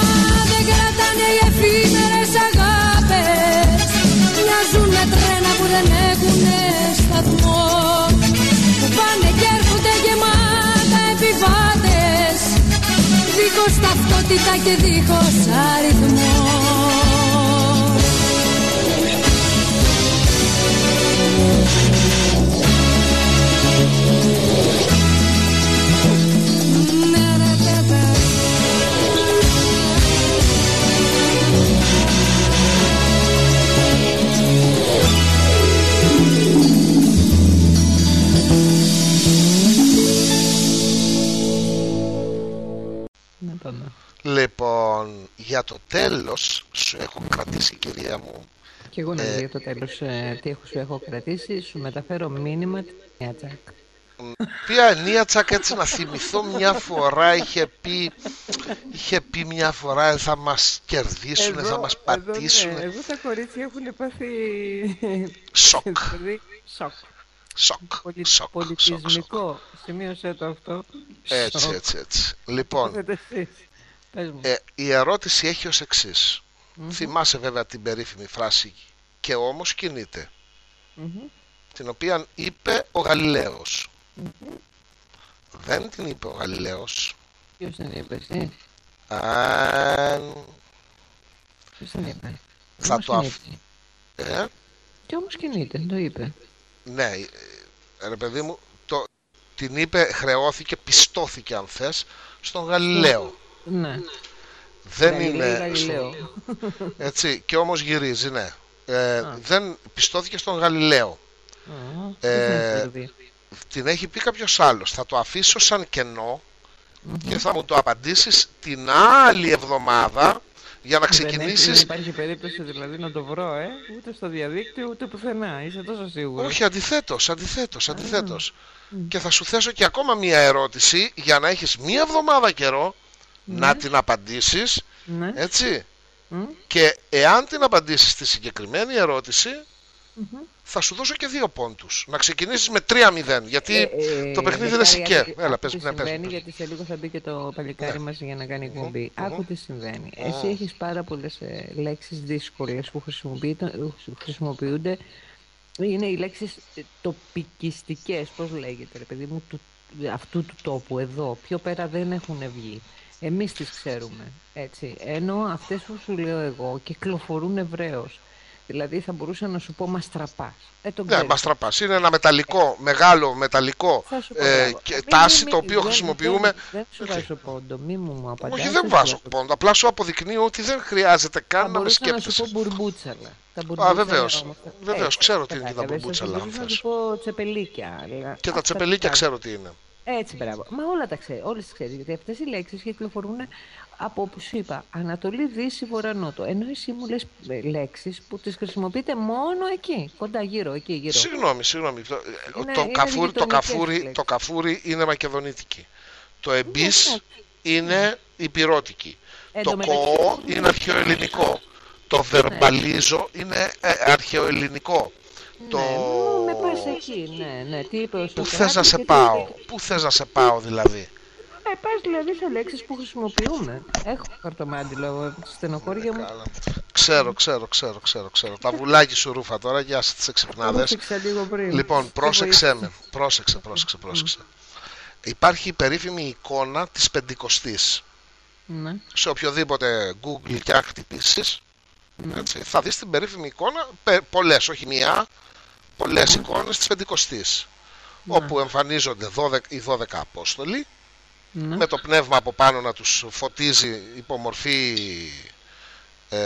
δεν κρατάνε οι εφήμερες αγάπες. Μοιάζουν με τρένα που δεν έχουν σταθμό. Που πάνε και έρχονται γεμάτα επιβάτες. Δίχως ταυτότητα και δίχως αριθμό το τέλος σου έχω κρατήσει κυρία μου Και εγώ να Ε, δω για το τέλος ε, τι έχω, σου έχω κρατήσει, σου μεταφέρω μήνυμα τη νέα τσακ. Ποια ενία τσακ έτσι να θυμηθώ μια φορά είχε πει είχε πει μια φορά θα μας κερδίσουν, θα μας πατήσουν Εδώ, ναι, εδώ τα κορίτσια έχουν πάθει Σοκ, δηλαδή, σοκ. σοκ, Πολυ- σοκ, σοκ, σοκ. πολιτισμικό. Σημείωσε το αυτό. Έτσι, Σοκ. έτσι, έτσι. Λοιπόν, ε, η ερώτηση έχει ως εξής. Θυμάσαι βέβαια την περίφημη φράση «και όμως κινείται», Μμμ. την οποία είπε ο γαλιλαιος Δεν την είπε ο Γαλιλαίος. Ποιος την είπε, εσύ; Αν... Ποιος την είπε; Θα Όμως το αφ- κινείται. Ε, Και όμως κινείται, το είπε. ναι, ε, ρε παιδί μου, το, την είπε, χρεώθηκε, πιστώθηκε αν θες, στον Γαλιλαίο. Ναι. Δεν Γαλιλαίο, είναι... Γαλιλαίο. Έτσι, και όμως γυρίζει, ναι. Ε, δεν πιστώθηκε στον Γαλιλαίο. Α, Ε, ποιος είναι δηλαδή. Την έχει πει κάποιος άλλος. Θα το αφήσω σαν κενό και θα μου το απαντήσεις την άλλη εβδομάδα Για να Δεν, έχει- δεν ξεκινήσεις υπάρχει περίπτωση δηλαδή να το βρω, ε. Ούτε στο διαδίκτυο, ούτε πουθενά. Είσαι τόσο σίγουρος. Όχι, αντιθέτως, αντιθέτως, αντιθέτως. Και θα σου θέσω και ακόμα μία ερώτηση για να έχεις μία εβδομάδα καιρό να την απαντήσεις, Ναι. έτσι. Μμ. Και εάν την απαντήσεις στη συγκεκριμένη ερώτηση, θα σου δώσω και δύο πόντους. Να ξεκινήσεις με 3-0, γιατί Ε, ε, το παιχνίδι είναι Δεκάρη, σικέ. άκου- Έλα, άκου πες, τι ναι, πες, συμβαίνει, πες. γιατί σε λίγο θα μπει και το παλικάρι μας για να κάνει εκπομπή. Άκου τι συμβαίνει. Εσύ έχεις πάρα πολλές ε, λέξεις δύσκολες που χρησιμοποιείται- που χρησιμοποιούνται. Είναι οι λέξεις ε, τοπικιστικές, πώς λέγεται, ρε παιδί μου, του, αυτού του τόπου εδώ. Πιο πέρα δεν έχουν βγει. Εμείς τις ξέρουμε, έτσι. Ενώ αυτές που σου λέω εγώ κυκλοφορούν ευρέως. Δηλαδή θα μπορούσα να σου πω μαστραπάς. Ε, τον Ναι, ξέρεις. μαστραπάς. Είναι ένα μεταλλικό, μεγάλο μεταλλικό Θα σου πω, ε, μπράβο. και Μη- τάση μη- το μη- οποίο δεν- χρησιμοποιούμε. Δεν, δεν σου βάζω πόντο, μη μου μου απαντάς. Όχι, δεν σου βάζω πόντο. Απλά σου αποδεικνύω ότι δεν χρειάζεται Θα καν να με μπορούσα να σου σκέπτεσαι. πω μπουρμπούτσαλα. Τα μπουρμπούτσαλα βεβαίως. όμως, Βεβαίως, έτσι, ξέρω τι είναι και τα κατάλαβες, μπουρμπούτσαλα, θα αν μπορούσα να θες. σου πω τσεπελίκια. αλλά Και τα αυτά τσεπελίκια τα- ξέρω τι είναι. Έτσι, μπράβο. Μα όλα τα ξέρει, όλες τις ξέρεις, γιατί αυτές οι λέξεις κυκλοφορούν από, όπως σου είπα, Ανατολή, Δύση, Βορρανότο. Ενώ εσύ μου λες ε, λέξεις που τις χρησιμοποιείτε μόνο εκεί, κοντά γύρω, εκεί γύρω. Συγγνώμη, συγγνώμη. Το, Είναι- το, είναι καφούρι, το, γειτονικές καφούρι, λέξεις. το καφούρι είναι μακεδονίτικη. Το εμπίς εντάξει. είναι υπηρώτικη. Εν το τω μεταξύ- κοό είναι αρχαιοελληνικό. Το βερμπαλίζω είναι ε, αρχαιοελληνικό. Το... Ναι, μου, με πας εκεί, ναι, ναι. Τι είπες ο Πού Σοκράτης θες να σε και τι πάω, είπε- πού θες να σε πάω δηλαδή; Ε, πας δηλαδή σε λέξεις που χρησιμοποιούμε. Έχω χαρτομάτιλο, στενοχώρια μου. Καλά. Ξέρω, ξέρω, ξέρω, ξέρω, ξέρω. Τα βουλάκι σου ρούφα τώρα, γεια σας τις εξυπνάδες. Πρόσεξα λίγο πριν. Λοιπόν, Σε πρόσεξε βοήθησε. με. Πρόσεξε, πρόσεξε, πρόσεξε. Υπάρχει η περίφημη εικόνα της πεντηκοστής. Ναι. Σε οποιοδήποτε Google και αν χτυπήσεις, έτσι, θα δεις την περίφημη εικόνα, πε, πολλές, όχι μία, πολλές εικόνες της πεντηκοστής. Όπου εμφανίζονται 12, οι 12 Απόστολοι, Ναι. με το πνεύμα από πάνω να τους φωτίζει υπομορφή ε,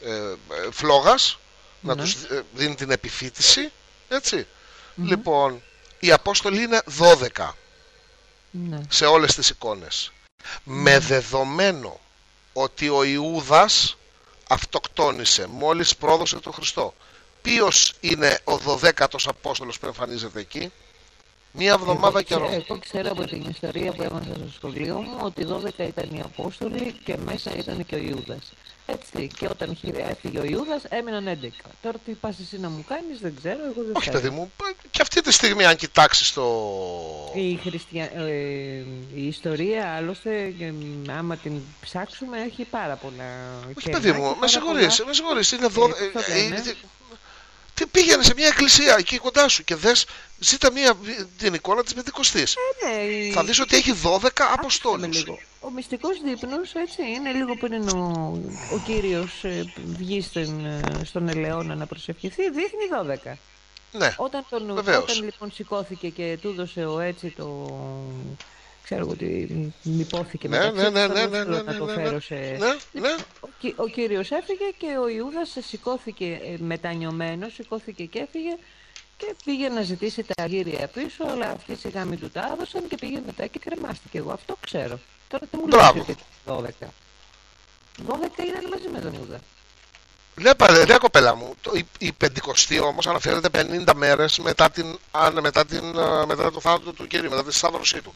ε, ε, φλόγας να Ναι. τους ε, δίνει την επιφύτηση έτσι λοιπόν οι Απόστολοι είναι 12 Ναι. σε όλες τις εικόνες με δεδομένο ότι ο Ιούδας αυτοκτόνησε μόλις πρόδωσε τον Χριστό ποιος είναι ο 12ος Απόστολος που εμφανίζεται εκεί μία εβδομάδα Εγώ καιρό ξέρω- Εγώ ξέρω από την ιστορία που έμαθα στο σχολείο μου ότι 12 ήταν οι Απόστολοι και μέσα ήταν και ο Ιούδας. Έτσι, και όταν χειρε- έφυγε ο Ιούδας έμειναν 11. Τώρα τι πας εσύ να μου κάνεις δεν ξέρω, εγώ δεν Όχι ξέρω. παιδί μου, και αυτή τη στιγμή αν κοιτάξεις το... Η, χριστια... ε, η ιστορία άλλωστε και, μ, άμα την ψάξουμε έχει πάρα πολλά Όχι κενά παιδί και μου, με πάρα συγχωρείς, πολλά- με συγχωρείς, είναι Ε, δω... πώς το ε, ε, λένε; Τι- Τι πήγαινε σε μια εκκλησία εκεί κοντά σου και δες, ζήτα μια, την εικόνα της Πεντηκοστής. Ε, ναι, η- Θα δεις ότι έχει 12 Άκουσε με αποστόλους. λίγο. Ο μυστικός δείπνος, έτσι, είναι λίγο πριν ο, ο κύριος ε, βγει στον, ε, στον Ελαιώνα να προσευχηθεί, δείχνει 12. Ναι, Όταν, τον, Βεβαίως. όταν λοιπόν σηκώθηκε και του έδωσε ο έτσι το... Ξέρω εγώ τι μ, υπόθηκε Ναι, μεταξύ ναι, ναι, τους, ναι, δεν ναι, θέλω ναι, να ναι, το ναι, φέρω ναι. σε... ναι, ναι. Ο, κυ- ο κύριος έφυγε και ο Ιούδας σηκώθηκε ε, μετανιωμένος, σηκώθηκε και έφυγε και πήγε να ζητήσει τα αργύρια πίσω, αλλά αυτοί σιγά μην του τα έδωσαν και πήγε μετά και κρεμάστηκε. Εγώ αυτό ξέρω. Τώρα τι μου Μπράβο. λέει ότι 12. 12 ήταν μαζί με τον Ιούδα. Ναι, παλέ, ναι, κοπέλα μου. Το, η, η Πεντηκοστή όμως αναφέρεται 50 μέρες μετά, την, αν- μετά, την, ε, μετά το θάνατο του Κυρίου, μετά τη σταύρωσή του.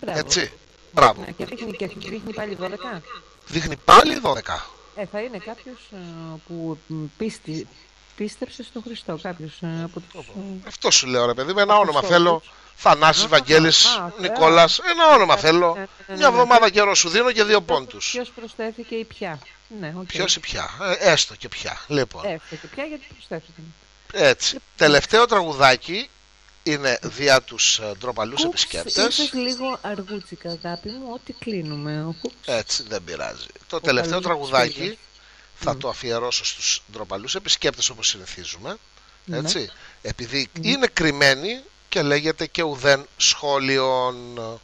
Μπράβο. Έτσι. Μπράβο. Ναι, και δείχνει, και δείχνει πάλι 12. Δείχνει πάλι 12. Ε, θα είναι κάποιος ε, που μ, πίστη, πίστεψε στον Χριστό. Κάποιος ε, από τους... ε, Αυτό σου λέω ρε παιδί με ένα όνομα Χριστός. θέλω. Θανάσης, Α, Βαγγέλης, α, α, Νικόλας, ένα όνομα ναι, θέλω. ναι, ναι, ναι, Μια ναι. εβδομάδα καιρό σου δίνω και δύο πόντους. Ποιος προσθέθηκε ή ποια. Ναι, οκ. Ποιος ή ποια. Ε, έστω και ποια. Λοιπόν, Έφτασε πια γιατί προσθέθηκε. έτσι. Τελευταίο τραγουδάκι είναι δια τους ε, ντροπαλούς Κούξ, επισκέπτες. ήρθες λίγο αργούτσικα, αγάπη μου, ότι κλείνουμε. Ο Κούξ. Έτσι, δεν πειράζει. Το τελευταίο καλός τραγουδάκι φίλος. θα το αφιερώσω στους ντροπαλούς επισκέπτες όπως συνηθίζουμε. Ναι. Έτσι. Επειδή είναι κρυμμένοι και λέγεται και ουδέν σχόλιον.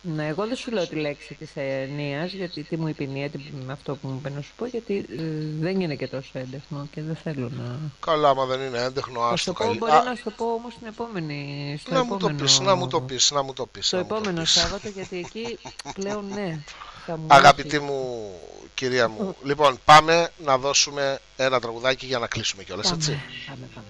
Ναι, εγώ δεν σου λέω τη λέξη της ενίας, γιατί τι μου είπε η Νία, τι- με αυτό που μου είπε να σου πω, γιατί ε, δεν είναι και τόσο έντεχνο και δεν θέλω να... Καλά, άμα δεν είναι έντεχνο, Θα ας σου το πω, καλύ- μπορεί Α, να σου το πω όμως την επόμενη... Στο Να μου το επόμενο... πεις, να μου το πεις, να μου το πεις. Το να μου το επόμενο πεις. Σάββατο, γιατί εκεί πλέον ναι, θα μου Αγαπητή δώσει- μου κυρία μου. Λοιπόν, πάμε να δώσουμε ένα τραγουδάκι για να κλείσουμε κιόλας, Πάμε, έτσι. πάμε, πάμε.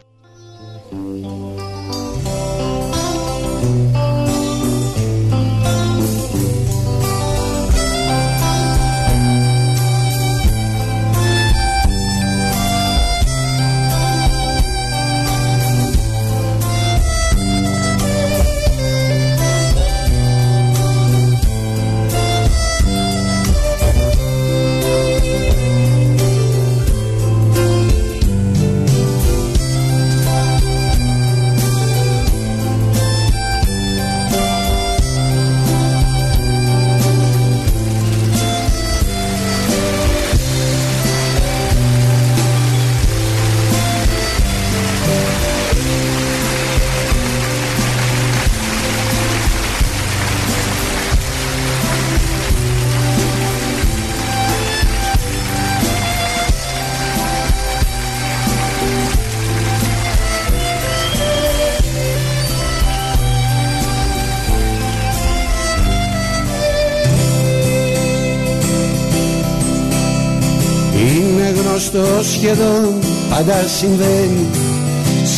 Σχεδόν πάντα συμβαίνει.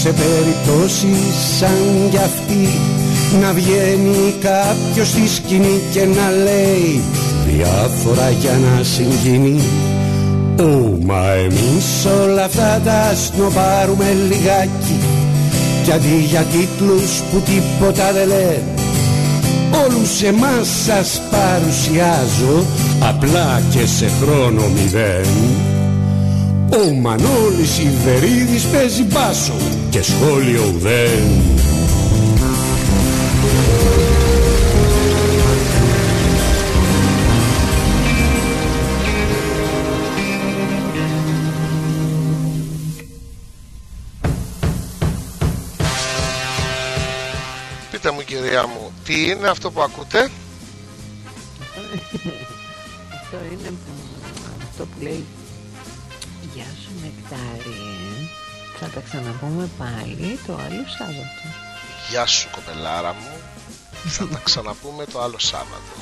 Σε περιπτώσεις σαν κι αυτή να βγαίνει κάποιος στη σκηνή και να λέει διάφορα για να συγκινεί Ω, μα εμείς όλα αυτά τα σνοπάρουμε λιγάκι. Κι αντί για τίτλους που τίποτα δεν λένε Όλους εμάς σας παρουσιάζω. Απλά και σε χρόνο μηδέν Ο Μανώλης Ιδερίδης παίζει μπάσο και σχόλιο ουδέν Πείτε μου κυρία μου, τι είναι αυτό που ακούτε; Αυτό είναι αυτό που λέει Γεια σου Νεκτάρι Θα τα ξαναπούμε πάλι το άλλο Σάββατο Γεια σου κοπελάρα μου. Θα τα ξαναπούμε το άλλο Σάββατο.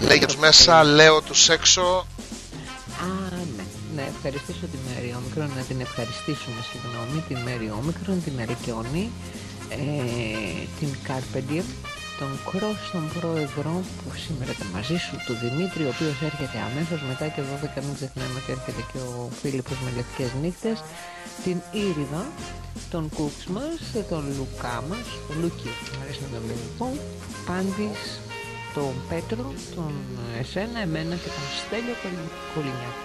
Λέγε τους μέσα, λέω τους έξω. Α, ναι. Να ευχαριστήσω τη Μέρη Όμικρον, να την ευχαριστήσουμε, συγγνώμη, τη Μέρη Όμικρον, την Αλκιόνη, ε, την Κάρπεντιερ, τον Κρός, τον πρόεδρο που σήμερα ήταν μαζί σου, του Δημήτρη, ο οποίος έρχεται αμέσως μετά και 12 μην ξεχνάμε ότι έρχεται και ο Φίλιππος με λευκές νύχτες, την Ήριδα, τον Κούξ μας, τον Λουκά μας, ο Λούκι, μου αρέσει να τον βλέπω, Πάντης, τον Πέτρο, τον εσένα, εμένα και τον Στέλιο Κολυ- Κολυνιάκη.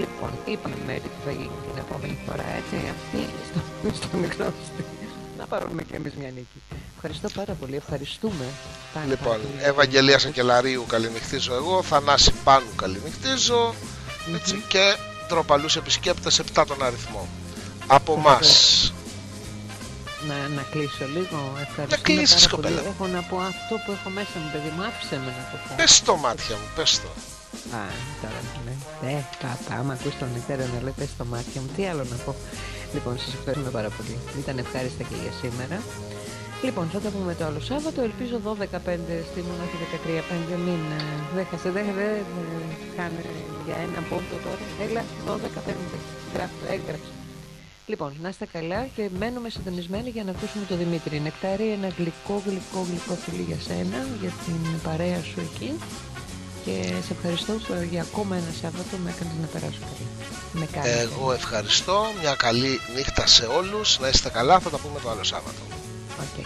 Λοιπόν, είπαμε μέρη που θα γίνει την επόμενη φορά, έτσι, αυτή στο, στο μικρό στυλ. Να πάρουμε και εμείς μια νίκη. Ευχαριστώ πάρα πολύ, ευχαριστούμε. Πάρα, Λοιπόν, πάρα πολύ. Ευαγγελία Σακελαρίου καληνυχτίζω εγώ, Θανάση Πάνου καληνυχτίζω έτσι, και ντροπαλούς επισκέπτες 7 τον αριθμό. Από εμά. Να, να κλείσω λίγο, ευχαριστώ. Να κλείσεις, κοπέλα. Έχω να πω αυτό που έχω μέσα μου, παιδί μου, άφησε με να το πω. Πες το μάτια μου, πες το. Α, τώρα ναι. Ε, κατά, άμα ακούς τον νητέρα να λέει πες στο μάτια μου, τι άλλο να πω. Λοιπόν, σας ευχαριστούμε πάρα πολύ. Ήταν ευχάριστα και για σήμερα. Λοιπόν, θα τα πούμε το άλλο Σάββατο. Ελπίζω 12-5 στη μονάχη 13-5. Μην ε, δέχασε, δεν δε, κάνε για ένα πόντο τώρα. Έλα, 12-5. Γράφω, έγραψε. Λοιπόν, να είστε καλά και μένουμε συντονισμένοι για να ακούσουμε τον Δημήτρη. Νεκτάρι, ένα γλυκό, γλυκό, γλυκό φιλί για σένα, για την παρέα σου εκεί. Και σε ευχαριστώ που για ακόμα ένα Σάββατο με έκανες να περάσω καλά. Εγώ ευχαριστώ. Μια καλή νύχτα σε όλους. Να είστε καλά. Θα τα πούμε το άλλο Σάββατο. Okay.